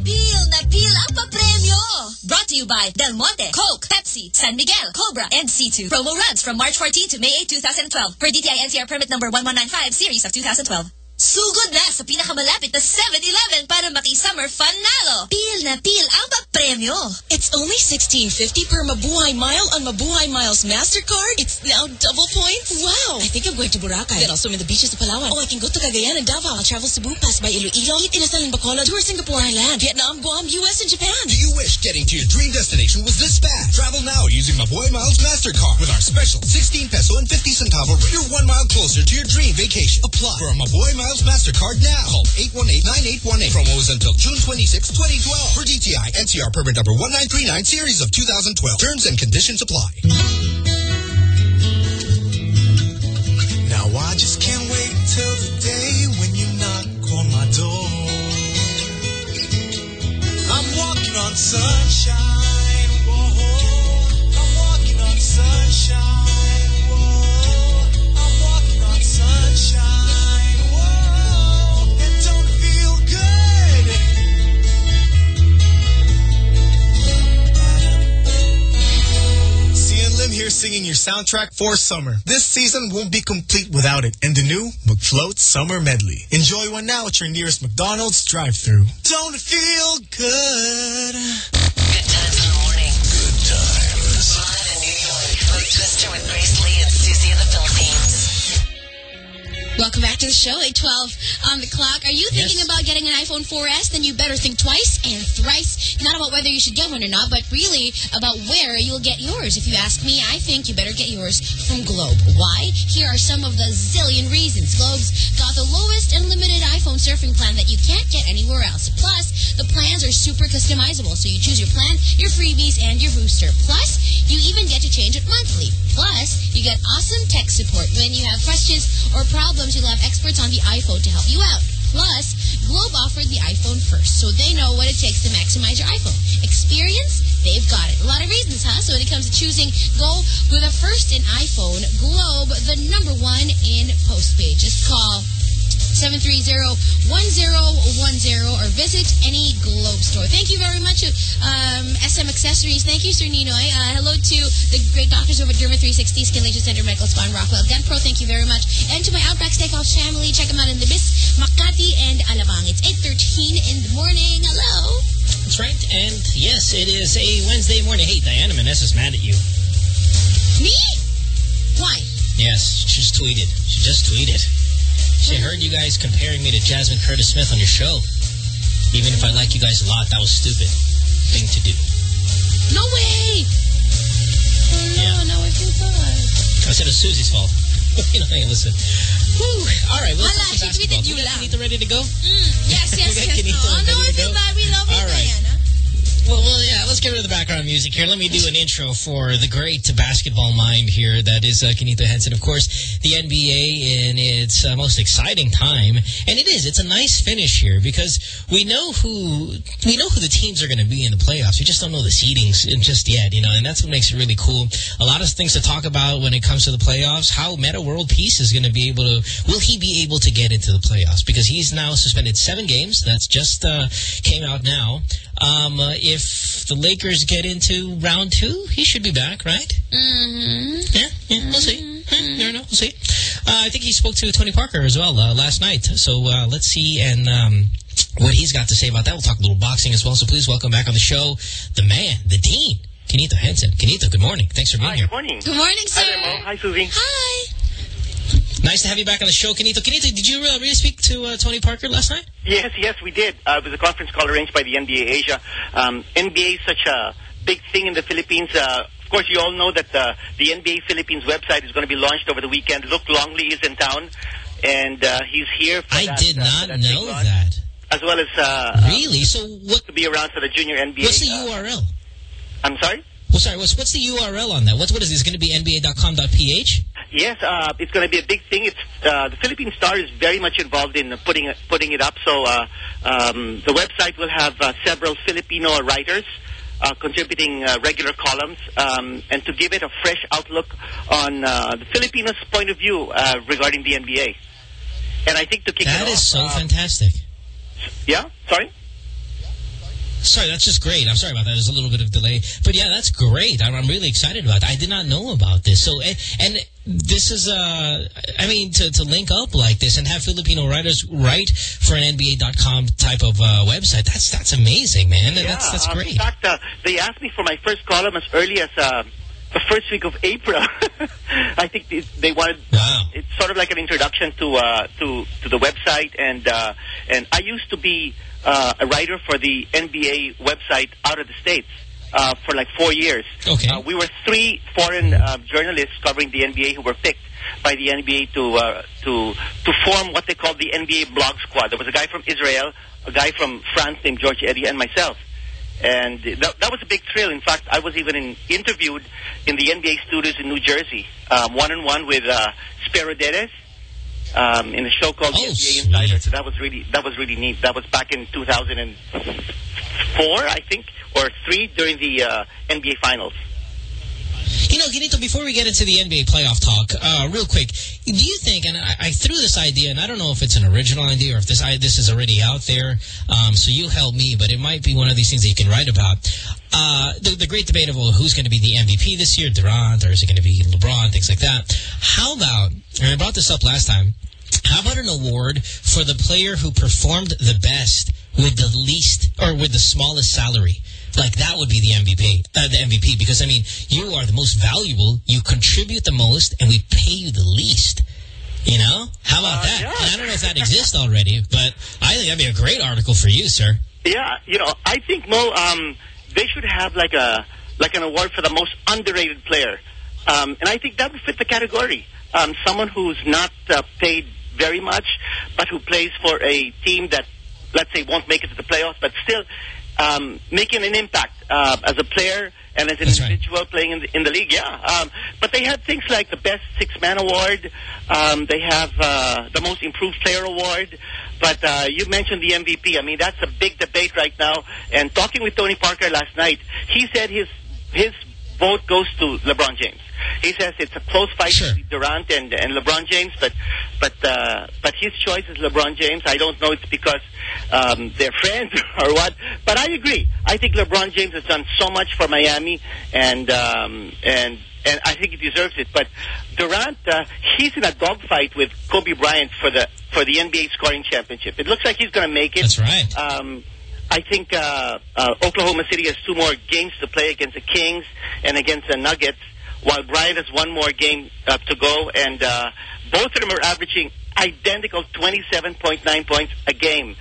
Na ang. Brought to you by Del Monte, Coke, Pepsi, San Miguel, Cobra, and C2. Promo runs from March 14 to May 8, 2012 per DTI NCR permit number 1195 series of 2012. Sugod na sa pinakamalapit na 7-Eleven para maki-summer fun nalo. Pil na pil ang papremyo. It's only 16.50 per Mabuhay Mile on Mabuhay Miles MasterCard. It's now double points. Wow. I think I'm going to Boracay. Then I'll swim in the beaches of Palawan. Oh, I can go to Cagayan and Davao. I'll travel Cebu, pass by Iloilo, eat inasal in Bacolod, tour Singapore Island, Vietnam, Guam, US, and Japan. Do you wish getting to your dream destination was this fast? Travel now using Mabuhay Miles MasterCard with our special 16 peso and 50 centavo rate. You're one mile closer to your dream vacation. Apply for a Mabuhay Miles MasterCard now. Call 818-9818. Promo is until June 26, 2012. For DTI NCR permit number 1939 series of 2012. Terms and conditions apply. Now I just can't wait till the day when you knock on my door. I'm walking on sunshine. Whoa. I'm walking on sunshine. Cian Lim here singing your soundtrack for summer. This season won't be complete without it. And the new McFloat Summer Medley. Enjoy one now at your nearest McDonald's drive-thru. Don't feel good? Good Welcome back to the show, 812 on the clock. Are you thinking about getting an iPhone 4S? Then you better think twice and thrice. Not about whether you should get one or not, but really about where you'll get yours. If you ask me, I think you better get yours from Globe. Why? Here are some of the zillion reasons. Globe's got the lowest unlimited iPhone surfing plan that you can't get anywhere else. Plus, the plans are super customizable, so you choose your plan, your freebies, and your booster. Plus, you even get to change it monthly. Plus, you get awesome tech support. When you have questions or problems, you'll have experts on the iPhone to help you out. Plus, Globe offered the iPhone first, so they know what it takes to maximize your iPhone. Experience? They've got it. A lot of reasons, huh? So when it comes to choosing, go with a first in iPhone. Globe, the number one in postpaid. Just call 730-1010 or visit any Globe store. Thank you very much to um, SM Accessories. Thank you, Sir Ninoy. Uh, hello to the great doctors over at Derma 360 Skin Laser Center Medical Spa in Rockwell. Dent Pro, thank you very much. And to my Outback Steakhouse family, check them out in the Bis, Makati, and Alabang. It's 8.13 in the morning. Hello. That's right. And yes, it is a Wednesday morning. Hey, Diana Maness is mad at you. Me? Why? Yes, she just tweeted. She just tweeted. She heard you guys comparing me to Jasmine Curtis Smith on your show. Even if I like you guys a lot, that was stupid thing to do. No way. Oh, no, Yeah. now I feel bad. I said it's Susie's fault. [LAUGHS] you know, hey, listen. All right, well, talk she tweeted you We got lang. Quinito ready to go? Mm, yes, [LAUGHS] yes, yes. Oh, no, I feel bad. We love you, All right. Diana. Well, yeah, let's get rid of the background music here. Let me do an intro for the great basketball mind here that is uh, Quinito Henson. Of course, the NBA in its uh, most exciting time. And it is. It's a nice finish here because we know who we know who the teams are going to be in the playoffs. We just don't know the seedings just yet, you know, and that's what makes it really cool. A lot of things to talk about when it comes to the playoffs. How Meta World Peace is going to be able to, will he be able to get into the playoffs? Because he's now suspended seven games. That's just uh, came out now. Um, uh, if the Lakers get into round two, he should be back, right? Mm-hmm. Yeah, yeah, we'll see. Hmm, never know. We'll see. Uh, I think he spoke to Tony Parker as well uh, last night. So uh, let's see and um, what he's got to say about that. We'll talk a little boxing as well. So please welcome back on the show the man, the dean, Quinito Henson. Quinito, good morning. Thanks for being Hi, here. good morning. Good morning, sir. Hi, there, Mo. Hi, Susie. Hi. Nice to have you back on the show, Quinito. Quinito, did you uh, really speak to uh, Tony Parker last night? Yes, yes, we did. Uh, it was a conference call arranged by the NBA Asia. Um, NBA is such a big thing in the Philippines. Uh, of course, you all know that uh, the NBA Philippines website is going to be launched over the weekend. Luke Longley is in town, and uh, he's here. For I that, did uh, not that know that. As well as uh, Really? So what? to be around for the junior NBA. What's the uh, URL? I'm sorry. Well, sorry. What's what's the URL on that? What's what is this going to be? NBA.com.ph? Yes, uh, it's going to be a big thing. It's uh, the Philippine Star is very much involved in putting it, putting it up. So uh, um, the website will have uh, several Filipino writers uh, contributing uh, regular columns, um, and to give it a fresh outlook on uh, the Filipinos' point of view uh, regarding the NBA. And I think to kick That it is off, so uh, fantastic. yeah, sorry. Sorry, that's just great. I'm sorry about that. There's a little bit of delay. But yeah, that's great. I'm, I'm really excited about that. I did not know about this. So, and, and this is, uh, I mean, to, to link up like this and have Filipino writers write for an NBA.com type of uh, website, that's that's amazing, man. Yeah, that's that's um, great. In fact, uh, they asked me for my first column as early as uh, the first week of April. [LAUGHS] I think they, they wanted. It's sort of like an introduction to uh, to to the website, and uh, and I used to be uh, a writer for the NBA website out of the states. Uh, for like four years. Okay. Uh, we were three foreign uh, journalists covering the NBA who were picked by the NBA to uh, to to form what they called the NBA blog squad. There was a guy from Israel, a guy from France named George Eddy, and myself. And that, that was a big thrill. In fact, I was even in, interviewed in the NBA studios in New Jersey, um, one-on-one with uh, Spero um, in a show called the NBA Insider. So that was really that was really neat. That was back in 2004, I think, or three during the uh, NBA Finals. You know, Quinito, before we get into the NBA playoff talk, uh, real quick, do you think, and I, I, threw this idea, and I don't know if it's an original idea or if this I, this is already out there, um, so you help me, but it might be one of these things that you can write about. Uh, the, the great debate of well, who's going to be the MVP this year, Durant, or is it going to be LeBron, things like that. How about, and I brought this up last time, how about an award for the player who performed the best with the least, or with the smallest salary? Like that would be the MVP, uh, the MVP, because I mean, you are the most valuable, you contribute the most, and we pay you the least. You know? How about that? And I don't know if that exists already, but I think that'd be a great article for you, sir. Yeah, you know, I think Mo, um, they should have like a like an award for the most underrated player, um, and I think that would fit the category. Um, someone who's not uh, paid very much, but who plays for a team that, let's say, won't make it to the playoffs, but still um, making an impact uh, as a player and as an That's individual playing in the, in the league. Yeah, um, but they have things like the best six-man award. Um, they have uh, the most improved player award. But uh, you mentioned the MVP. I mean, that's a big debate right now. And talking with Tony Parker last night, he said his his vote goes to LeBron James. He says it's a close fight between Durant and, and LeBron James, but but uh, but his choice is LeBron James. I don't know it's because um, they're [LAUGHS] friends [LAUGHS] or what, but I agree. I think LeBron James has done so much for Miami, and um, and and I think he deserves it. But Durant, uh, he's in a dogfight with Kobe Bryant for the for the NBA scoring championship. It looks like he's going to make it. That's right. Um, I think uh, uh, Oklahoma City has two more games to play against the Kings and against the Nuggets, while Bryant has one more game uh, to go, and uh, both of them are averaging identical 27.9 points a game.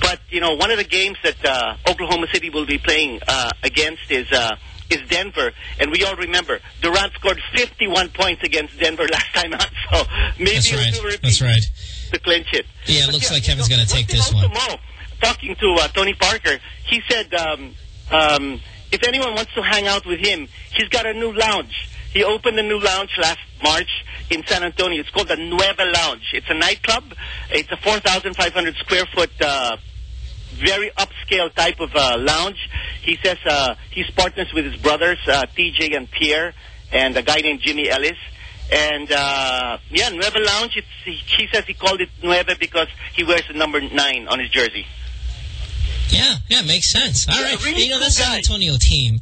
But, you know, one of the games that uh, Oklahoma City will be playing uh, against is uh, is Denver. And we all remember Durant scored 51 points against Denver [LAUGHS] last time out. So maybe That's right. do a repeat That's right. to clinch it. Yeah, it But looks like Kevin's going to take this one. Mo, talking to uh, Tony Parker, he said um, um, if anyone wants to hang out with him, he's got a new lounge. He opened a new lounge last March in San Antonio. It's called the Nueve Lounge. It's a nightclub. It's a 4,500 square foot, uh, very upscale type of uh, lounge. He says uh, he's partners with his brothers, uh, TJ and Pierre, and a guy named Jimmy Ellis. And, uh, yeah, Nueve Lounge, it's, he, he says he called it Nueve because he wears the number nine on his jersey. Yeah, yeah, makes sense. All Yeah, right, really you know cool that San. Antonio team.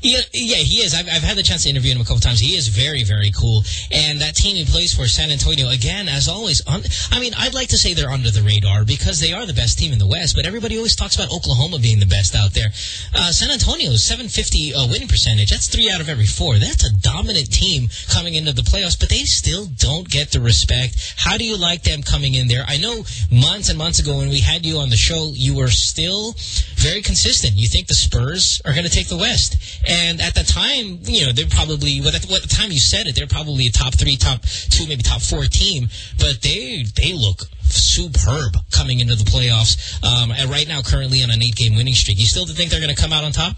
Yeah, yeah, he is. I've, I've had the chance to interview him a couple times. He is very, very cool. And that team he plays for, San Antonio, again, as always, I mean, I'd like to say they're under the radar because they are the best team in the West, but everybody always talks about Oklahoma being the best out there. Uh, San Antonio's 750 uh, winning percentage. That's three out of every four. That's a dominant team coming into the playoffs, but they still don't get the respect. How do you like them coming in there? I know months and months ago when we had you on the show, you were still very consistent. You think the Spurs are going to take the West. And at the time, you know, they're probably, well, at the, time you said it, they're probably a top three, top two, maybe top four team. But they they look superb coming into the playoffs. Um, and right now, currently on an eight-game winning streak. You still think they're going to come out on top?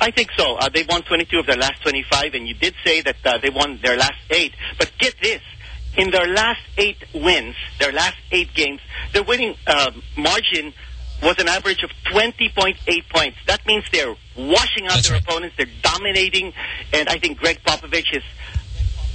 I think so. Uh, they won 22 of their last 25, and you did say that uh, they won their last eight. But get this. In their last eight wins, their last eight games, their winning uh, margin was an average of 20.8 points. That means they're washing out their opponents. They're dominating. And I think Gregg Popovich is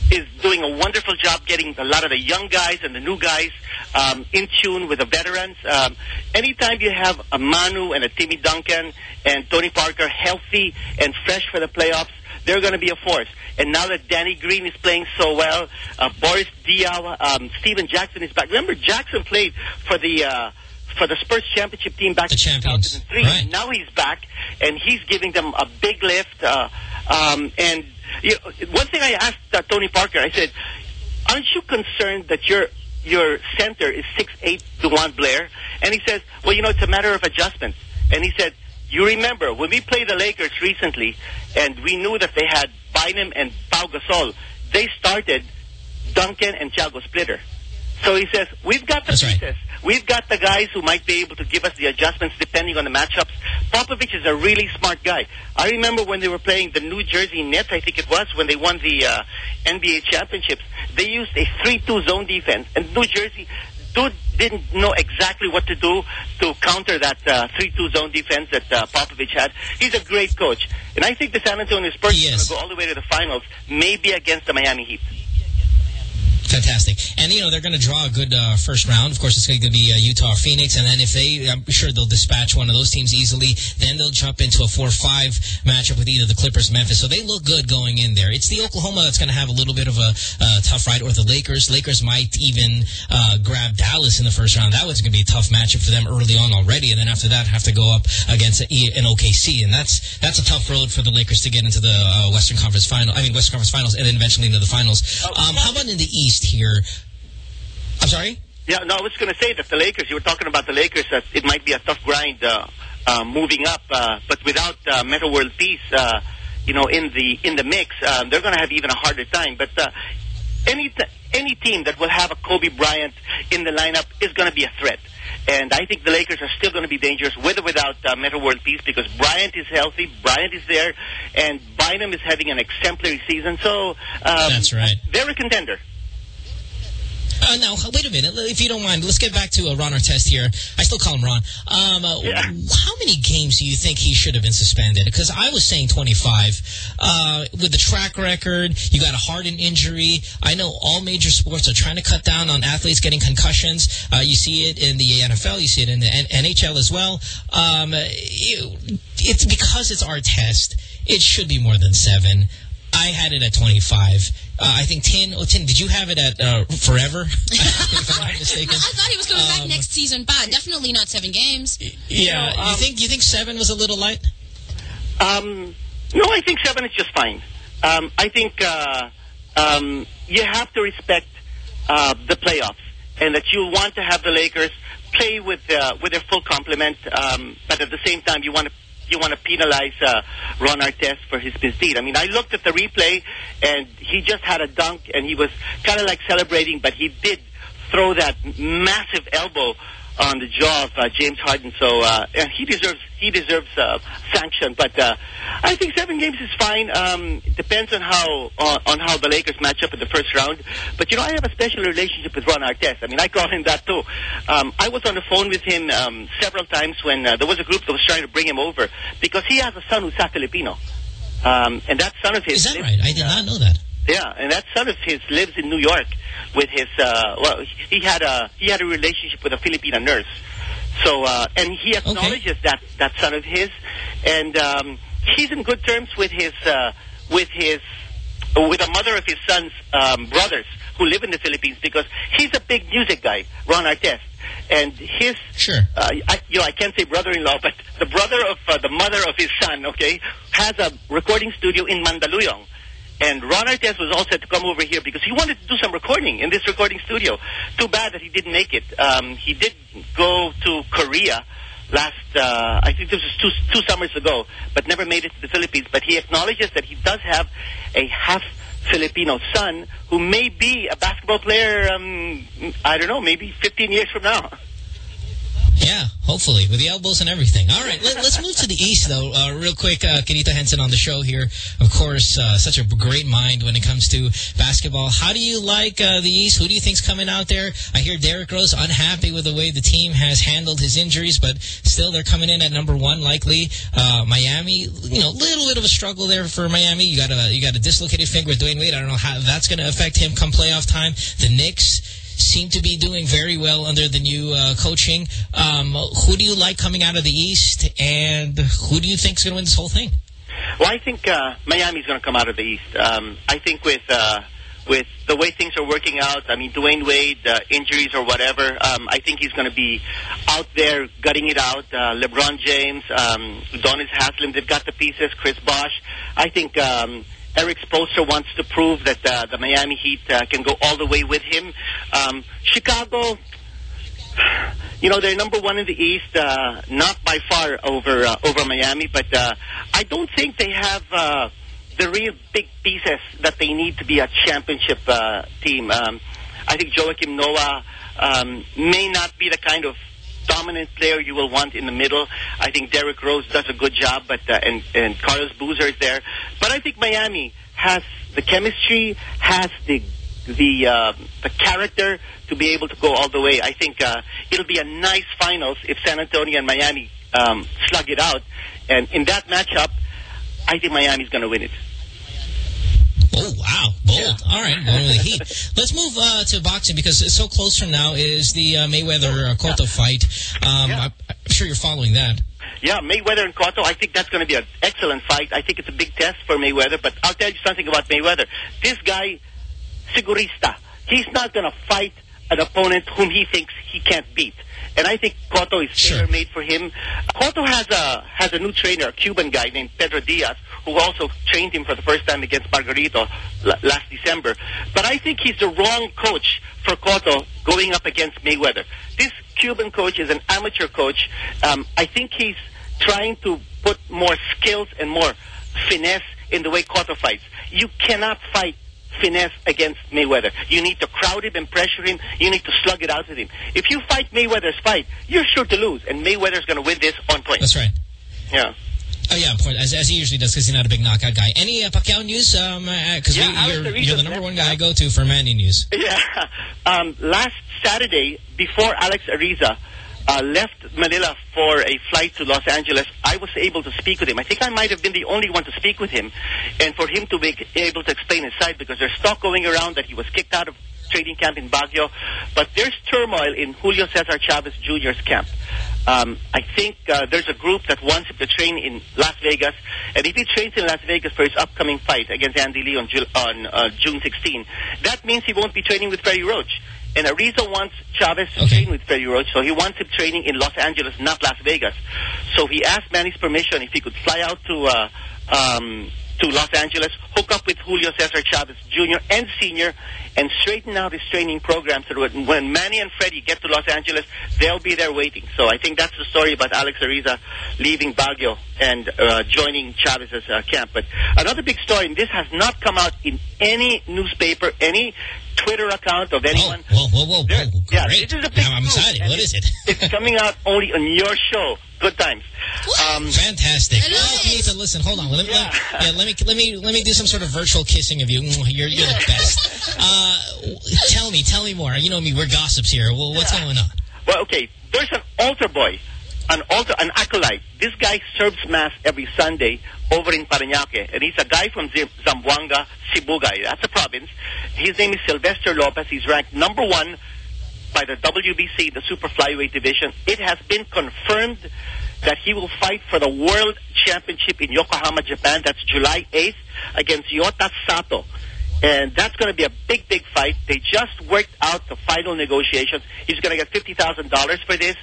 is doing a wonderful job getting a lot of the young guys and the new guys um, in tune with the veterans. Um, anytime you have a Manu and a Timmy Duncan and Tony Parker healthy and fresh for the playoffs, they're going to be a force. And now that Danny Green is playing so well, uh, Boris Diaw, um, Stephen Jackson is back. Remember, Jackson played for the uh, for the Spurs championship team back in 2003. Right. Now he's back, and he's giving them a big lift. Uh, um, and you know, one thing I asked uh, Tony Parker, I said, "Aren't you concerned that your your center is six eight Juan Blair?" And he says, "Well, you know, it's a matter of adjustments." And he said, "You remember when we played the Lakers recently, and we knew that they had Bynum and Pau Gasol. They started Duncan and Tiago Splitter." So he says, we've got the pieces. We've got the guys who might be able to give us the adjustments depending on the matchups. Popovich is a really smart guy. I remember when they were playing the New Jersey Nets, I think it was, when they won the uh, NBA championships. They used a 3-2 zone defense, and New Jersey dude didn't know exactly what to do to counter that 3-2 zone defense that uh, Popovich had. He's a great coach. And I think the San Antonio Spurs are going to go all the way to the finals, maybe against the Miami Heat. Fantastic. And, you know, they're going to draw a good uh, first round. Of course, it's going to be uh, Utah Phoenix. And then if they, I'm sure they'll dispatch one of those teams easily. Then they'll jump into a 4-5 matchup with either the Clippers Memphis. So they look good going in there. It's the Oklahoma that's going to have a little bit of a uh, tough ride, or the Lakers. Lakers might even uh, grab Dallas in the first round. That was going to be a tough matchup for them early on already. And then after that, have to go up against an OKC. And that's that's a tough road for the Lakers to get into the uh, Western Conference final. I mean, Western Conference finals, and then eventually into the finals. Um, how about in the East here? I'm sorry? Yeah, no, I was going to say that the Lakers, you were talking about the Lakers, that it might be a tough grind uh, uh, moving up, uh, but without uh, Meta World Peace, uh, you know, in the in the mix, uh, they're going to have even a harder time. But uh, any any team that will have a Kobe Bryant in the lineup is going to be a threat. And I think the Lakers are still going to be dangerous with or without uh, Meta World Peace because Bryant is healthy, Bryant is there, and Bynum is having an exemplary season. So um, That's right. they're a contender. Uh, now, wait a minute. If you don't mind, let's get back to uh, Ron Artest here. I still call him Ron. Um, uh, How many games do you think he should have been suspended? Because I was saying 25. Uh, with the track record, you got a Harden injury. I know all major sports are trying to cut down on athletes getting concussions. Uh, you see it in the NFL. You see it in the N NHL as well. Um, it, it's because it's Artest. It should be more than seven. I had it at 25. Uh, I think 10, oh, 10, did you have it at uh, forever? [LAUGHS] [LAUGHS] if I'm not mistaken. I thought he was coming back Um, next season, but definitely not seven games. Yeah, know, you um, think you think seven was a little light? Um, no, I think seven is just fine. Um, I think uh, um, you have to respect uh, the playoffs and that you want to have the Lakers play with uh, with their full complement, um, but at the same time you want to you want to penalize uh, Ron Artest for his misdeed. I mean, I looked at the replay and he just had a dunk and he was kind of like celebrating, but he did throw that massive elbow on the jaw of uh, James Harden. So uh, and he deserves he deserves uh, sanction. But uh, I think seven games is fine. Um, it depends on how uh, on how the Lakers match up in the first round. But you know, I have a special relationship with Ron Artest. I mean, I call him that too. Um, I was on the phone with him um, several times when uh, there was a group that was trying to bring him over because he has a son who's half Filipino. Um, and that son of his Is that right? I did not know that. Yeah, and that son of his lives in New York with his. Uh, well, he had a he had a relationship with a Filipina nurse. So uh, and he acknowledges that that son of his, and um, he's in good terms with his uh, with his with the mother of his son's um, brothers who live in the Philippines because he's a big music guy, Ron Artest. And his, sure, uh, I, you know, I can't say brother-in-law, but the brother of uh, the mother of his son, okay, has a recording studio in Mandaluyong. And Ron Artest was all set to come over here because he wanted to do some recording in this recording studio. Too bad that he didn't make it. Um, he did go to Korea last, uh, I think this was two, two summers ago, but never made it to the Philippines. But he acknowledges that he does have a half Filipino son who may be a basketball player, um, I don't know, maybe 15 years from now. [LAUGHS] Yeah, hopefully, with the elbows and everything. All right, let, us move to the East, though, uh, real quick. Uh, Quinito Henson on the show here. Of course, uh, such a great mind when it comes to basketball. How do you like uh, the East? Who do you think's coming out there? I hear Derrick Rose unhappy with the way the team has handled his injuries, but still they're coming in at number one, likely. Uh, Miami, you know, a little bit of a struggle there for Miami. You got a you got a dislocated finger with Dwyane Wade. I don't know how that's going to affect him come playoff time. The Knicks seem to be doing very well under the new uh, coaching. Um, who do you like coming out of the East, and who do you think is going to win this whole thing? Well, I think uh, Miami's going to come out of the East. Um, I think with uh, with the way things are working out, I mean, Dwyane Wade, uh, injuries or whatever, um, I think he's going to be out there gutting it out. Uh, LeBron James, um, Donis Haslem, they've got the pieces. Chris Bosh. I think um, Erik Spoelstra wants to prove that uh, the Miami Heat uh, can go all the way with him. Um, Chicago, [SIGHS] you know, they're number one in the East, uh, not by far over uh, over Miami, but uh, I don't think they have uh, the real big pieces that they need to be a championship uh, team. Um, I think Joakim Noah um, may not be the kind of dominant player you will want in the middle. I think Derrick Rose does a good job, but uh, and and Carlos Boozer is there. But I think Miami has the chemistry, has the the uh, the character to be able to go all the way. I think uh, it'll be a nice finals if San Antonio and Miami um, slug it out. And in that matchup, I think Miami's going to win it. Oh. Yeah. All right. The heat. Let's move uh, to boxing because it's so close from now is the uh, Mayweather-Cotto uh, fight. Um, yeah. I'm sure you're following that. Yeah, Mayweather and Cotto, I think that's going to be an excellent fight. I think it's a big test for Mayweather, but I'll tell you something about Mayweather. This guy, Sigurista, he's not going to fight an opponent whom he thinks he can't beat. And I think Cotto is sure. tailor-made for him. Cotto has a has a new trainer, a Cuban guy named Pedro Diaz, who also trained him for the first time against Margarito last December. But I think he's the wrong coach for Cotto going up against Mayweather. This Cuban coach is an amateur coach. Um, I think he's trying to put more skills and more finesse in the way Cotto fights. You cannot fight finesse against Mayweather. You need to crowd him and pressure him. You need to slug it out with him. If you fight Mayweather's fight, you're sure to lose, and Mayweather's going to win this on point. That's right. Yeah. Oh, yeah, point, as, as he usually does because he's not a big knockout guy. Any uh, Pacquiao news? Because um, uh, yeah, you're, you're the number one guy I go to for Manny news. [LAUGHS] Yeah. Um, last Saturday, before Alex Ariza uh, left Manila for a flight to Los Angeles, I was able to speak with him. I think I might have been the only one to speak with him and for him to be able to explain his side because there's talk going around that he was kicked out of training camp in Baguio. But there's turmoil in Julio Cesar Chavez Jr.'s camp. Um, I think uh, there's a group that wants him to train in Las Vegas. And if he trains in Las Vegas for his upcoming fight against Andy Lee on, Ju on uh, June 16, that means he won't be training with Freddie Roach. And Ariza wants Chavez to okay. train with Freddie Roach, so he wants him training in Los Angeles, not Las Vegas. So he asked Manny's permission if he could fly out to uh, um, to Los Angeles, hook up with Julio Cesar Chavez Jr. and Sr., and straighten out his training program so that when Manny and Freddie get to Los Angeles, they'll be there waiting. So I think that's the story about Alex Ariza leaving Baguio and uh, joining Chavez's uh, camp. But another big story, and this has not come out in any newspaper, any Twitter account of anyone. Whoa, whoa, whoa, whoa. whoa. Yeah, this is a big I'm excited. What is it? it's [LAUGHS] coming out only on your show. Good times. Um, Fantastic. Oh, Quinito, listen, hold on. Let me, yeah. Let, yeah, let me let me let me do some sort of virtual kissing of you. You're you're the best. [LAUGHS] Uh, tell me, tell me more. You know me, we're gossips here. Well, what's yeah. going on? Well, okay. There's an altar boy, an altar, an acolyte. This guy serves mass every Sunday over in Parañaque, and he's a guy from Zamboanga, Sibugay. That's a province. His name is Sylvester Lopez. He's ranked number one by the WBC, the super flyweight division. It has been confirmed that he will fight for the world championship in Yokohama, Japan. That's July 8th against Yota Sato. And that's going to be a big, big fight. They just worked out the final negotiations. He's going to get $50,000 for this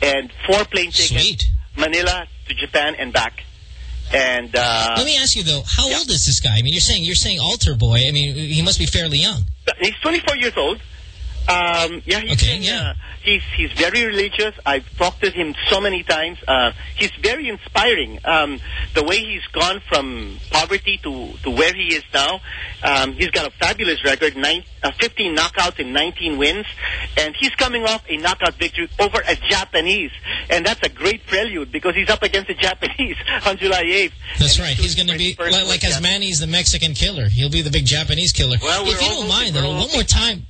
and four plane tickets. Sweet. Manila to Japan and back. And uh, let me ask you though, how yeah. old is this guy? I mean, you're saying you're saying altar boy. I mean, he must be fairly young. He's 24 years old. Um, yeah, he's Okay, been, yeah. Uh, he's he's very religious. I've talked to him so many times. Uh, he's very inspiring. Um, the way he's gone from poverty to to where he is now. Um, he's got a fabulous record: nine, uh, 15 knockouts and 19 wins, and he's coming off a knockout victory over a Japanese, and that's a great prelude because he's up against the Japanese [LAUGHS] on July 8th. That's right. He's going to be like, like as Manny's the Mexican killer. He'll be the big Japanese killer. Well, if you don't mind, though, one more time.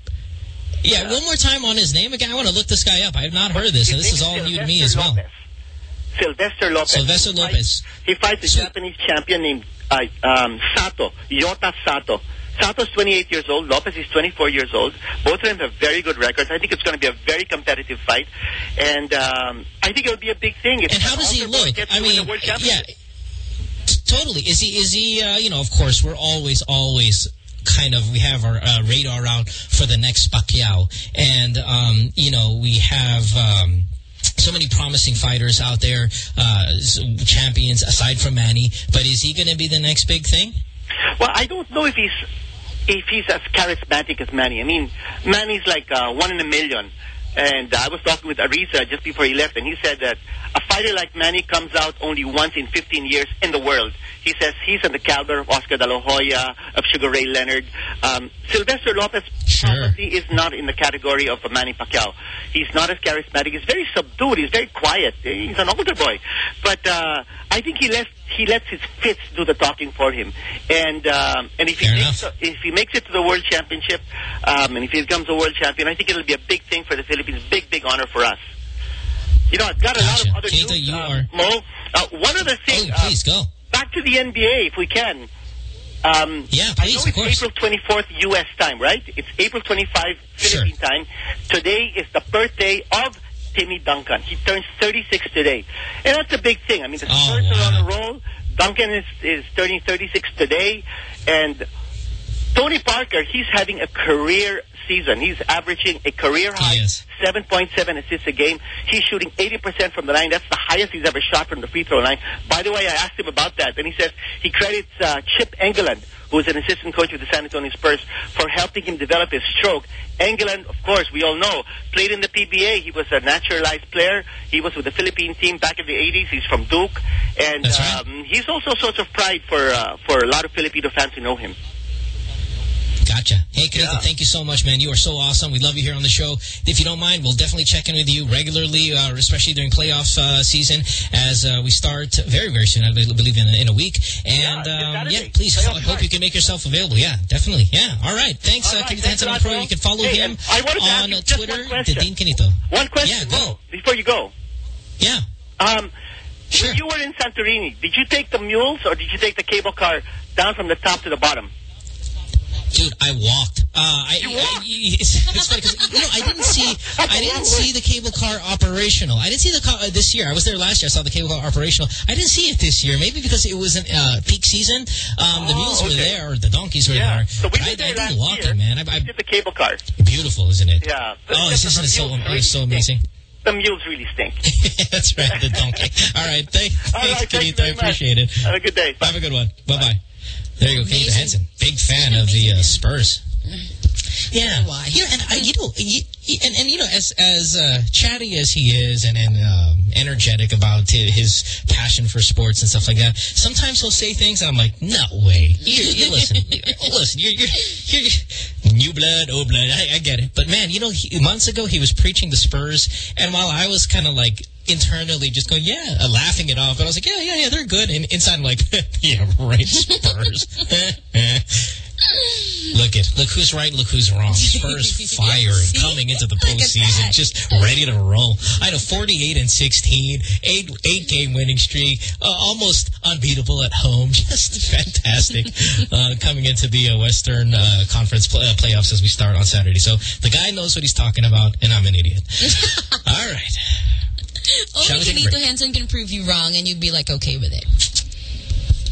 Yeah, one more time on his name again. I want to look this guy up. I have not heard of this, and this is all new to me as well. Sylvester Lopez. Sylvester He Lopez. fights- He fights a Japanese champion named uh, um, Sato, Yota Sato. Sato's 28 years old. Lopez is 24 years old. Both of them have very good records. I think it's going to be a very competitive fight. And um, I think it'll be a big thing. If And how does he look? I mean, yeah, totally. Is he? Is he? Uh, you know, of course, we're always, always kind of we have our uh, radar out for the next Pacquiao, and um, you know we have. Um, so many promising fighters out there, uh, champions aside from Manny. But is he going to be the next big thing? Well, I don't know if he's if he's as charismatic as Manny. I mean, Manny's like uh, one in a million. And I was talking with Ariza just before he left, and he said that fighter like Manny comes out only once in 15 years in the world. He says he's in the caliber of Oscar De La Hoya, of Sugar Ray Leonard. Um, Sylvester Lopez sure. probably is not in the category of a Manny Pacquiao. He's not as charismatic. He's very subdued. He's very quiet. He's an older boy. But uh, I think he lets he lets his fits do the talking for him. And um, and if he makes if he makes it to the world championship, um, and if he becomes a world champion, I think it'll be a big thing for the Philippines. Big big honor for us. You know, I've got a lot of other Keita, news. you uh, are- Mo, uh, one other thing. Oh, please go. Back to the NBA, if we can. Um, yeah, I know it's April 24th U.S. time, right? It's April 25 Philippine time. Today is the birthday of Timmy Duncan. He turns 36 today. And that's a big thing. I mean, the Oh, Spurs are on a roll. Duncan is, is turning 36 today. And Tony Parker, he's having a career season. He's averaging a career high 7.7 assists a game. He's shooting 80% from the line. That's the highest he's ever shot from the free throw line. By the way, I asked him about that, and he says he credits uh, Chip Engelland, who is an assistant coach with the San Antonio Spurs, for helping him develop his stroke. Engelland, of course, we all know, played in the PBA. He was a naturalized player. He was with the Philippine team back in the 80s. He's from Duke. And um, he's also a source of pride for, uh, for a lot of Filipino fans who know him. Gotcha. Hey, Quinito, thank you so much, man. You are so awesome. We love you here on the show. If you don't mind, we'll definitely check in with you regularly, uh, especially during playoff uh, season as uh, we start very, very soon. I believe in, in a week. And um, yeah, please, I hope you can make yourself available. Yeah, definitely. Yeah. All right. Thanks, uh, Quinito Henson on Pro. You can follow Hey, him I wanted to ask on Twitter, one question. Dean Kanito. One question, Yeah, Mo, before you go. Yeah. Um, When you were in Santorini, did you take the mules or did you take the cable car down from the top to the bottom? Dude, I walked. Uh, I, I, [LAUGHS] it's, it's funny 'cause, you know I didn't see I [LAUGHS] didn't see the cable car operational. I didn't see the car uh, this year. I was there last year. I saw the cable car operational. I didn't see it this year. Maybe because it was an uh, peak season. Um, the mules were there, or the donkeys were there. So we But I, did there I last did walking, year. man. I, I, did the cable car. beautiful, isn't it? Yeah. Oh, it's just so it's so amazing. The mules really stink. [LAUGHS] That's right, the donkey. All right, thank, All right, thanks, thank you Quinito. I very much. appreciate it. Have a good day. Have a good one. Bye bye. There you go, Quinito Henson. Big fan of the uh, Spurs. Yeah, you know, and I, you know, you, you- and and you know, as as uh, chatty as he is, and and um, energetic about his passion for sports and stuff like that, sometimes he'll say things, and I'm like, no way. You, you listen, [LAUGHS] you- listen, you're, you're you're new blood, old blood. I, I get it, but man, you know, he, months ago he was preaching the Spurs, and while I was kind of like internally just going, yeah, uh, laughing it off, but I was like, yeah, yeah, yeah, they're good, and inside I'm like, [LAUGHS] yeah, right, Spurs. [LAUGHS] Look at look who's right, look who's wrong. Spurs [LAUGHS] firing coming into the postseason, just ready to roll. I know 48 and 16, eight eight game winning streak, uh, almost unbeatable at home, just fantastic. uh, coming into the uh, Western uh, Conference play, uh, playoffs as we start on Saturday. So the guy knows what he's talking about, and I'm an idiot. All right. Shall Only we take a Henson can prove you wrong, and you'd be like okay with it.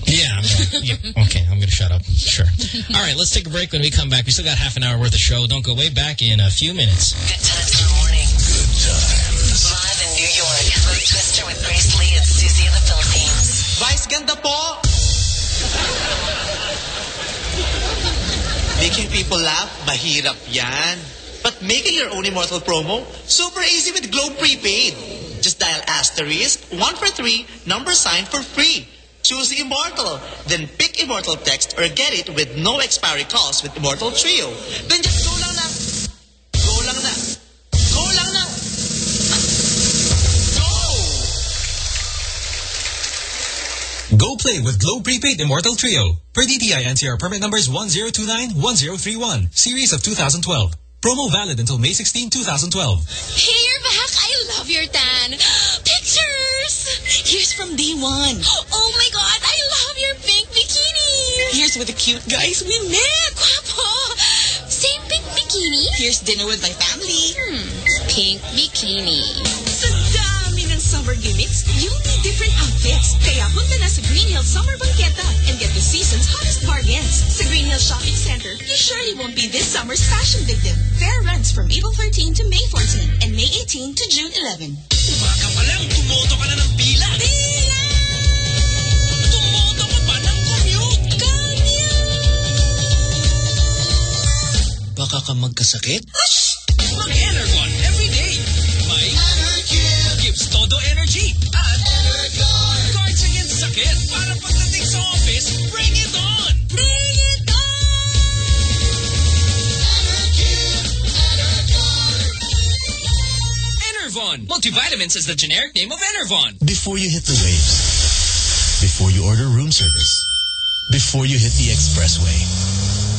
Yeah, I'm right. Yeah, [LAUGHS] okay, I'm going to shut up. Sure. All right, let's take a break. When we come back, we still got half an hour worth of show. Don't go way back in a few minutes. Good times in the morning. Good times. Live in New York. Mo Twister with Grace Lee and Susie in the Philippines. Vice ganda po! Making people laugh, mahirap yan. But making your own Immortal promo, super easy with Globe Prepaid. Just dial asterisk 1 for 3, number sign for free. Choose Immortal, then pick Immortal Text or get it with no expiry cost with Immortal Trio. Then just go lang na. Go lang na. Go lang na. Go Go play with Globe Prepaid Immortal Trio. Per DTI NCR permit numbers 1029-1031, series of 2012. Promo valid until May 16, 2012. Hey, you're back. I love your tan. Pictures. Here's from day one. Oh my God, I love your pink bikini. Here's with the cute guys we met. Guapo. Same pink bikini? Here's dinner with my family. Hmm. Pink bikini. Summer gimmicks, you'll need different outfits. Kaya punta na sa Green Hills Summer Banqueta and get the season's hottest bargains. Sa Green Hills Shopping Center, you surely won't be this summer's fashion victim. Fair runs from April 13 to May 14 and May 18 to June 11. Umaga pa lang, tumoto ka na ng pila. Pila! Tumoto ka pa ng commute. Baka ka magkasakit? Mag-Energon every Enervon. Multivitamins is the generic name of Enervon. Before you hit the waves, before you order room service, before you hit the expressway,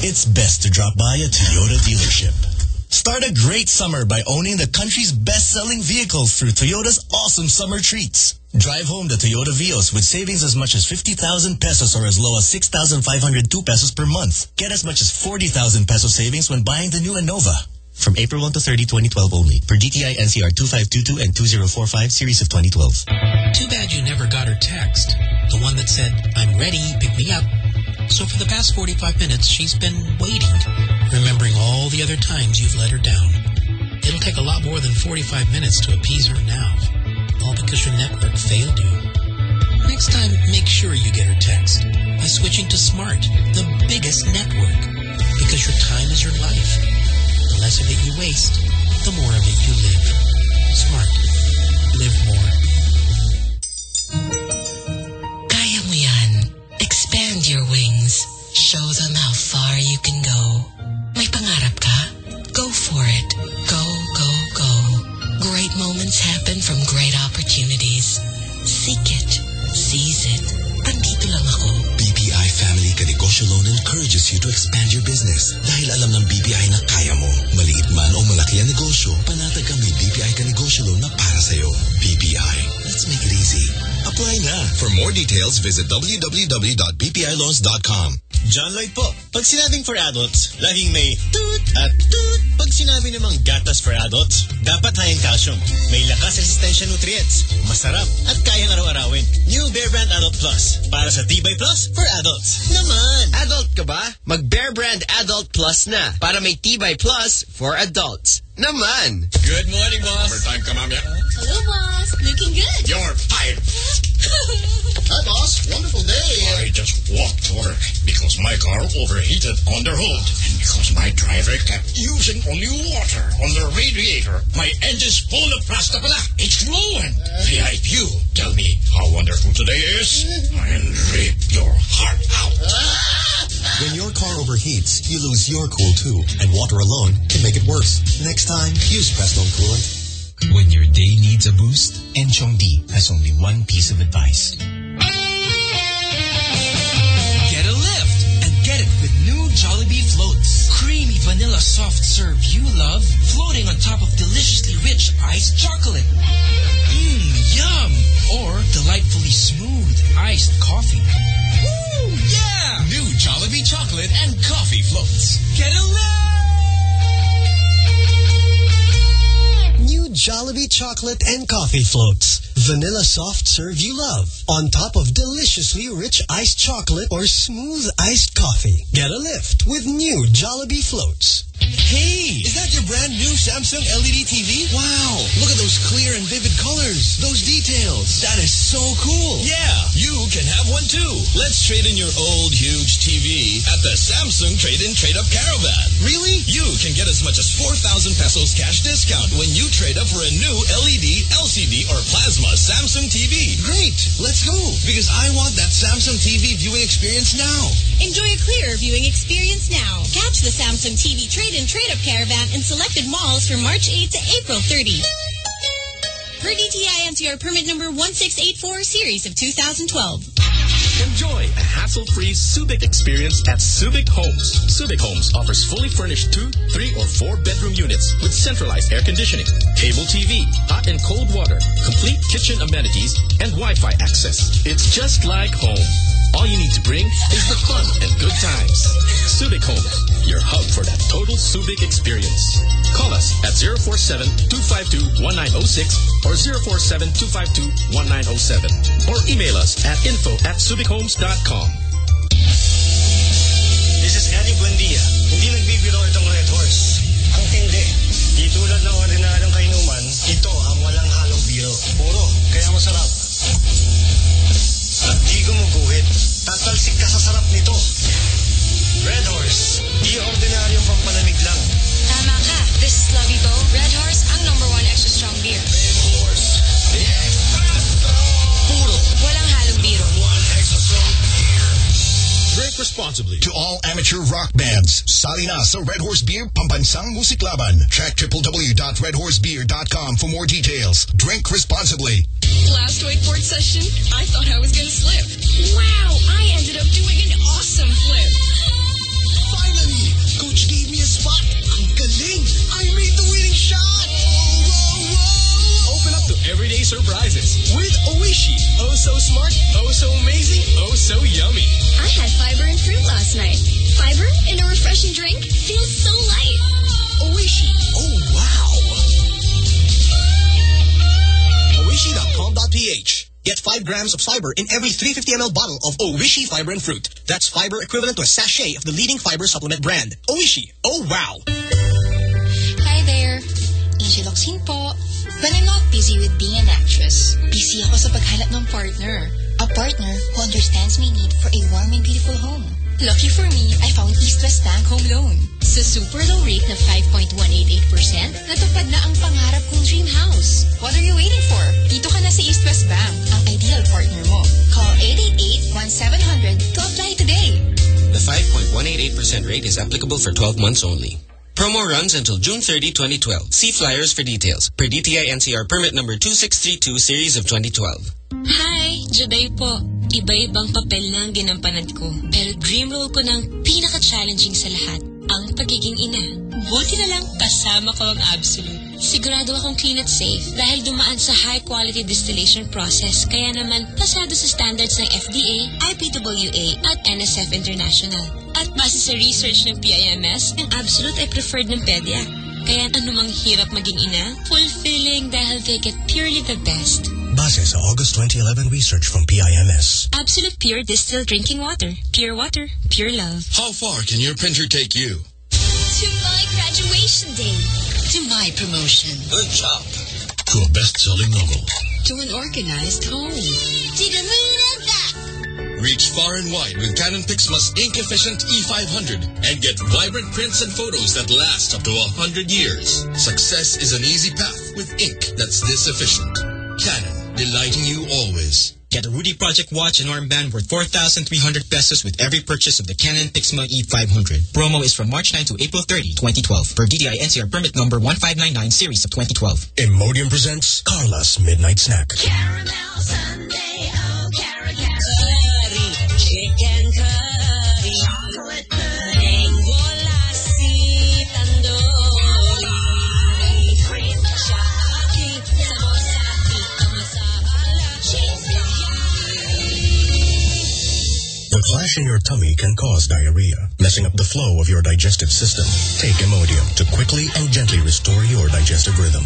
it's best to drop by a Toyota dealership. Start a great summer by owning the country's best-selling vehicles through Toyota's awesome summer treats. Drive home the Toyota Vios with savings as much as 50,000 pesos or as low as 6,502 pesos per month. Get as much as 40,000 peso savings when buying the new Innova. From April 1 to 30, 2012 only. Per DTI NCR 2522 and 2045 series of 2012. Too bad you never got her text. The one that said, I'm ready, pick me up. So for the past 45 minutes, she's been waiting, remembering all the other times you've let her down. It'll take a lot more than 45 minutes to appease her now, all because your network failed you. Next time, make sure you get her text by switching to Smart, the biggest network, because your time is your life. The less of it you waste, the more of it you live. Smart. Live more. Ang negosyo, panatag ka may BPI Kanegosyo Loan na para sa'yo. BPI. Let's make it easy. Apply na. For more details, visit www.bpiloans.com. John Lloyd po. Pag sinabing for adults, laging may toot at toot. Pag sinabi namang gatas for adults, dapat high in calcium. May lakas resistensya nutrients, masarap, at kayang araw-arawin. New Bear Brand Adult Plus. Para sa Tibay Plus for adults. Naman! Adult ka ba? Mag Bear Brand Adult Plus na. Para may Tibay Plus for adults. Naman! Good morning, boss. Overtime ka, ma'am, yeah? Hello, boss. Looking good. You're fired. Hi, boss. Wonderful day. I just walked to work because my car overheated on the road. And because my driver kept using only water on the radiator, my engine's full of plastic. It's ruined. Hey, you tell me how wonderful today is and rip your heart out. When your car overheats, you lose your cool too, and water alone can make it worse. Next time, use Prestone Coolant. When your day needs a boost, Enchong Dee has only one piece of advice. Get a lift and get it with new Jollibee floats. Creamy vanilla soft serve you love, floating on top of deliciously rich iced chocolate. Mmm, yum! Or delightfully smooth iced coffee. Woo, yeah! New Jollibee chocolate and coffee floats. Get a lift! New Jollibee chocolate and coffee floats. Vanilla soft serve you love. On top of deliciously rich iced chocolate or smooth iced coffee. Get a lift with new Jollibee floats. Hey, is that your brand new Samsung LED TV? Wow, look at those clear and vivid colors. Those details. That is so cool. Yeah, you can have one too. Let's trade in your old huge TV at the Samsung Trade-In Trade-Up Caravan. Really? You can get as much as 4,000 pesos cash discount when you trade up for a new LED, LCD, or plasma Samsung TV. Great, let's go. Because I want that Samsung TV viewing experience now. Enjoy a clearer viewing experience now. Catch the Samsung TV trade-in trade-up caravan in selected malls from March 8 to April 30. Per DTI NCR permit number 1684 series of 2012. Enjoy a hassle-free Subic experience at Subic Homes. Subic Homes offers fully furnished two, three, or four-bedroom units with centralized air conditioning, cable TV, hot and cold water, complete kitchen amenities, and Wi-Fi access. It's just like home. All you need to bring is the fun and good times. Subic Homes, your hub for that total Subic experience. Call us at 047-252-1906 or 047-252-1907 or email us at info at subichomes.com. This is Eddie Buendia. Hindi nagbibiro itong Red Horse. Ang tindi. Di tulad ng ordinaryong kainuman, ito ang walang halong biro. Puro, kaya masarap. At di gumuguhit. Tatalsik ka sa sarap nito. Red Horse. Di ordinaryong pampalamig lang. Tama ka. This is Lovey Bo. Responsibly. To all amateur rock bands, sali na sa Red Horse Beer Pambansang Musiklaban. Check www.redhorsebeer.com for more details. Drink responsibly. Last wakeboard session, I thought I was going to slip. Wow, I ended up doing an awesome flip. Finally, coach gave everyday surprises with Oishi. Oh so smart, oh so amazing, oh so yummy. I had fiber and fruit last night. Fiber in a refreshing drink feels so light. Oishi. Oh, wow. Oishi.com.ph. Get 5 grams of fiber in every 350 ml bottle of Oishi Fiber and Fruit. That's fiber equivalent to a sachet of the leading fiber supplement brand. Oishi. Oh, wow. Hi there. Angel Locsin po. When I'm not busy with being an actress, busy ako sa paghanap ng partner. A partner who understands my need for a warm and beautiful home. Lucky for me, I found East West Bank Home Loan. Sa super low rate na 5.188%, natupad na ang pangarap kong dream house. What are you waiting for? Dito ka na sa East West Bank, ang ideal partner mo. Call 888-1700 to apply today. The 5.188% rate is applicable for 12 months only. Promo runs until June 30, 2012. See flyers for details. Per DTI NCR permit number 2632 series of 2012. Hi, Juday po. Iba-ibang papel na ang ginampanan ko. Pero dream role ko ng pinaka-challenging sa lahat, ang pagiging ina. Buti na lang kasama ko ang Absolute. Sigurado akong clean at safe dahil dumaan sa high-quality distillation process kaya naman pasado sa standards ng FDA, IPWA at NSF International. At base sa research ng PIMS, ang Absolute ay preferred ng PEDIA. Kaya anumang hirap maging ina, fulfilling dahil they get purely the best. Base sa August 2011 research from PIMS. Absolute Pure Distilled Drinking Water. Pure water, pure love. How far can your printer take you? To my graduation day. To my promotion. Good job. To a best-selling novel. To an organized home. To the moon and back. Reach far and wide with Canon Pixma's ink-efficient E500 and get vibrant prints and photos that last up to 100 years. Success is an easy path with ink that's this efficient. Canon, delighting you always. Get a Rudy Project watch and armband worth 4,300 pesos with every purchase of the Canon Pixma E500. Promo is from March 9 to April 30, 2012. Per DTI NCR permit number 1599 series of 2012. Imodium presents Carla's Midnight Snack. Caramel sundae, oh, carrot curry, chicken curry, The clash in your tummy can cause diarrhea, messing up the flow of your digestive system. Take Imodium to quickly and gently restore your digestive rhythm.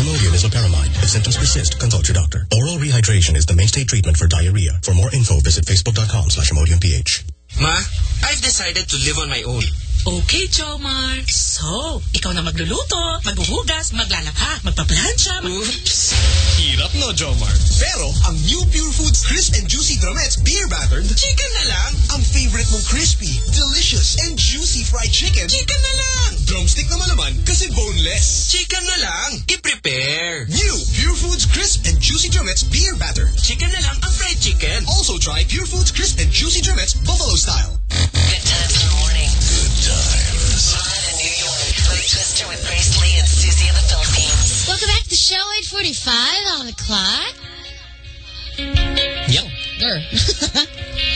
Imodium is a loperamide. If symptoms persist, consult your doctor. Oral rehydration is the mainstay treatment for diarrhea. For more info, visit facebook.com slash imodiumph. Ma, I've decided to live on my own. Okay, Jomar. So, ikaw na magluluto, maghuhugas, maglalaba, magpaplansya. Mag Oops. Hirap no, Jomar. Pero, ang new Pure Foods Crisp and Juicy Drumettes Beer Battered, chicken na lang. Ang favorite mong crispy, delicious, and juicy fried chicken, chicken na lang. Drumstick naman naman kasi boneless. Chicken na lang. I-prepare. New Pure Foods Crisp and Juicy Drumettes Beer Batter. Chicken na lang ang fried chicken. Also try Pure Foods Crisp and Juicy Drumettes Buffalo Style. Good times in the morning. York. Twister with Grace Lee and Susie in the Philippines. Welcome back to the show, 845 on the clock. Yo. There. [LAUGHS]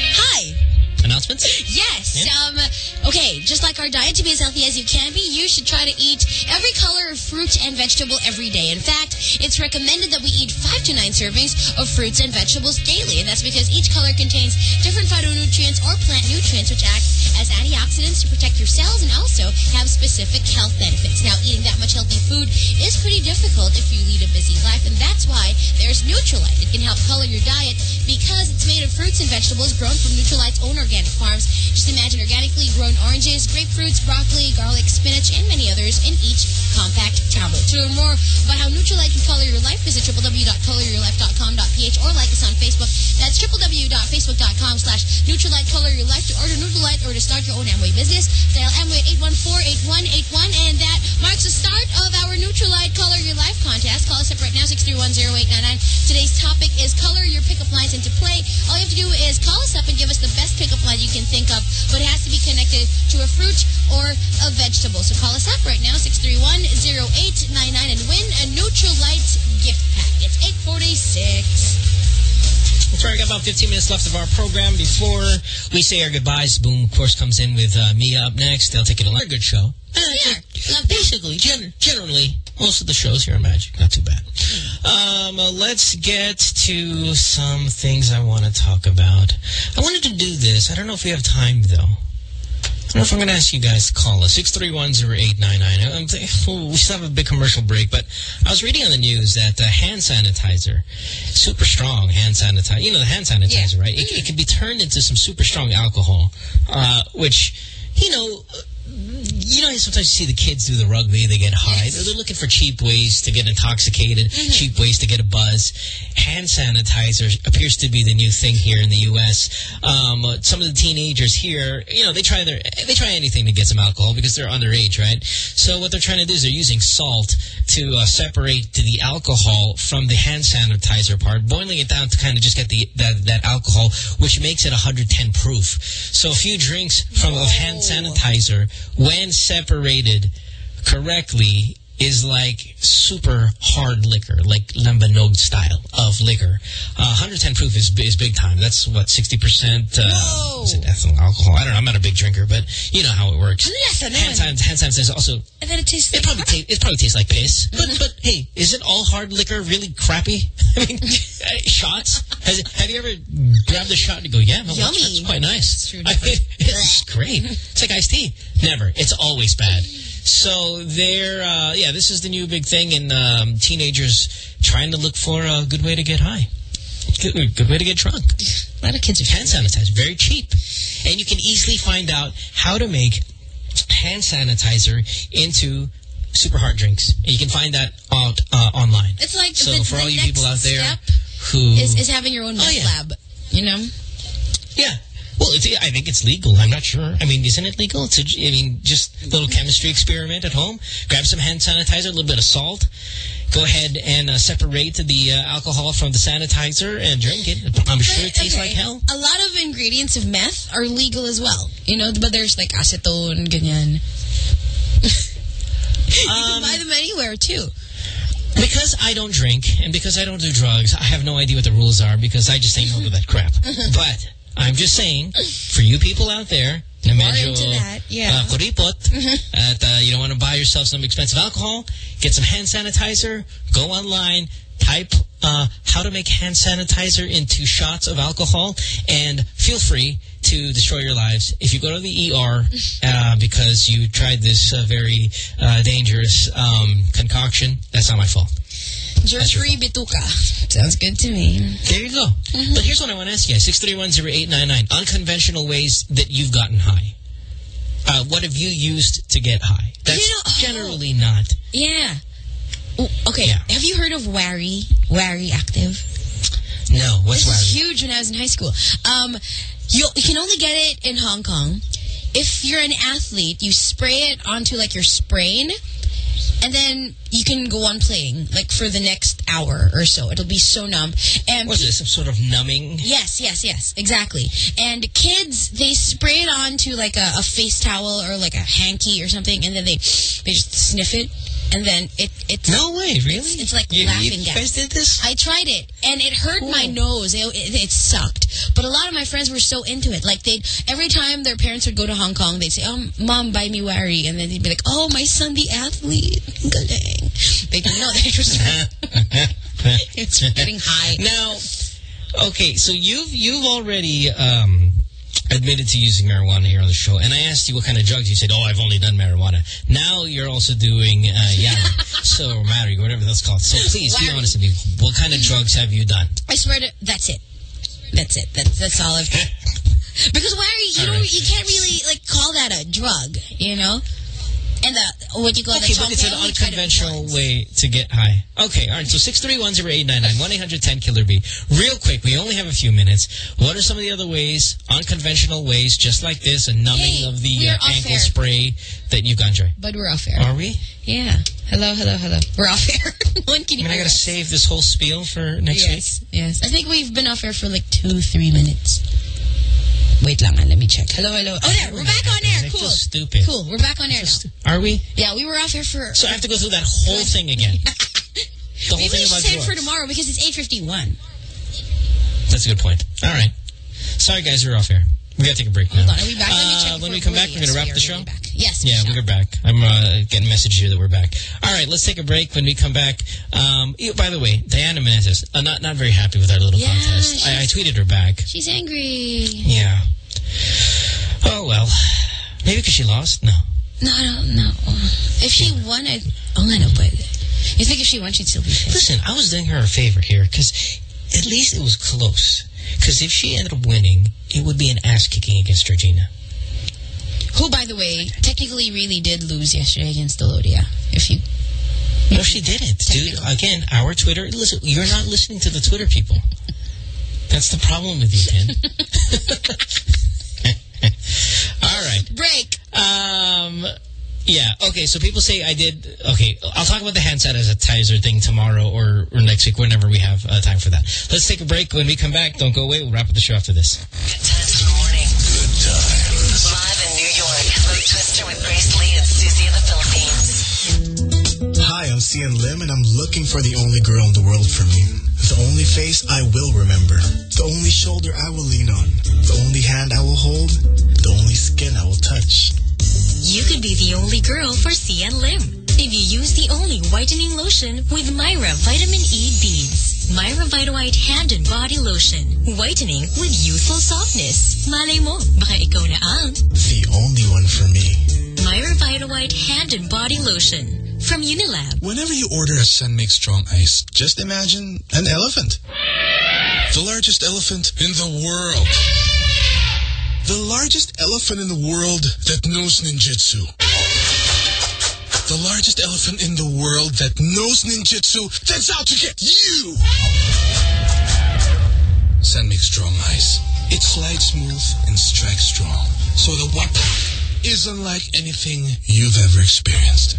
Announcements? Yes. Um. Okay. Just like our diet to be as healthy as you can be, you should try to eat every color of fruit and vegetable every day. In fact, it's recommended that we eat five to nine servings of fruits and vegetables daily, and that's because each color contains different phytonutrients or plant nutrients, which act as antioxidants to protect your cells and also have specific health benefits. Now, eating that much healthy food is pretty difficult if you lead a busy life, and that's why there's Nutrilite. It can help color your diet because it's made of fruits and vegetables grown from Nutrilite's own organic farms. Just imagine organically grown oranges, grapefruits, broccoli, garlic, spinach, and many others in each compact tablet. To learn more about how Nutrilite can color your life, visit www.coloryourlife.com.ph or like us on Facebook. That's www.facebook.com slash Nutrilite Color Your Life to order Nutrilite or to start your own Amway business. Dial Amway at 814-8181 and that marks the start of our Nutrilite Color Your Life contest. Call us up right now, 6310899. Today's topic is color your pickup lines into play. All you have to do is call us up and give us the best pickup you can think of, but it has to be connected to a fruit or a vegetable. So call us up right now, 6310899 and win a Nutrilite gift pack. It's 846. That's right. We got about 15 minutes left of our program before we say our goodbyes. Boom, of course, comes in with uh, Mia up next. They'll take it a along. Good show. Yeah. Basically, gen generally, most of the shows here are magic. Not too bad. Um, let's get to some things I want to talk about. I wanted to do this. I don't know if we have time, though. I don't know if I'm going to ask you guys to call us. 6310899. I'm thinking, oh, we still have a big commercial break, but I was reading on the news that uh, hand sanitizer, super strong hand sanitizer, you know the hand sanitizer, right? It, it can be turned into some super strong alcohol, uh, which, you know, you know, sometimes you see the kids do the rugby, they get high. They're, they're looking for cheap ways to get intoxicated, cheap ways to get a buzz. Hand sanitizer appears to be the new thing here in the U.S. Um, some of the teenagers here, you know, they try their they try anything to get some alcohol because they're underage, right? So what they're trying to do is they're using salt to uh, separate the alcohol from the hand sanitizer part, boiling it down to kind of just get the that, that alcohol, which makes it 110 proof. So a few drinks from of hand sanitizer, when separated correctly, is like super hard liquor, like Lambanog style of liquor. Uh, 110 proof is is big time. That's what 60% uh, is it ethyl alcohol. I don't know. I'm not a big drinker, but you know how it works. Listen, hand sanitizer, hand is also And then it tastes it probably ta it probably tastes like piss. But but hey, is it all hard liquor really crappy? [LAUGHS] I mean, [LAUGHS] shots. Has have you ever grabbed a shot and go, yeah, no, that's, that's quite nice. I mean, it's [LAUGHS] great. It's like iced tea. Never. It's always bad. So they're uh, yeah, this is the new big thing, in um, teenagers trying to look for a good way to get high. Good, good way to get drunk. A lot of kids are hand sanitizer, very cheap, and you can easily find out how to make hand sanitizer into super hard drinks. And you can find that out uh, online. It's like so the, for all you people out there who is, is having your own Oh, yeah. lab. You know? yeah. Well, it's, I think it's legal. I'm not sure. I mean, isn't it legal? It's a, I mean, just a little chemistry experiment at home. Grab some hand sanitizer, a little bit of salt. Go ahead and uh, separate the uh, alcohol from the sanitizer and drink it. I'm sure it tastes like hell. A lot of ingredients of meth are legal as well. You know, but there's like acetone, ganyan. [LAUGHS] you can buy them anywhere too. Because I don't drink and because I don't do drugs, I have no idea what the rules are because I just ain't at that crap. [LAUGHS] But I'm just saying, for you people out there, na medyo, that, yeah. uh, kuripot, [LAUGHS] at, uh, you don't want to buy yourself some expensive alcohol, get some hand sanitizer, go online, type uh, how to make hand sanitizer into shots of alcohol, and feel free to destroy your lives. If you go to the ER [LAUGHS] uh, because you tried this uh, very uh, dangerous um, concoction, that's not my fault. Germ-free bituka. Sounds good to me. There you go. But here's what I want to ask you guys. 6310899. Unconventional ways that you've gotten high. Uh, what have you used to get high? That's You know- oh. generally not. Yeah. Oh, okay. Yeah. Have you heard of Wari? Wari Active? No. What's this was Wari? huge when I was in high school. Um, you, you can only get it in Hong Kong. If you're an athlete, you spray it onto like your sprain, and then you can go on playing like for the next hour or so. It'll be so numb. And What's this? Some sort of numbing? Yes, yes, yes, exactly. And kids, they spray it onto like a, a face towel or like a hanky or something, and then they they just sniff it, and then it it's No way, really? It's, it's like You- laughing you guys did this? I tried it, and it hurt my nose. It, it, it sucked. But a lot of my friends were so into it. Like they, every time their parents would go to Hong Kong, they'd say, "Oh, mom, buy me Wari," and then they'd be like, "Oh, my son, the athlete, galing." They didn't know that [LAUGHS] [LAUGHS] it was it's getting high. Now, okay, so you've you've already um, admitted to using marijuana here on the show, and I asked you what kind of drugs. You said, "Oh, I've only done marijuana." Now you're also doing uh, [LAUGHS] yeah, so Mary, whatever that's called. So please be honest with me. What kind of drugs have you done? I swear to that's it. That's it. That's that's all I've done. [LAUGHS] because Wari, you don't, right. you can't really like call that a drug, you know. And the what you call Okay, the but it's an chocolate, only tried it unconventional way to get high. Okay, all right. So six three one zero eight nine nine one eight hundred ten killer B. Real quick, we only have a few minutes. What are some of the other ways, unconventional ways, just like this, a numbing Hey, of the uh, ankle air. spray that you've gone Joy? But we're off air. Are we? Yeah. Hello, hello, hello. We're off [LAUGHS] air. One can I mean, I gotta save this whole spiel for next week. yes, Yes. I think we've been off air for like two, three minutes. Wait lang, ah, let me check. Hello, hello. Oh, there. We're back on air. Cool. stupid. Cool. We're back on air now. Are we? Yeah, we were off air for... So I have to go through that whole [LAUGHS] thing again. the whole Maybe thing we should save for tomorrow because it's 8.51. That's a good point. All right. Sorry, guys, we're off air. We gotta take a break now. Hold on, are we back? Uh, when we come back, we're gonna wrap we the show. back. Yes, Yeah, we we're back. I'm uh, getting message here that we're back. All right, let's take a break. When we come back, um, eh, by the way, Diana Menezes, uh, not not very happy with our little Yeah, contest. I, I tweeted her back. She's angry. Yeah. Oh well, maybe because she lost. No. No, no, no. If she won, I... Oh, I know, but... You think if she won, she'd still be? Listen, I was doing her a favor here because at least it was close. Because if she ended up winning, it would be an ass kicking against Georgina. Who, by the way, technically really did lose yesterday against Delodia. If you... No, she didn't, dude. Again, our Twitter. Listen, you're not listening to the Twitter people. That's the problem with you, Ken. [LAUGHS] [LAUGHS] All right. Break. Um. Yeah. Okay. So people say I did. Okay. I'll talk about the handset as a sanitizer thing tomorrow or, or next week, whenever we have uh, time for that. Let's take a break. When we come back, don't go away. We'll wrap up the show after this. Good times in the morning. Good times. Live in New York, Mo Twister with Grace Lee and Susie in the Philippines. Hi, I'm Xian Lim, and I'm looking for the only girl in the world for me. The only face I will remember. The only shoulder I will lean on. The only hand I will hold. The only skin I will touch. You could be the only girl for Xian Lim. If you use the only whitening lotion with Myra Vitamin E Beads. Myra Vitawhite Hand and Body Lotion. Whitening with youthful softness. Malay mo, baka ikaw na ang The only one for me. Myra Vitawhite Hand and Body Lotion. From Unilab. Whenever you order a San Mig Strong Ice, just imagine an elephant. The largest elephant in the world. The largest elephant in the world that knows ninjutsu. The largest elephant in the world that knows ninjutsu that's out to get you! San Mig Strong Ice. It slides smooth and strikes strong. So the waka is unlike anything you've ever experienced.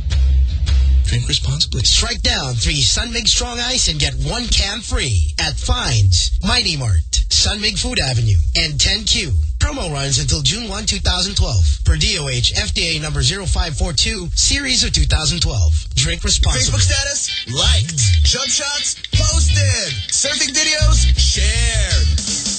Drink responsibly. Strike down three San Mig Strong Ice and get one can free at Fines, Mighty Mart, San Mig Food Avenue, and 10Q. Promo runs until June 1, 2012. Per DOH FDA number 0542, series of 2012. Drink responsibly. Facebook status? Liked. Jump shots? Posted. Surfing videos? Shared.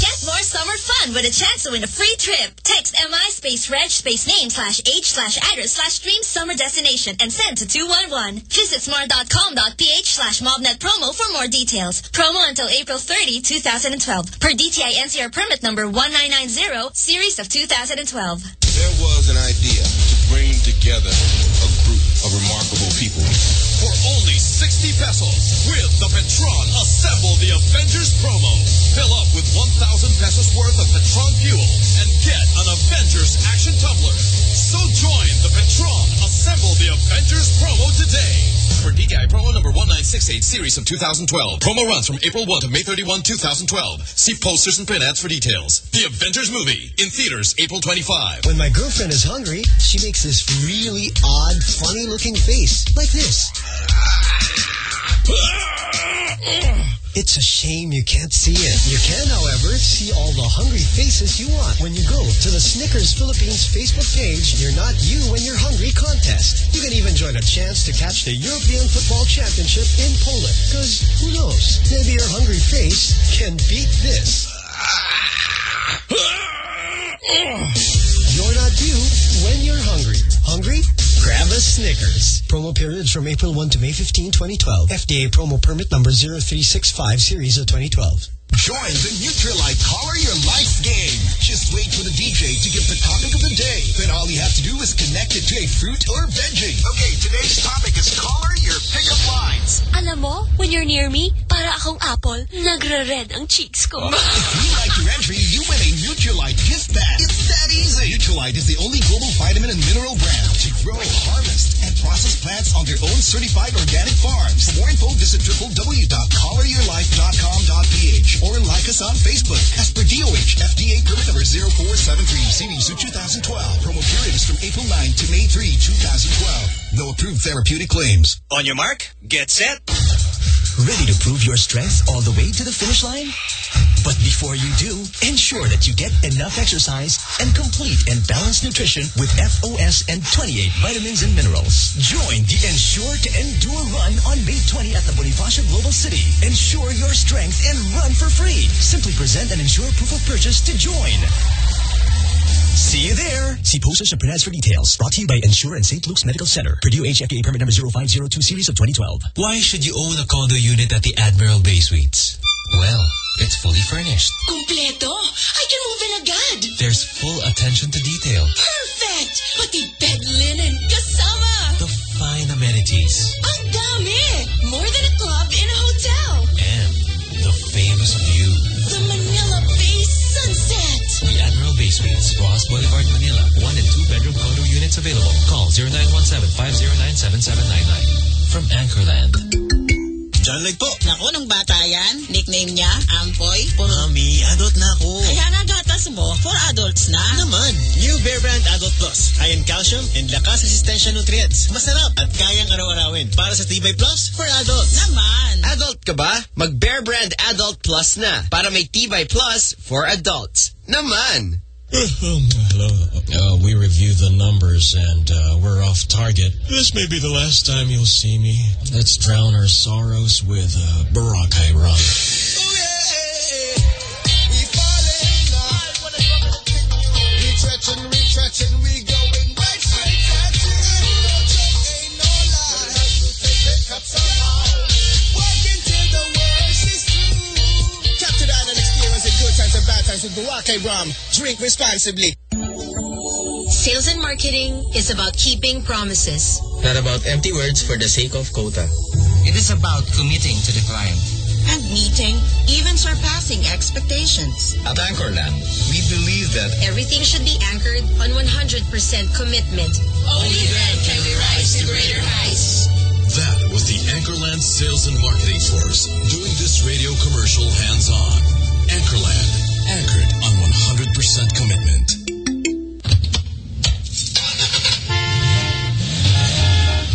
Get more summer fun with a chance to win a free trip. Text MI space reg space name slash age slash address slash dream summer destination and send to 211. Visit smart.com.ph slash mobnet promo for more details. Promo until April 30, 2012. Per DTI NCR permit number 1990, series of 2012. There was an idea to bring together a group of remarkable people. For only 60 pesos, with the Petron Assemble the Avengers promo. Fill up with 1,000 pesos worth of Petron fuel and get an Avengers action tumbler. So join the Petron Assemble the Avengers promo today. For DTI promo number 1968 series of 2012. Promo runs from April 1 to May 31, 2012. See posters and print ads for details. The Avengers movie in theaters April 25. When my girlfriend is hungry, she makes this really odd, funny-looking face, like this. It's a shame you can't see it. You can, however, see all the hungry faces you want when you go to the Snickers Philippines Facebook page You're Not You When You're Hungry contest. You can even join a chance to catch the European Football Championship in Poland. Because who knows, maybe your hungry face can beat this. You're not you when you're hungry. Hungry? Grab a Snickers. Promo periods from April 1 to May 15, 2012. FDA promo permit number 0365 series of 2012. Join the Nutrilite Color Your Life game. Just wait for the DJ to give the topic of the day. Then all you have to do is connect it to a fruit or veggie. Okay, today's topic is color your pickup lines. Alam mo, when you're near me, para akong apple, nagre-red ang cheeks ko. If you like your entry, you win a Nutrilite gift bag. It's that easy. Nutrilite is the only global vitamin and mineral brand to grow, harvest, and process plants on their own certified organic farms. For more info, visit www.coloryourlife.com.ph or like us on Facebook as per DOH FDA permit number 0473 series of 2012. Promo period is from April 9 to May 3, 2012. No approved therapeutic claims. On your mark, get set. Ready to prove your strength all the way to the finish line? But before you do, ensure that you get enough exercise and complete and balanced nutrition with FOS and 28 vitamins and minerals. Join the Ensure to Endure Run on May 20 at the Bonifacio Global City. Ensure your strength and run for free. Simply present an Ensure proof of purchase to join. See you there. See posters and print ads for details. Brought to you by Ensure and St. Luke's Medical Center. Purdue HFA permit number 0502 series of 2012. Why should you own a condo unit at the Admiral Bay Suites? Well, it's fully furnished. Kompleto? I can move in agad. There's full attention to detail. Perfect! Pati bed linen, kasama. The fine amenities. Ang dami! More than a club in a hotel. And the famous view. The Manila Bay sunset. The Admiral Bay Suites, Roxas Boulevard, Manila. One and two bedroom condo units available. Call 0917-509-7799. From Anchorland. John Leg po. Naku, nung bata yan, nickname niya, Ampoy. Mami, adult na ako. Kaya nagatas mo, for adults na. Naman, new Bear Brand Adult Plus. High in calcium and lakas resistensya nutrients. Masarap at kayang araw-arawin. Para sa Tibay Plus for adults. Naman. Adult ka ba? Mag Bear Brand Adult Plus na. Para may Tibay Plus for adults. Naman. Hello. Uh, we review the numbers and uh, we're off target. This may be the last time you'll see me. Let's drown our sorrows with uh, Boracay rum. Retrenching, retrenching, we going right straight at you. No joke, ain't no lie. Have to take the cut somehow. Working till the worst is through. Capture that and experience the good times and bad times with Boracay rum. Drink responsibly. Sales and marketing is about keeping promises. Not about empty words for the sake of quota. It is about committing to the client. And meeting, even surpassing expectations. At Anchorland, we believe that Everything should be anchored on 100% commitment. Only then can we rise to greater heights. That was the Anchorland Sales and Marketing Force doing this radio commercial hands-on. Anchorland, anchored on 100% commitment.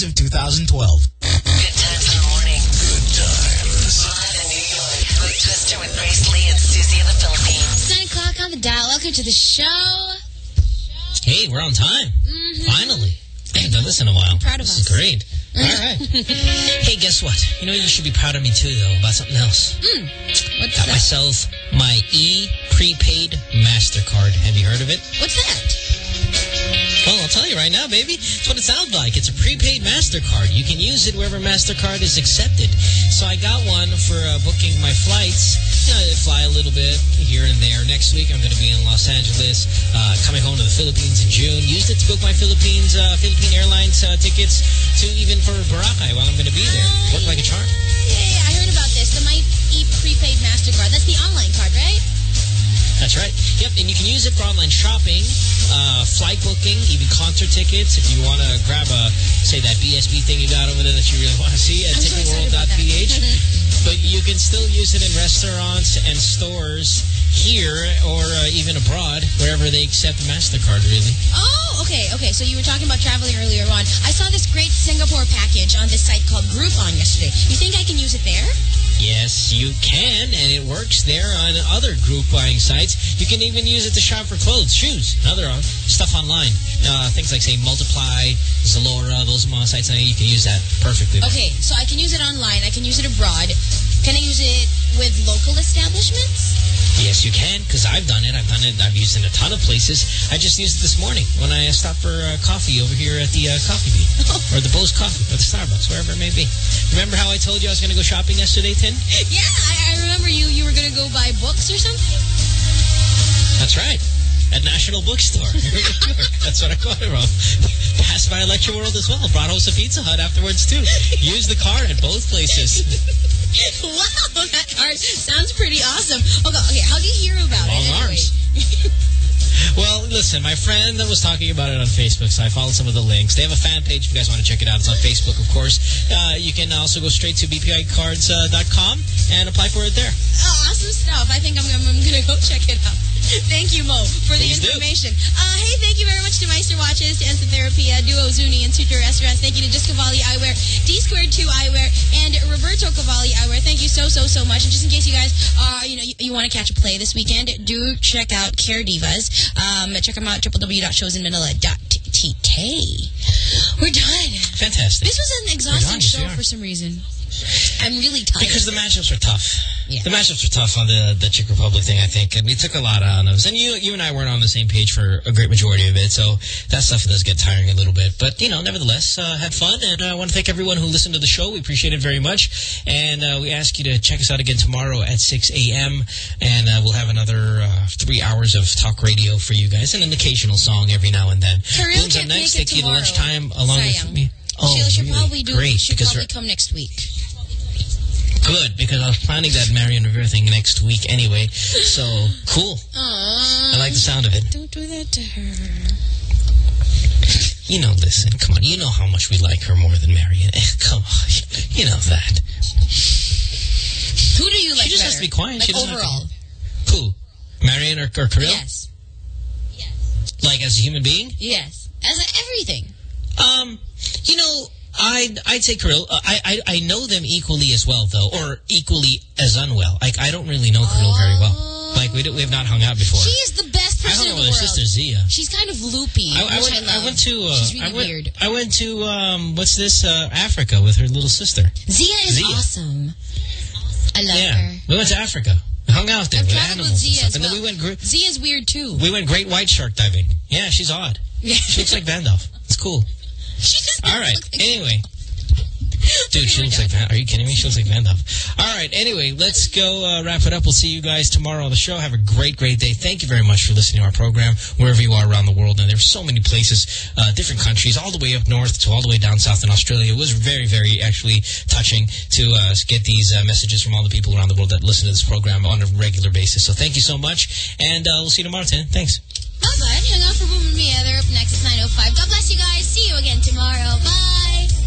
of 2012. Good times in the morning. Good times. Live in New York with Twister with Grace Lee and Susie in the Philippines. 9 o'clock on the dial. Welcome to the show. Hey, we're on time. Finally. I haven't done this in a while. Proud of this us. is great. All right. [LAUGHS] hey, guess what? You know, you should be proud of me too, though, about something else. Mm. What's Got that? myself my E prepaid MasterCard. Have you heard of it? What's that? Well, I'll tell you right now, baby. It's what it sounds like. It's a prepaid MasterCard. You can use it wherever MasterCard is accepted. So I got one for uh, booking my flights. You know, fly a little bit here and there. Next week, I'm going to be in Los Angeles, uh, coming home to the Philippines in June. Used it to book my Philippines, uh, Philippine Airlines uh, tickets to even for Boracay while I'm going to be there. Worked like a charm. Yeah, I heard about this. The My E prepaid MasterCard. That's the online card, right? That's right. Yep, and you can use it for online shopping, uh, flight booking, even concert tickets. If you want to grab a, say, that BSB thing you got over there that you really want to see at I'm so excited about that. ticketworld.ph. but you can still use it in restaurants and stores here or uh, even abroad, wherever they accept MasterCard, really. Oh, okay, okay. So you were talking about traveling earlier on. I saw this great Singapore package on this site called Groupon yesterday. You think I can use it there? Yes, you can, and it works there on other group buying sites. You can even use it to shop for clothes, shoes, and other uh, stuff online. Uh, things like, say, Multiply, Zalora, those sites, and you can use that perfectly. Okay, so I can use it online. I can use it abroad. Can I use it with local establishments? Yes, you can, because I've done it. I've done it. I've used it in a ton of places. I just used it this morning when I stopped for uh, coffee over here at the uh, Coffee Bean. [LAUGHS] or the Bo's Coffee, or the Starbucks, wherever it may be. Remember how I told you I was going to go shopping yesterday, Tin? [LAUGHS] Yeah, I, I remember you. You were going to go buy books or something. That's right. At National Bookstore. [LAUGHS] That's what I call it wrong. Passed by Electro World as well. Brought home some Pizza Hut afterwards, too. Used the card at both places. [LAUGHS] wow, that card sounds pretty awesome. Okay, okay. How do you hear about Long it? anyway? arms. [LAUGHS] Well, listen, my friend that was talking about it on Facebook, so I followed some of the links. They have a fan page if you guys want to check it out. It's on Facebook, of course. Uh, you can also go straight to bpicards.com and apply for it there. Oh, awesome stuff. I think I'm, I'm, I'm going to go check it out. [LAUGHS] Thank you, Mo, for the do. information. Uh, hey, thank you very much to Meister Watches, to uh, Duo Zuni, and Suture Restaurants. Thank you to Just Cavalli Eyewear, D Squared 2 Eyewear, and Roberto Cavalli Eyewear. Thank you so, so, so much. And just in case you guys, uh, you know, you, you want to catch a play this weekend, do check out Care Divas. Um, check them out, www.showsinmanila.tk. We're done. Fantastic. This was an exhausting show for some reason. I'm really tired. Because the matchups were tough. The matchups were tough on the the Chick Republic thing, I think, and we took a lot out of us. And you you and I weren't on the same page for a great majority of it, so that stuff does get tiring a little bit. But you know, nevertheless, uh, had fun, and uh, I want to thank everyone who listened to the show. We appreciate it very much, and uh, we ask you to check us out again tomorrow at 6 a.m. And uh, we'll have another uh, three hours of talk radio for you guys, and an occasional song every now and then. Blooms can't up next. Take you to lunchtime along Sayang. with me. Oh, she'll, she'll really? probably do. Great, she'll because probably come next week. Good, because I was planning that Marian Rivera thing next week anyway. So, cool. I like the sound of it. Don't do that to her. You know, listen, come on. You know how much we like her more than Marian. [LAUGHS] Come on. You know that. Who do you like She just better? has to be quiet. Like She doesn't have to- overall. Who? Marian or, or Karylle? Yes. Like, as a human being? Yes. As a everything. Um, you know, I'd, I'd say Karylle. I, I I know them equally as well, though, or equally as unwell. Like, I don't really know Karylle very well. Like, we, don't, we have not hung out before. She is the best I person hung in the with world. her sister, Zia. She's kind of loopy, I, I went, I. I went to uh, She's really I went, weird. I went to um, what's this? Uh, Africa with her little sister. Zia is Zia. awesome. I love yeah, her. we went to Africa. Hung out there I've with traveled with animals Zia and stuff. as And then we went Zia's weird too. we went great white shark diving. Yeah, she's odd. Yeah. She looks like Vandalf. It's cool. All right. Anyway. Dude, she looks like Van. Are you kidding me? She looks like Vandalf. All right. Anyway, let's go uh, wrap it up. We'll see you guys tomorrow on the show. Have a great, great day. Thank you very much for listening to our program, wherever you are around the world. And there's so many places, uh, different countries, all the way up north to all the way down south in Australia. It was very, very actually touching to uh, get these uh, messages from all the people around the world that listen to this program on a regular basis. So thank you so much. And uh, we'll see you tomorrow, Tin. Thanks. Not bad. Hang out for Boom Mia. They're up next at 9.05. God bless you guys. See you again tomorrow. Bye.